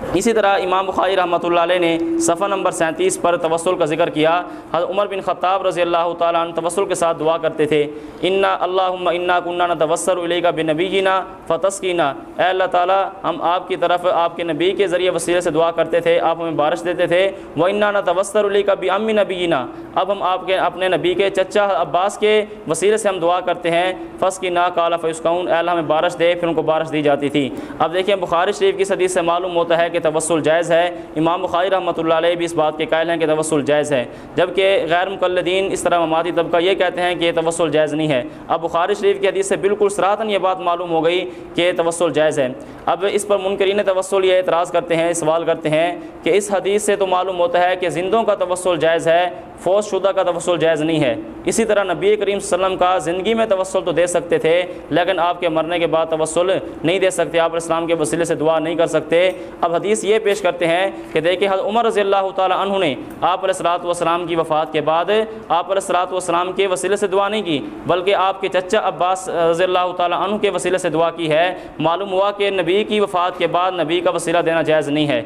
اسی طرح امام بخاری رحمۃ اللہ علیہ نے صفحہ نمبر سینتیس پر توسل کا ذکر کیا۔ حضرت عمر بن خطاب رضی اللہ تعالیٰ عنہ توسل کے ساتھ دعا کرتے تھے۔ انا اللہ انا کنہ نہ توسر علیہ کا بن نبی جینا فتسکینہ اے اللہ تعالیٰ، ہم آپ کی طرف، آپ کے نبی کے ذریعے وسیلے سے دعا کرتے تھے، آپ ہمیں بارش دیتے تھے۔ وہ انا نہ توسر علیہ کا بھی امی نبی جینا اب ہم آپ کے، اپنے نبی کے چچا عباس کے وسیلے سے ہم دعا کرتے ہیں۔ فس کی نا کالا فسکون اے اللہ ہمیں بارش دے، پھر ان کو بارش دی جاتی تھی۔ اب دیکھیں، بخاری شریف کی حدیث سے معلوم ہوتا ہے کہ توسل جائز ہے۔ امام بخاری رحمۃ اللہ علیہ بھی اس بات کے قائل ہیں کہ توسل جائز ہے۔ جبکہ غیر مقلدین اس طرح مماتی طبقہ یہ کہتے ہیں کہ یہ توسل جائز نہیں ہے۔ اب بخاری شریف کی حدیث سے بالکل سراہتاً یہ بات معلوم ہو گئی کہ توسل جائز ہے۔ اب اس پر منکرین توسل یہ اعتراض کرتے ہیں، سوال کرتے ہیں کہ اس حدیث سے تو معلوم ہوتا ہے کہ زندوں کا توسل جائز ہے، فوج شدہ کا توسل جائز نہیں ہے۔ اسی طرح نبی کریم صلی اللہ علیہ وسلم کا زندگی میں توسل تو دے سکتے تھے، لیکن آپ کے مرنے کے بعد توسل نہیں دے سکتے، آپ اسلام کے وسیلے سے دعا نہیں کر سکتے۔ اب حدیث یہ پیش کرتے ہیں کہ دیکھیں حضرت عمر رضی اللہ تعالیٰ عنہ نے آپ علیہ السلاۃ والسلام کی وفات کے بعد آپ علیہ السلاۃ والسلام کے وسیلے سے دعا نہیں کی، بلکہ آپ کے چچا عباس رضی اللہ تعالیٰ عنہ کے وسیلے سے دعا کی ہے۔ معلوم ہوا کہ نبی کی وفات کے بعد نبی کا وسیلہ دینا جائز نہیں ہے۔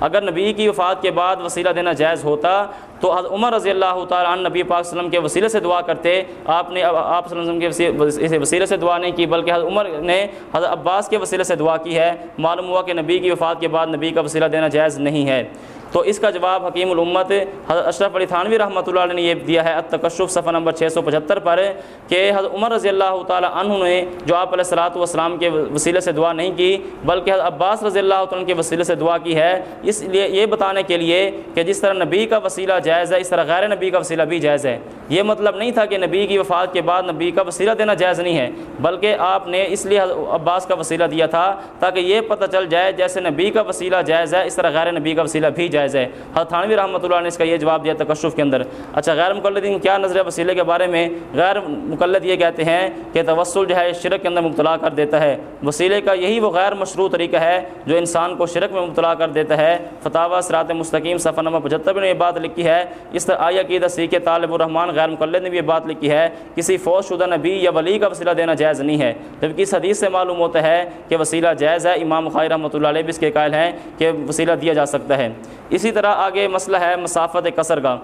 اگر نبی کی وفات کے بعد وسیلہ دینا جائز ہوتا تو عمر رضی اللہ تعالیٰ عنہ نبی پاک وسلم کے وسیلے سے دعا کرتے۔ آپ نے آپ صلی اللہ علیہ وسلم کے وسیلے سے دعا نہیں کی، بلکہ حضرت عمر نے حضرت عباس کے وسیلے سے دعا کی ہے۔ معلوم ہوا کہ نبی کی وفات کے بعد نبی کا وسیلہ دینا جائز نہیں ہے۔ تو اس کا جواب حکیم الامت حضرت اشرف علی تھانوی رحمۃ اللہ علیہ نے یہ دیا ہے، التکشف صفحہ نمبر 675 پر کہ حضرت عمر رضی اللہ تعالیٰ عنہ نے جو آپ علیہ الصلاۃ والسلام کے وسیلے سے دعا نہیں کی، بلکہ حضرت عباس رضی اللہ تعالیٰ کے وسیلے سے دعا کی ہے۔ اس لیے یہ بتانے کے لیے کہ جس طرح نبی کا وسیلہ جائز ہے، اس طرح غیر نبی کا وسیلہ بھی جائز ہے۔ یہ مطلب نہیں تھا کہ نبی کی وفات کے بعد نبی کا وسیلہ دینا جائز نہیں ہے، بلکہ آپ نے اس لیے عباس کا وسیلہ دیا تھا تاکہ یہ پتہ چل جائے جیسے نبی کا وسیلہ جائز ہے، اس طرح غیر نبی کا وسیلہ بھی جائز ہے۔ تھانوی رحمۃ اللہ نے اس کا یہ جواب دیا تکشف کے اندر۔ اچھا غیر مقلدین کیا نظر وسیلے کے بارے میں غیر مقلد یہ کہتے ہیں کہ توسل جو ہے شرک کے اندر مبتلا کر دیتا ہے۔ وسیلے کا یہی وہ غیر مشروع طریقہ ہے جو انسان کو شرک میں مبتلا کر دیتا ہے۔ فتح سرات مستقیم صفحہ نمبر پچہتر نے یہ بات لکھی ہے۔ اس طرح آئی عقیدہ سیکھ طالب الرحمان غیر مقلد نے بھی یہ بات لکھی ہے۔ کسی فوج شدہ نبی یا ولی کا وسیلہ دینا جائز نہیں ہے۔ جبکہ اس حدیث سے معلوم ہوتا ہے کہ وسیلہ جائز ہے۔ امام خائی رحمۃ اللہ علیہ بھی اس کے قائل ہیں کہ وسیلہ دیا جا سکتا ہے۔ اسی طرح آگے مسئلہ ہے مسافت کثر کا۔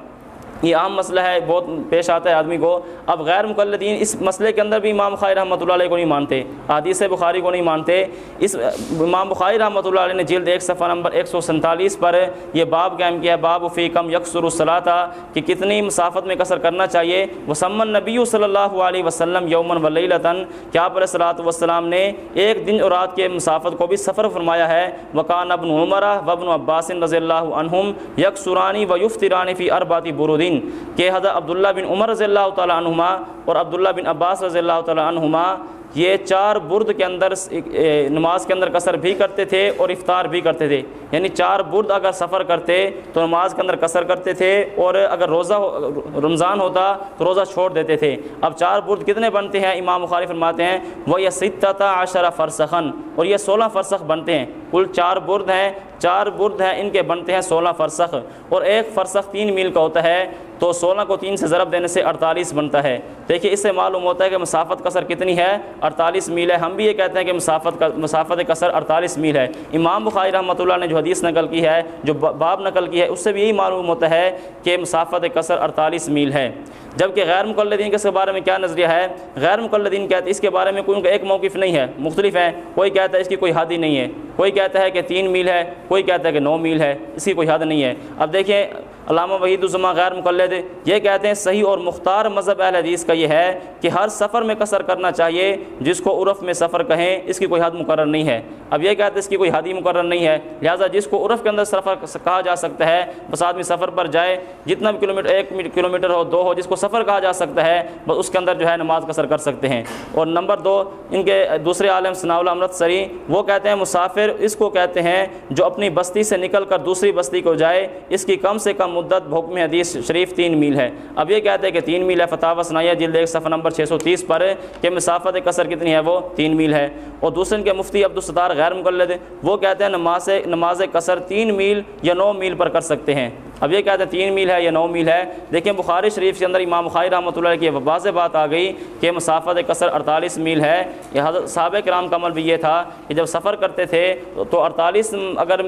یہ عام مسئلہ ہے، بہت پیش آتا ہے آدمی کو۔ اب غیر مقلدین اس مسئلے کے اندر بھی امام بخاری رحمۃ اللہ علیہ کو نہیں مانتے۔ حدیث بخاری کو نہیں مانتے۔ اس امام بخاری رحمۃ اللہ علیہ نے جلد ایک صفحہ نمبر ایک سو سنتالیس پر یہ باب قائم کیا ہے، باب فی کم یکسر الصلاطہ کہ کتنی مسافت میں قصر کرنا چاہیے۔ وسمن نبی صلی اللہ علیہ وسلم یومن ولیلتاً کیا پر صلاۃ والسلام نے ایک دن اور رات کے مسافت کو بھی سفر فرمایا ہے؟ وقان ابن عمرہ وبن عباس رضی اللہ عنہم یکسرانی و یفترانی فی ارباتی برودی۔ دن کہ حضرت عبداللہ بن عمر رضی اللہ تعالیٰ عنہما اور عبداللہ بن عباس رضی اللہ تعالیٰ عنہما یہ چار برد کے اندر نماز کے اندر قصر بھی کرتے تھے اور افطار بھی کرتے تھے۔ یعنی چار برد اگر سفر کرتے تو نماز کے اندر قصر کرتے تھے اور اگر روزہ رمضان ہوتا تو روزہ چھوڑ دیتے تھے۔ اب چار برد کتنے بنتے ہیں؟ امام مخالف فرماتے ہیں وہ یہ ستتا عشرہ فرسخن اور یہ سولہ فرسخ بنتے ہیں۔ کل چار برد ہیں، چار برد ہیں، ان کے بنتے ہیں سولہ فرسخ۔ اور ایک فرسخ تین میل کا ہوتا ہے۔ تو سولہ کو تین سے ضرب دینے سے اڑتالیس بنتا ہے۔ دیکھیے، اس سے معلوم ہوتا ہے کہ مسافت قصر کتنی ہے؟ اڑتالیس میل ہے۔ ہم بھی یہ کہتے ہیں کہ مسافت کا مسافت قصر اڑتالیس میل ہے۔ امام بخاری رحمۃ اللہ نے جو حدیث نقل کی ہے، جو باب نقل کی ہے، اس سے بھی یہی معلوم ہوتا ہے کہ مسافت قصر اڑتالیس میل ہے۔ جبکہ غیر مقلدین کے اس کے بارے میں کیا نظریہ ہے؟ غیر مقلدین کہتے ہیں اس کے بارے میں کوئی ان کا ایک موقف نہیں ہے، مختلف ہیں۔ کوئی کہتا ہے اس کی کوئی حادی نہیں ہے۔ کوئی کہتا ہے کہ تین میل ہے، کوئی کہتا ہے کہ نو میل ہے، اس کی کوئی حد نہیں ہے۔ اب دیکھیں، علامہ وحید الزما غیر مقلد یہ کہتے ہیں صحیح اور مختار مذہب اہل حدیث کا یہ ہے کہ ہر سفر میں قصر کرنا چاہیے، جس کو عرف میں سفر کہیں، اس کی کوئی حد مقرر نہیں ہے۔ اب یہ کہتے ہیں اس کی کوئی حدی مقرر نہیں ہے، لہٰذا جس کو عرف کے اندر سفر کہا جا سکتا ہے، بس آدمی سفر پر جائے، جتنا بھی کلو میٹر ایک کلو میٹر ہو، دو ہو، جس کو سفر سفر کہا جا سکتا ہے، بس اس کے اندر جو ہے نماز قصر کر سکتے ہیں۔ اور نمبر دو، ان کے دوسرے عالم ثناء اللہ امرت سری وہ کہتے ہیں مسافر اس کو کہتے ہیں جو اپنی بستی سے نکل کر دوسری بستی کو جائے، اس کی کم سے کم مدت بھوک حدیث حدیث شریف تین میل ہے۔ اب یہ کہتے ہیں کہ تین میل ہے فتح سنائیہ جلد ایک، صفحہ نمبر 630 پر، کہ مسافت قصر کتنی ہے؟ وہ تین میل ہے۔ اور دوسرے ان کے مفتی عبدالستار غیر مقلد، وہ کہتے ہیں نماز نماز قصر تین میل یا نو میل پر کر سکتے ہیں۔ اب یہ کہتے ہیں تین میل ہے یا نو میل ہے۔ دیکھیں بخاری شریف کے اندر امام بخاری رحمۃ اللہ کی واضح بات آ گئی کہ مسافت قصر اڑتالیس میل ہے۔ یہ حضرت صحابہ کرام کا عمل بھی یہ تھا کہ جب سفر کرتے تھے تو اڑتالیس اگر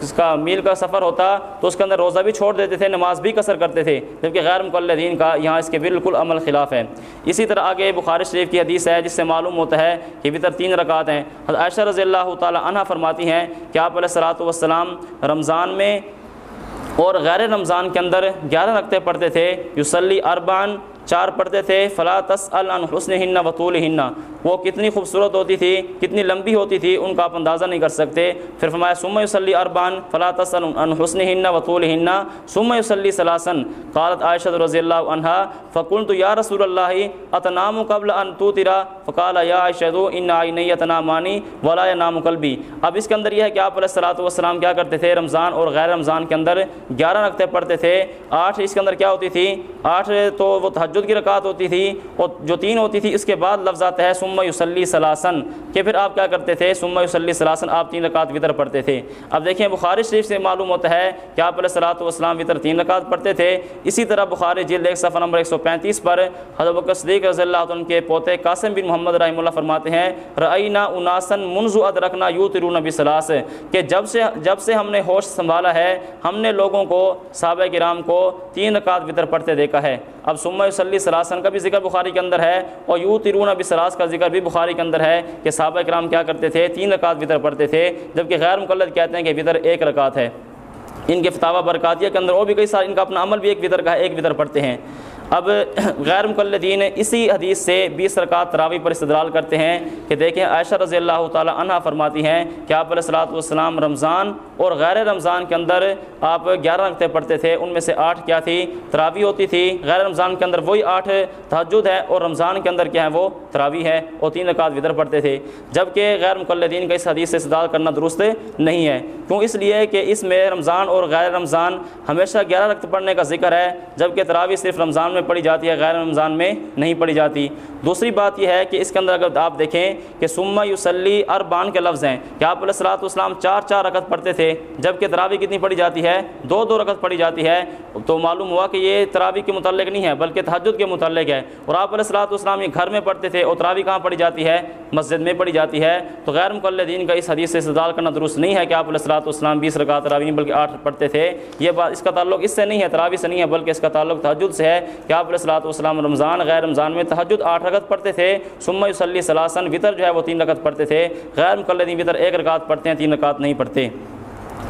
اس کا میل کا سفر ہوتا تو اس کے اندر روزہ بھی چھوڑ دیتے تھے، نماز بھی قصر کرتے تھے۔ جبکہ غیر مقلدین کا یہاں اس کے بالکل عمل خلاف ہے۔ اسی طرح آگے بخاری شریف کی حدیث ہے جس سے معلوم ہوتا ہے کہ وطر تین رکعت ہیں۔ حضرت عائشہ رضی اللہ تعالیٰ عنہ فرماتی ہیں کہ آپ علیہ صلاۃ والسلام رمضان میں اور غیر رمضان کے اندر گیارہ رکھتے پڑھتے تھے یوسلی اربان چار پڑھتے تھے، فلا تس عن حسن ہن وطول وہ کتنی خوبصورت ہوتی تھی، کتنی لمبی ہوتی تھی، ان کا آپ اندازہ نہیں کر سکتے۔ پھر فرمایا سم یوسلی اربان فلا تس عن حسن ہن وطول ہن سم یوسلی سلاسن قالت عائشہ رضی اللہ عنہ فکن تو یا رسول اللہ اتنام قبل ان تو ترا فقال یا عائشہ ان عینی اتنامانی ولا نام قلبی اب اس کے اندر یہ ہے کہ آپ علیہ الصلوۃ والسلام کیا کرتے تھے، رمضان اور غیر رمضان کے اندر گیارہ رکھتے پڑھتے تھے۔ آٹھ اس کے اندر کیا ہوتی تھی؟ آٹھ تو وہ تہجد کی رکعت ہوتی تھی اور جو تین ہوتی تھی اس کے بعد لفظ آتا ہے سما یوسلی سلاسن کہ پھر آپ کیا کرتے تھے؟ سما یوسلی سلاسن آپ تین رکعت وطر پڑھتے تھے۔ اب دیکھیں، بخاری شریف سے معلوم ہوتا ہے کہ آپ علیہ الصلوۃ والسلام وطر تین رکعت پڑھتے تھے۔ اسی طرح بخاری جلد ایک، صفحہ نمبر ایک سو پینتیس پر حضرت بکر صدیق رضی اللہ عنہ کے پوتے قاسم بن محمد رحمہ اللہ فرماتے ہیں رعینہ اناسن منزو اد رکھنا یو ترون بسلاس کہ جب سے جب سے ہم نے ہوش سنبھالا ہے، ہم نے لوگوں کو، صحابہ کرام کو تین رکعت وطر پڑھتے دیکھا ہے۔ اب سمہ صلی سلاسن کا بھی ذکر بخاری کے اندر ہے اور یو ترون سلاس کا ذکر بھی بخاری کے اندر ہے کہ صحابہ کرام کیا کرتے تھے؟ تین رکعت وطر پڑھتے تھے، جبکہ غیر مقلد کہتے ہیں کہ وطر ایک رکعت ہے۔ ان کے فتح برکاتیہ کے اندر اور بھی کئی سارے ان کا اپنا عمل بھی ایک وطر کا ہے، ایک وطر پڑھتے ہیں۔ اب غیر مقلدین اسی حدیث سے بیس رکعت تراوی پر استدلال کرتے ہیں کہ دیکھیں عائشہ رضی اللہ تعالی عنہ فرماتی ہیں کہ آپ علیہ الصلوۃ والسلام رمضان اور غیر رمضان کے اندر آپ گیارہ رکھتے پڑھتے تھے، ان میں سے آٹھ کیا تھی؟ تراوی ہوتی تھی۔ غیر رمضان کے اندر وہی آٹھ تہجد ہے اور رمضان کے اندر کیا ہے وہ تراوی ہے اور تین رکعت ودر پڑھتے تھے۔ جبکہ غیر مقلدین کا اس حدیث سے استدلال کرنا درست نہیں ہے۔ کیوں؟ اس لیے کہ اس میں رمضان اور غیر رمضان ہمیشہ گیارہ رکھتے پڑھنے کا ذکر ہے، جبکہ تراوی صرف رمضان میں میں پڑھی جاتی ہے، غیر رمضان میں نہیں پڑھی جاتی۔ دوسری بات یہ ہے کہ اس کے اندر اگر آپ دیکھیں کہ سما یوسلی اربان کے لفظ ہیں۔ کہ آپ علیہ الصلوۃ والسلام چار چار رکعت پڑھتے تھے، جبکہ تراوی کتنی پڑھی جاتی ہے؟ دو دو رکعت پڑھی جاتی ہے۔ تو معلوم ہوا کہ یہ تراوی کے متعلق نہیں ہے، بلکہ تہجد کے متعلق ہے۔ اور آپ علیہ الصلوۃ والسلام یہ گھر میں پڑھتے تھے، اور تراوی کہاں پڑھی جاتی ہے؟ مسجد میں پڑھی جاتی ہے۔ تو غیر مقلدین کا اس حدیث سے استدلال کرنا درست نہیں ہے کہ آپ علیہ الصلوۃ والسلام بیس رکعت تراوی بلکہ آٹھ پڑھتے تھے۔ یہ بات اس کا تعلق اس سے نہیں ہے تراوی سے نہیں ہے، بلکہ اس کا تعلق تہجد سے ہے۔ کہ آپ علیہ الصلوۃ والسلام رمضان، غیر رمضان میں تہجد آٹھ رکعت پڑھتے تھے سما یوسلی سلاسن وطر جو ہے وہ تین رکعت پڑھتے تھے، غیر مقلدین وطر ایک رکعت پڑھتے ہیں، تین رکعت نہیں پڑھتے۔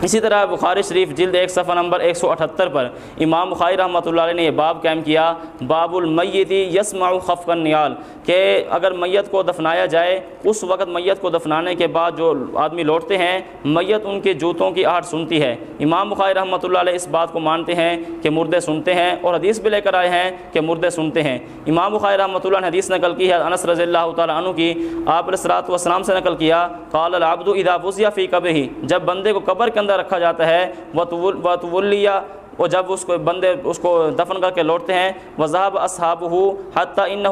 اسی طرح بخاری شریف جلد ایک صفحہ نمبر ایک سو اٹھتر پر امام بخاری رحمۃ اللہ علیہ نے یہ باب قائم کیا، باب المیتی یسمع خف نیال کہ اگر میت کو دفنایا جائے، اس وقت میت کو دفنانے کے بعد جو آدمی لوٹتے ہیں، میت ان کے جوتوں کی آہٹ سنتی ہے۔ امام بخاری رحمۃ اللہ علیہ اس بات کو مانتے ہیں کہ مردے سنتے ہیں اور حدیث بھی لے کر آئے ہیں کہ مردے سنتے ہیں۔ امام بخاری رحمۃ اللہ نے حدیث نقل کی ہے، انس رضی اللہ تعالیٰ عنہ کی، آپ علیہ والسلام سے نقل کیا، قال العبد اذا وزیا فی قبر ہی جب بندے کو قبر کے اندر رکھا جاتا ہے۔ وطول وطولیہ وہ جب اس کو بندے اس کو دفن کر کے لوٹتے ہیں وضحب اصحاب ہو حتیٰ ان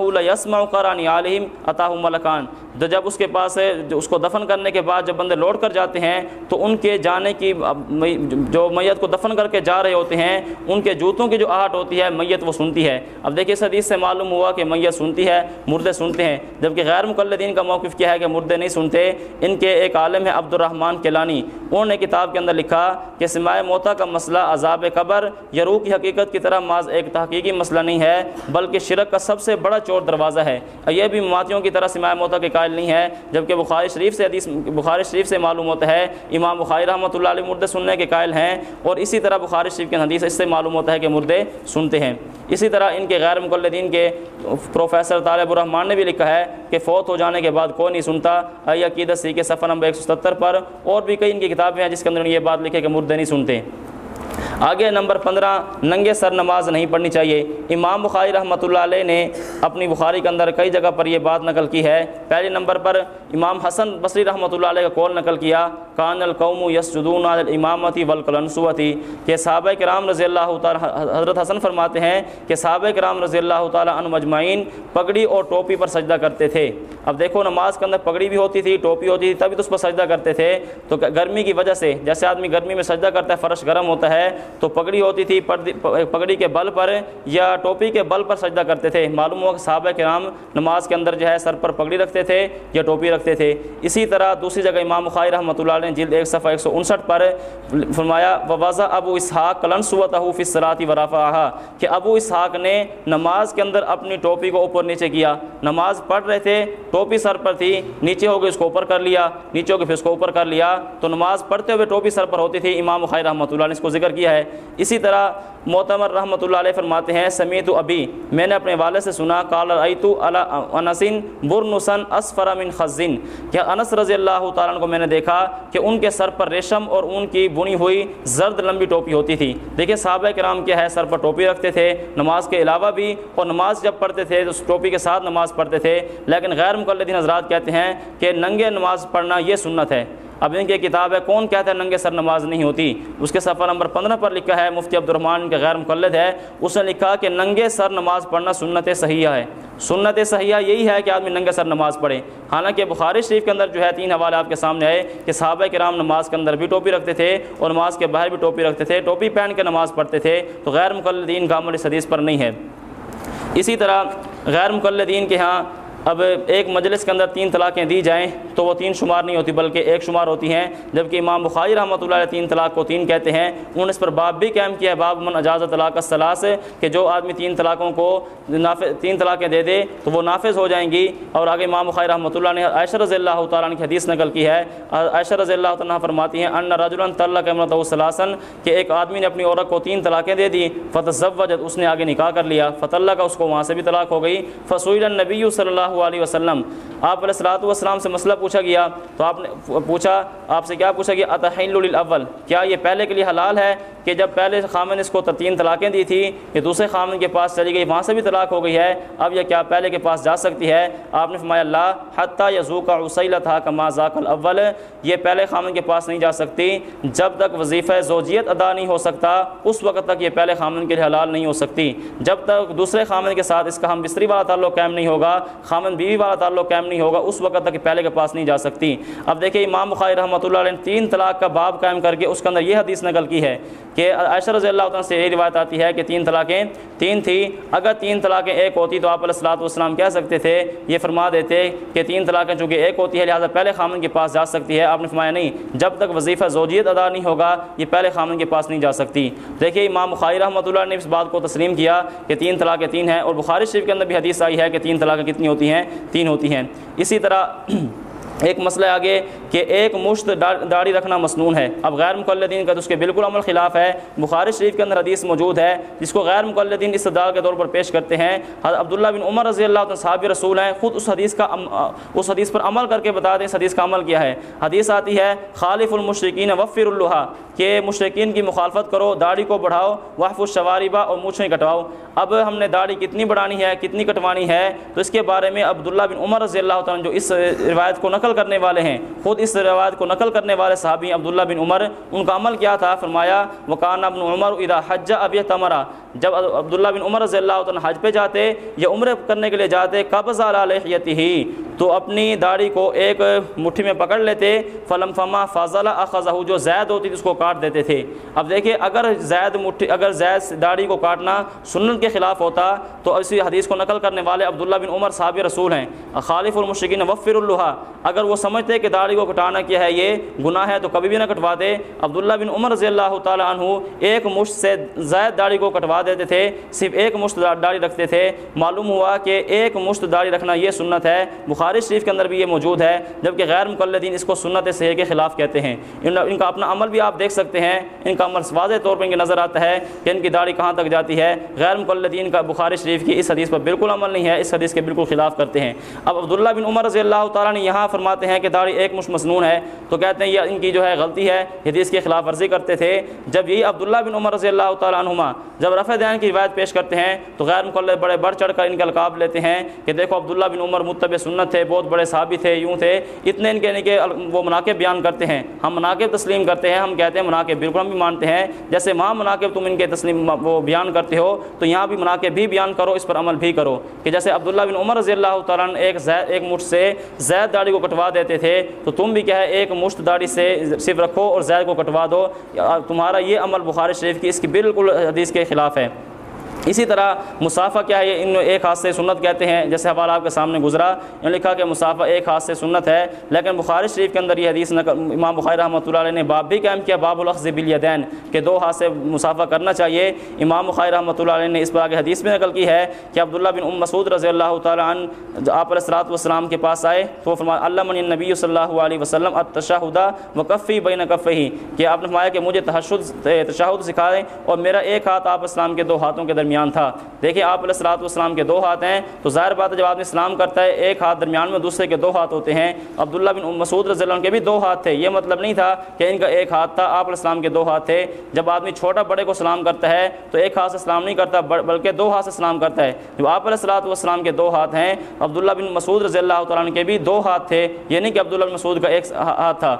یسما قرآن کی یا روح کی حقیقت کی طرح معاذ ایک تحقیقی مسئلہ نہیں ہے، بلکہ شرک کا سب سے بڑا چور دروازہ ہے۔ یہ بھی ماتیوں کی طرح سمائے موتا کے قائل نہیں ہے، جبکہ بخاری شریف سے حدیث، بخاری شریف سے معلوم ہوتا ہے، امام بخاری رحمۃ اللہ علیہ مردے سننے کے قائل ہیں اور اسی طرح بخاری شریف کے حدیث اس سے معلوم ہوتا ہے کہ مردے سنتے ہیں۔ اسی طرح ان کے غیر مقلدین کے پروفیسر طالب الرحمان نے بھی لکھا ہے کہ فوت ہو جانے کے بعد کوئی نہیں سنتا۔ عقیدت سی کے صفحہ نمبر ایک سو ستر پر اور بھی کئی ان کی کتابیں ہیں جس کے اندر یہ بات لکھے کہ مردے نہیں سنتے۔ آگے نمبر پندرہ، ننگے سر نماز نہیں پڑھنی چاہیے۔ امام بخاری رحمۃ اللہ علیہ نے اپنی بخاری کے اندر کئی جگہ پر یہ بات نقل کی ہے۔ پہلے نمبر پر امام حسن بصری رحمۃ اللہ علیہ کا کول نقل کیا، کان القوم یس جدون امامتی ولقلنسوتی کہ صحابہ کرام رضی اللہ تعالیٰ حضرت حسن فرماتے ہیں کہ صحابہ کرام رضی اللہ تعالیٰ عنہ مجمعین پگڑی اور ٹوپی پر سجدہ کرتے تھے۔ اب دیکھو نماز کے اندر پگڑی بھی ہوتی تھی، ٹوپی ہوتی تھی، تبھی تو اس پر سجدہ کرتے تھے۔ تو گرمی کی وجہ سے، جیسے آدمی گرمی میں سجدہ کرتا ہے، فرش گرم ہوتا ہے تو پگڑی ہوتی تھی پگڑی کے بل پر یا ٹوپی کے بل پر سجدہ کرتے تھے۔ معلوم ہوا کہ صحابہ کرام نماز کے اندر جو ہے سر پر پگڑی رکھتے تھے یا ٹوپی رکھتے تھے۔ اسی طرح دوسری جگہ امام بخاری رحمۃ اللہ علیہ نے جلد ایک صفحہ ایک سو انسٹھ پر فرمایا وضا ابو اسحاق کلن صوت فصراتی ورافا کہ ابو اسحاق نے نماز کے اندر اپنی ٹوپی کو اوپر نیچے کیا۔ نماز پڑھ رہے تھے، ٹوپی سر پر تھی، نیچے ہو کے اس کو اوپر کر لیا، نیچے ہو کے پھر اس کو اوپر کر لیا۔ تو نماز پڑھتے ہوئے ٹوپی سر پر ہوتی تھی امام بخاری رحمۃ اللہ نے اس کو ذکر کیا ہے۔ اسی طرح معتمر رحمۃ اللہ علیہ فرماتے ہیں، سمیت ابی میں نے اپنے والد سے سنا کال ایتو انسن برنسن اسفر من خزن۔ کہ انس رضی اللہ تعالیٰ کو میں نے دیکھا کہ ان کے سر پر ریشم اور ان کی بنی ہوئی زرد لمبی ٹوپی ہوتی تھی۔ دیکھیں صحابہ کرام کیا ہے، سر پر ٹوپی رکھتے تھے، نماز کے علاوہ بھی، اور نماز جب پڑھتے تھے تو اس ٹوپی کے ساتھ نماز پڑھتے تھے۔ لیکن غیر مقلدین حضرات کہتے ہیں کہ ننگے نماز پڑھنا یہ سنت ہے۔ اب ان کی کتاب ہے، کون کہتا ہے ننگے سر نماز نہیں ہوتی؟ اس کے صفحہ نمبر پندرہ پر لکھا ہے، مفتی عبد الرحمٰن کے غیر مقلد ہے، اس نے لکھا کہ ننگے سر نماز پڑھنا سنت صحیحہ ہے۔ سنت صحیحہ یہی ہے کہ آدمی ننگے سر نماز پڑھے۔ حالانکہ بخاری شریف کے اندر جو ہے، تین حوالے آپ کے سامنے آئے کہ صحابہ کرام نماز کے اندر بھی ٹوپی رکھتے تھے اور نماز کے باہر بھی ٹوپی رکھتے تھے، ٹوپی پہن کے نماز پڑھتے تھے۔ تو غیر مقلدین کا اس حدیث پر نہیں ہے۔ اسی طرح غیر مقلدین کے ہاں اب ایک مجلس کے اندر تین طلاقیں دی جائیں تو وہ تین شمار نہیں ہوتی، بلکہ ایک شمار ہوتی ہیں۔ جبکہ امام بخاری رحمۃ اللہ علیہ تین طلاق کو تین کہتے ہیں۔ انہوں نے اس پر باب بھی قائم کیا ہے۔ باب من اجازت طلاق صلاح کہ جو آدمی تین طلاقوں کو نافذ، تین طلاقیں دے دے تو وہ نافذ ہو جائیں گی۔ اور آگے امام بخاری رحمۃ اللہ نے عائشہ رضی اللہ تعالیٰ کی حدیث نقل کی ہے۔ عائشہ رضی اللہ تعالیٰ فرماتی ہیں، ان رجلا طلق امرت وسلاسن کہ ایک آدمی نے اپنی عورت کو تین طلاقیں دے دی۔ فتح اس نے آگے نکاح کر لیا۔ فتح اللہ کا اس کو وہاں سے بھی طلاق ہو گئی۔ فصول النبی صلی اللہ علیہ وسلم، آپ علیہ السلاۃ والسلام سے مسئلہ پوچھا گیا، تو آپ نے پوچھا، آپ سے کیا پوچھا گیا اطحین الاول کیا یہ پہلے کے لیے حلال ہے؟ کہ جب پہلے خامن اس کو تین طلاقیں دی تھی، کہ دوسرے خامن کے پاس چلی گئی، وہاں سے بھی طلاق ہو گئی ہے۔ اب یہ کیا پہلے کے پاس جا سکتی ہے؟ آپ نے فرمایا اللہ حتیٰ یزو کا عسیلہ تھا کما ذاک الاول۔ یہ پہلے خامن کے پاس نہیں جا سکتی۔ جب تک وظیفہ زوجیت ادا نہیں ہو سکتا، اس وقت تک یہ پہلے خامن کے لیے حلال نہیں ہو سکتی۔ جب تک دوسرے خامن کے ساتھ اس کا ہم بستری والا تعلق قائم نہیں ہوگا، خامن بیوی والا تعلق قائم نہیں ہوگا، اس وقت تک پہلے کے پاس نہیں جا سکتی۔ اب دیکھیں امام بخاری رحمۃ اللہ علیہ نے تین طلاق کا باب قائم کر کے اس کے اندر یہ حدیث نقل کی ہے۔ کہ عائشہ رضی اللہ تعالیٰ سے یہ روایت آتی ہے کہ تین طلاقیں تین تھی اگر تین طلاقیں ایک ہوتی تو آپ علیہ السلاۃ والسلام کہہ سکتے تھے، یہ فرما دیتے کہ تین طلاقیں چونکہ ایک ہوتی ہے، لہٰذا پہلے خامن کے پاس جا سکتی ہے۔ آپ نے فرمایا نہیں، جب تک وظیفہ زوجیت ادا نہیں ہوگا، یہ پہلے خامن کے پاس نہیں جا سکتی۔ دیکھیے، امام بخاری رحمۃ اللہ نے اس بات کو تسلیم کیا کہ تین طلاقیں تین ہیں اور بخاری شریف کے اندر بھی حدیث آئی ہے کہ تین طلاقیں کتنی ہوتی ہیں؟ تین ہوتی ہیں۔ اسی طرح ایک مسئلہ آگے کہ ایک مشت داڑھی رکھنا مسنون ہے۔ اب غیر مقلدین کا تو اس کے بالکل عمل خلاف ہے۔ بخاری شریف کے اندر حدیث موجود ہے۔ جس کو غیر مقلدین استدار کے طور پر پیش کرتے ہیں، حضرت عبداللہ بن عمر رضی اللہ عنہ صحابی رسول ہیں، خود اس حدیث کا اس حدیث پر عمل کر کے بتا دیں، اس حدیث کا عمل کیا ہے۔ حدیث آتی ہے، خالف المشرقین وفر اللہ کہ مشرقین کی مخالفت کرو، داڑھی کو بڑھاؤ، وحف الشواربہ اور مونچھیں کٹواؤ۔ اب ہم نے داڑھی کتنی بڑھانی ہے، کتنی کٹوانی ہے؟ تو اس کے بارے میں عبداللہ بن عمر رضی اللہ تعالیٰ جو اس روایت کو نقل کرنے والے ہیں۔ خود اس روایت کو نقل کرنے والے صحابی عبداللہ بن عمر، ان کا عمل کیا تھا؟ فرمایا وکانہ ابن عمر ادا حج اب یہ تمرا جب عبداللہ بن عمر رضی اللہ عنہ حج پہ جاتے یا عمرے کرنے کے لیے جاتے، قبض علیہتی ہی تو اپنی داڑھی کو ایک مٹھی میں پکڑ لیتے، فلم فما فضلہ اخذہ جو زید ہوتی تھی اس کو کاٹ دیتے تھے۔ اب دیکھیں، اگر زید مٹھی، اگر زید داڑھی کو کاٹنا سنت کے خلاف ہوتا، تو اسی حدیث کو نقل کرنے والے عبداللہ بن عمر صحابی رسول ہیں۔ خالف المشقین وفر اللہ اگر وہ سمجھتے کہ داڑھی کو کٹانا کیا ہے، یہ گناہ ہے، تو کبھی بھی نہ کٹوا دے عبداللہ بن عمر رضی اللہ تعالیٰ عنہ ایک مشت سے زید داڑھی کو کٹوا دیتے تھے، صرف ایک مشت داڑھی رکھتے تھے۔ معلوم ہوا کہ ایک مشت داڑھی رکھنا یہ سنت ہے۔ بخاری شریف کے اندر بھی یہ موجود ہے، جبکہ غیر مقلدین اس کو سنت صحیح کے خلاف کہتے ہیں۔ ان کا اپنا عمل بھی آپ دیکھ سکتے ہیں۔ ان کا عمل واضح طور پر ان نظر آتا ہے کہ ان کی داڑھی کہاں تک جاتی ہے۔ غیر مقلدین کا بخاری شریف کی اس حدیث پر بالکل عمل نہیں ہے، اس حدیث کے بالکل خلاف کرتے ہیں۔ اب عبداللہ بن عمر رضی اللہ تعالیٰ نے یہاں فرماتے ہیں کہ داڑھی ایک مش مسنون ہے۔ تو کہتے ہیں یہ ان کی جو ہے غلطی ہے حدیث کی خلاف ورزی کرتے تھے۔ جب یہی عبداللہ بن عمر رضی اللہ تعالیٰ عنہما جب رفع دین کی روایت پیش کرتے ہیں، تو غیر مقلد بڑے بڑھ چڑھ کر ان کا القاب لیتے ہیں کہ دیکھو عبداللہ بن عمر متب سنت تھے، بہت بڑے صحابی تھے، یوں تھے، اتنے ان کے یعنی ان کے وہ مناقب بیان کرتے ہیں۔ ہم مناقب تسلیم کرتے ہیں، ہم کہتے ہیں مناقب بالکل ہم بھی مانتے ہیں۔ جیسے وہاں مناقب تم ان کے تسلیم وہ بیان کرتے ہو، تو یہاں بھی مناقب بھی بیان کرو، اس پر عمل بھی کرو۔ کہ جیسے عبداللہ بن عمر رضی اللہ تعالیٰ ایک زید ایک مشت سے زید داڑھی کو کٹوا دیتے تھے، تو تم بھی کیا ہے، ایک مشت داڑھی سے صرف رکھو اور زید کو کٹوا دو۔ تمہارا یہ عمل بخاری شریف کی اس کی بالکل حدیث کے خلاف ہے۔ اسی طرح مسافہ کیا ہے؟ ان ایک ہاتھ سے سنت کہتے ہیں۔ جیسے حوالہ آپ کے سامنے گزرا انہوں نے لکھا کہ مسافہ ایک ہاتھ سے سنت ہے، لیکن بخاری شریف کے اندر یہ حدیث نقل، امام بخاری رحمۃ اللہ علیہ نے باب بھی قائم کیا، باب الخذ بالیدین، کہ دو ہاتھ سے مسافہ کرنا چاہیے۔ امام بخاری رحمۃ اللہ علیہ نے اس پر آگے حدیث میں نقل کی ہے کہ عبداللہ بن ام مسعود رضی اللہ تعالیٰ عنہ آپ علیہ الصلاۃ والسلام کے پاس آئے، تو فرمایا اللہ نبی صلی اللہ علیہ وسلم التشہدہ وکفی بین کفی کہ آپ نے فرمایا کہ مجھے تحشد تشہد سکھا اور میرا ایک ہاتھ آپ اسلام کے دو ہاتھوں کے درمیان تھا۔ دیکھیں آپ علیہ الصلاۃ والسلام کے دو ہاتھ ہیں، تو ظاہر بات ہے جب آدمی اسلام کرتا ہے، ایک ہاتھ درمیان میں دوسرے کے دو ہاتھ ہوتے ہیں۔ عبداللہ بن مسعود رضی اللہ عنہ کے بھی دو ہاتھ تھے۔ یہ مطلب نہیں تھا کہ ان کا ایک ہاتھ تھا، آپ علیہ السلام کے دو ہاتھ تھے۔ جب آدمی چھوٹا بڑے کو سلام کرتا ہے، تو ایک ہاتھ سے سلام نہیں کرتا بلکہ دو ہاتھ سے سلام کرتا ہے۔ جب آپ علیہ الصلاۃ والسلام کے دو ہاتھ ہیں، عبداللہ بن مسعود رضی اللہ تعالیٰ عنہ کے بھی دو ہاتھ تھے یہ نہیں کہ عبداللہ بن مسعود کا ایک ہاتھ تھا۔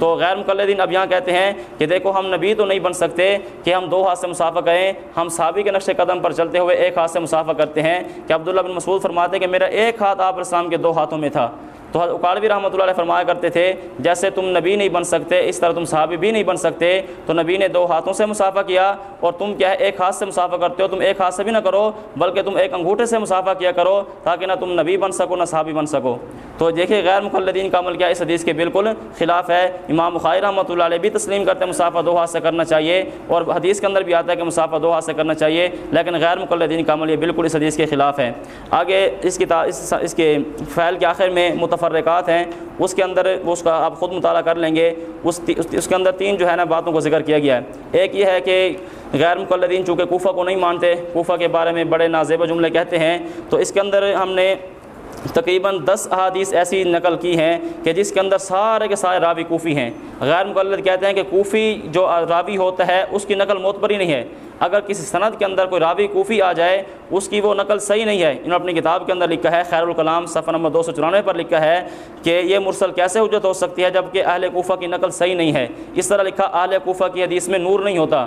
تو غیر مقلدین اب یہاں کہتے ہیں کہ دیکھو ہم نبی تو نہیں بن سکتے کہ ہم دو ہاتھ سے مسافہ کریں، ہم صحابی کے نقش قدم پر چلتے ہوئے ایک ہاتھ سے مسافہ کرتے ہیں کہ عبداللہ بن مسعود فرماتے ہیں کہ میرا ایک ہاتھ آپ السلام کے دو ہاتھوں میں تھا۔ تو اکالوی رحمۃ اللہ علیہ فرمایا کرتے تھے، جیسے تم نبی نہیں بن سکتے، اس طرح تم صحابی بھی نہیں بن سکتے۔ تو نبی نے دو ہاتھوں سے مسافہ کیا اور تم کیا ہے، ایک ہاتھ سے مسافہ کرتے ہو، تم ایک ہاتھ سے بھی نہ کرو، بلکہ تم ایک انگوٹھے سے مسافہ کیا کرو تاکہ نہ تم نبی بن سکو، نہ صحابی بن سکو۔ تو دیکھیں غیر مقلدین کا عمل کیا اس حدیث کے بالکل خلاف ہے۔ امام بخاری رحمۃ اللہ علیہ بھی تسلیم کرتے ہیں، مسافہ دو ہاتھ سے کرنا چاہیے۔ اور حدیث کے اندر بھی آتا ہے کہ مسافہ دو ہاتھ سے کرنا چاہیے، لیکن غیر مقلدین کا عمل یہ بالکل اس حدیث کے خلاف ہے۔ آگے اس کی اس کے فعل کے آخر میں متفرقات ہیں، اس کے اندر اس کا آپ خود مطالعہ کر لیں گے۔ اس اس کے اندر تین جو ہے نا باتوں کو ذکر کیا گیا ہے۔ ایک یہ ہے کہ غیر مقلدین چونکہ کوفہ کو نہیں مانتے، کوفہ کے بارے میں بڑے نازیب جملے کہتے ہیں۔ تو اس کے اندر ہم نے تقریباً دس احادیث ایسی نقل کی ہیں کہ جس کے اندر سارے کے سارے راوی کوفی ہیں۔ غیر مقلد کہتے ہیں کہ کوفی جو راوی ہوتا ہے، اس کی نقل معتبری نہیں ہے۔ اگر کسی سند کے اندر کوئی راوی کوفی آ جائے، اس کی وہ نقل صحیح نہیں ہے۔ انہوں نے اپنی کتاب کے اندر لکھا ہے، خیر الکلام، صفحہ نمبر دو سو چورانوے پر لکھا ہے کہ یہ مرسل کیسے حجت ہو سکتی ہے جبکہ اہل کوفہ کی نقل صحیح نہیں ہے۔ اس طرح لکھا، اہل کوفہ کی حدیث میں نور نہیں ہوتا۔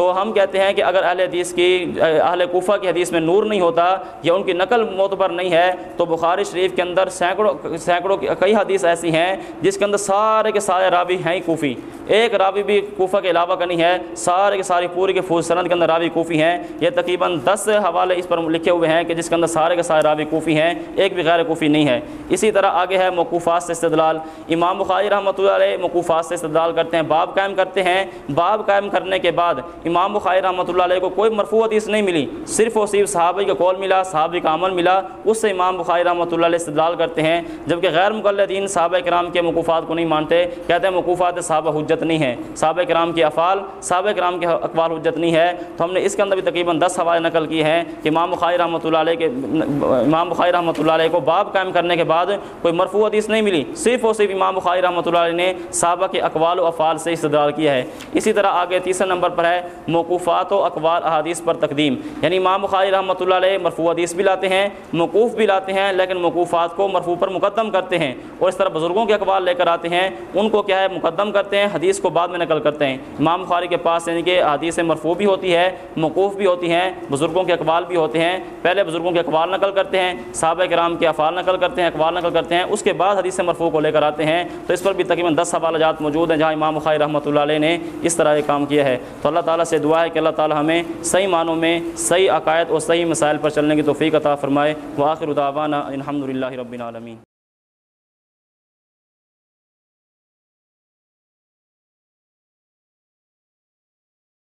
تو ہم کہتے ہیں کہ اگر اہل حدیث کی، اہل کوفہ کی حدیث میں نور نہیں ہوتا یا ان کی نقل معتبر نہیں ہے، تو بخاری شریف کے اندر سینکڑوں سینکڑوں کئی حدیث ایسی ہیں جس کے اندر سارے کے سارے راوی ہیں ہی کوفی۔ ایک راوی بھی کوفہ کے علاوہ کا نہیں ہے، سارے کے ساری پوری کے فوج سند کے اندر راوی کوفی ہیں۔ یہ تقریباً دس حوالے اس پر لکھے ہوئے ہیں کہ جس کے اندر سارے کے سارے راوی کوفی ہیں، ایک بھی غیر کوفی نہیں ہے۔ اسی طرح آگے ہے موقوفات سے استدلال۔ امام بخاری رحمۃ اللہ علیہ موقوفات سے استدلال کرتے ہیں، باب قائم کرتے ہیں۔ باب قائم کرنے کے بعد امام بخاری رحمۃ اللہ علیہ کو کوئی مرفوع حدیث نہیں ملی، صرف و صرف صحابی کا قول ملا، صحابی کا عمل ملا، اس سے امام بخاری رحمۃ اللہ علیہ استدلال کرتے ہیں، جبکہ غیر مقلدین صحابہ کرام کے موقوفات کو نہیں مانتے، کہتے ہیں موقوفات صحابہ حجت نہیں ہے صحابہ کرام کے افعال، صحابہ کرام کے اقوال حجت نہیں ہے، تو ہم نے اس کے اندر بھی تقریباً دس حوالے نقل کی ہیں کہ امام بخاری رحمۃ اللہ علیہ کے، امام بخاری رحمۃ اللہ علیہ کو باب قائم کرنے کے بعد کوئی مرفوع حدیث نہیں ملی، صرف اور صرف امام بخاری رحمۃ اللہ علیہ نے صحابہ کے اقوال و افعال سے استدلال کیا ہے۔ اسی طرح آگے تیسرے نمبر پر ہے موقوفات و اقوال احادیث پر تقدیم۔ یعنی امام بخاری رحمۃ اللہ علیہ مرفوع حدیث بھی لاتے ہیں، موقوف بھی لاتے ہیں، لیکن موقوفات کو مرفوع پر مقدم کرتے ہیں اور اس طرح بزرگوں کے اقوال لے کر آتے ہیں، ان کو کیا ہے؟ مقدم کرتے ہیں، حدیث کو بعد میں نقل کرتے ہیں۔ امام بخاری کے پاس یعنی کہ حدیث مرفوع بھی ہوتی ہے، موقوف بھی ہوتی ہیں، بزرگوں کے اقوال بھی ہوتے ہیں۔ پہلے بزرگوں کے اقوال نقل کرتے ہیں، صحابہ کرام کے افعال نقل کرتے ہیں، اقوال نقل کرتے ہیں، اس کے بعد حدیث مرفوع کو لے کر آتے ہیں۔ تو اس پر بھی تقریباً دس حوالہ جات موجود ہیں، جہاں امام بخاری رحمۃ اللہ علیہ نے اس طرح یہ کام کیا ہے۔ تو اللہ تعالیٰ سے دعا ہے کہ اللہ تعالیٰ ہمیں صحیح معنوں میں صحیح عقائد اور صحیح مسائل پر چلنے کی توفیق عطا فرمائے۔ وہ آخر الحمد للہ رب العالمین۔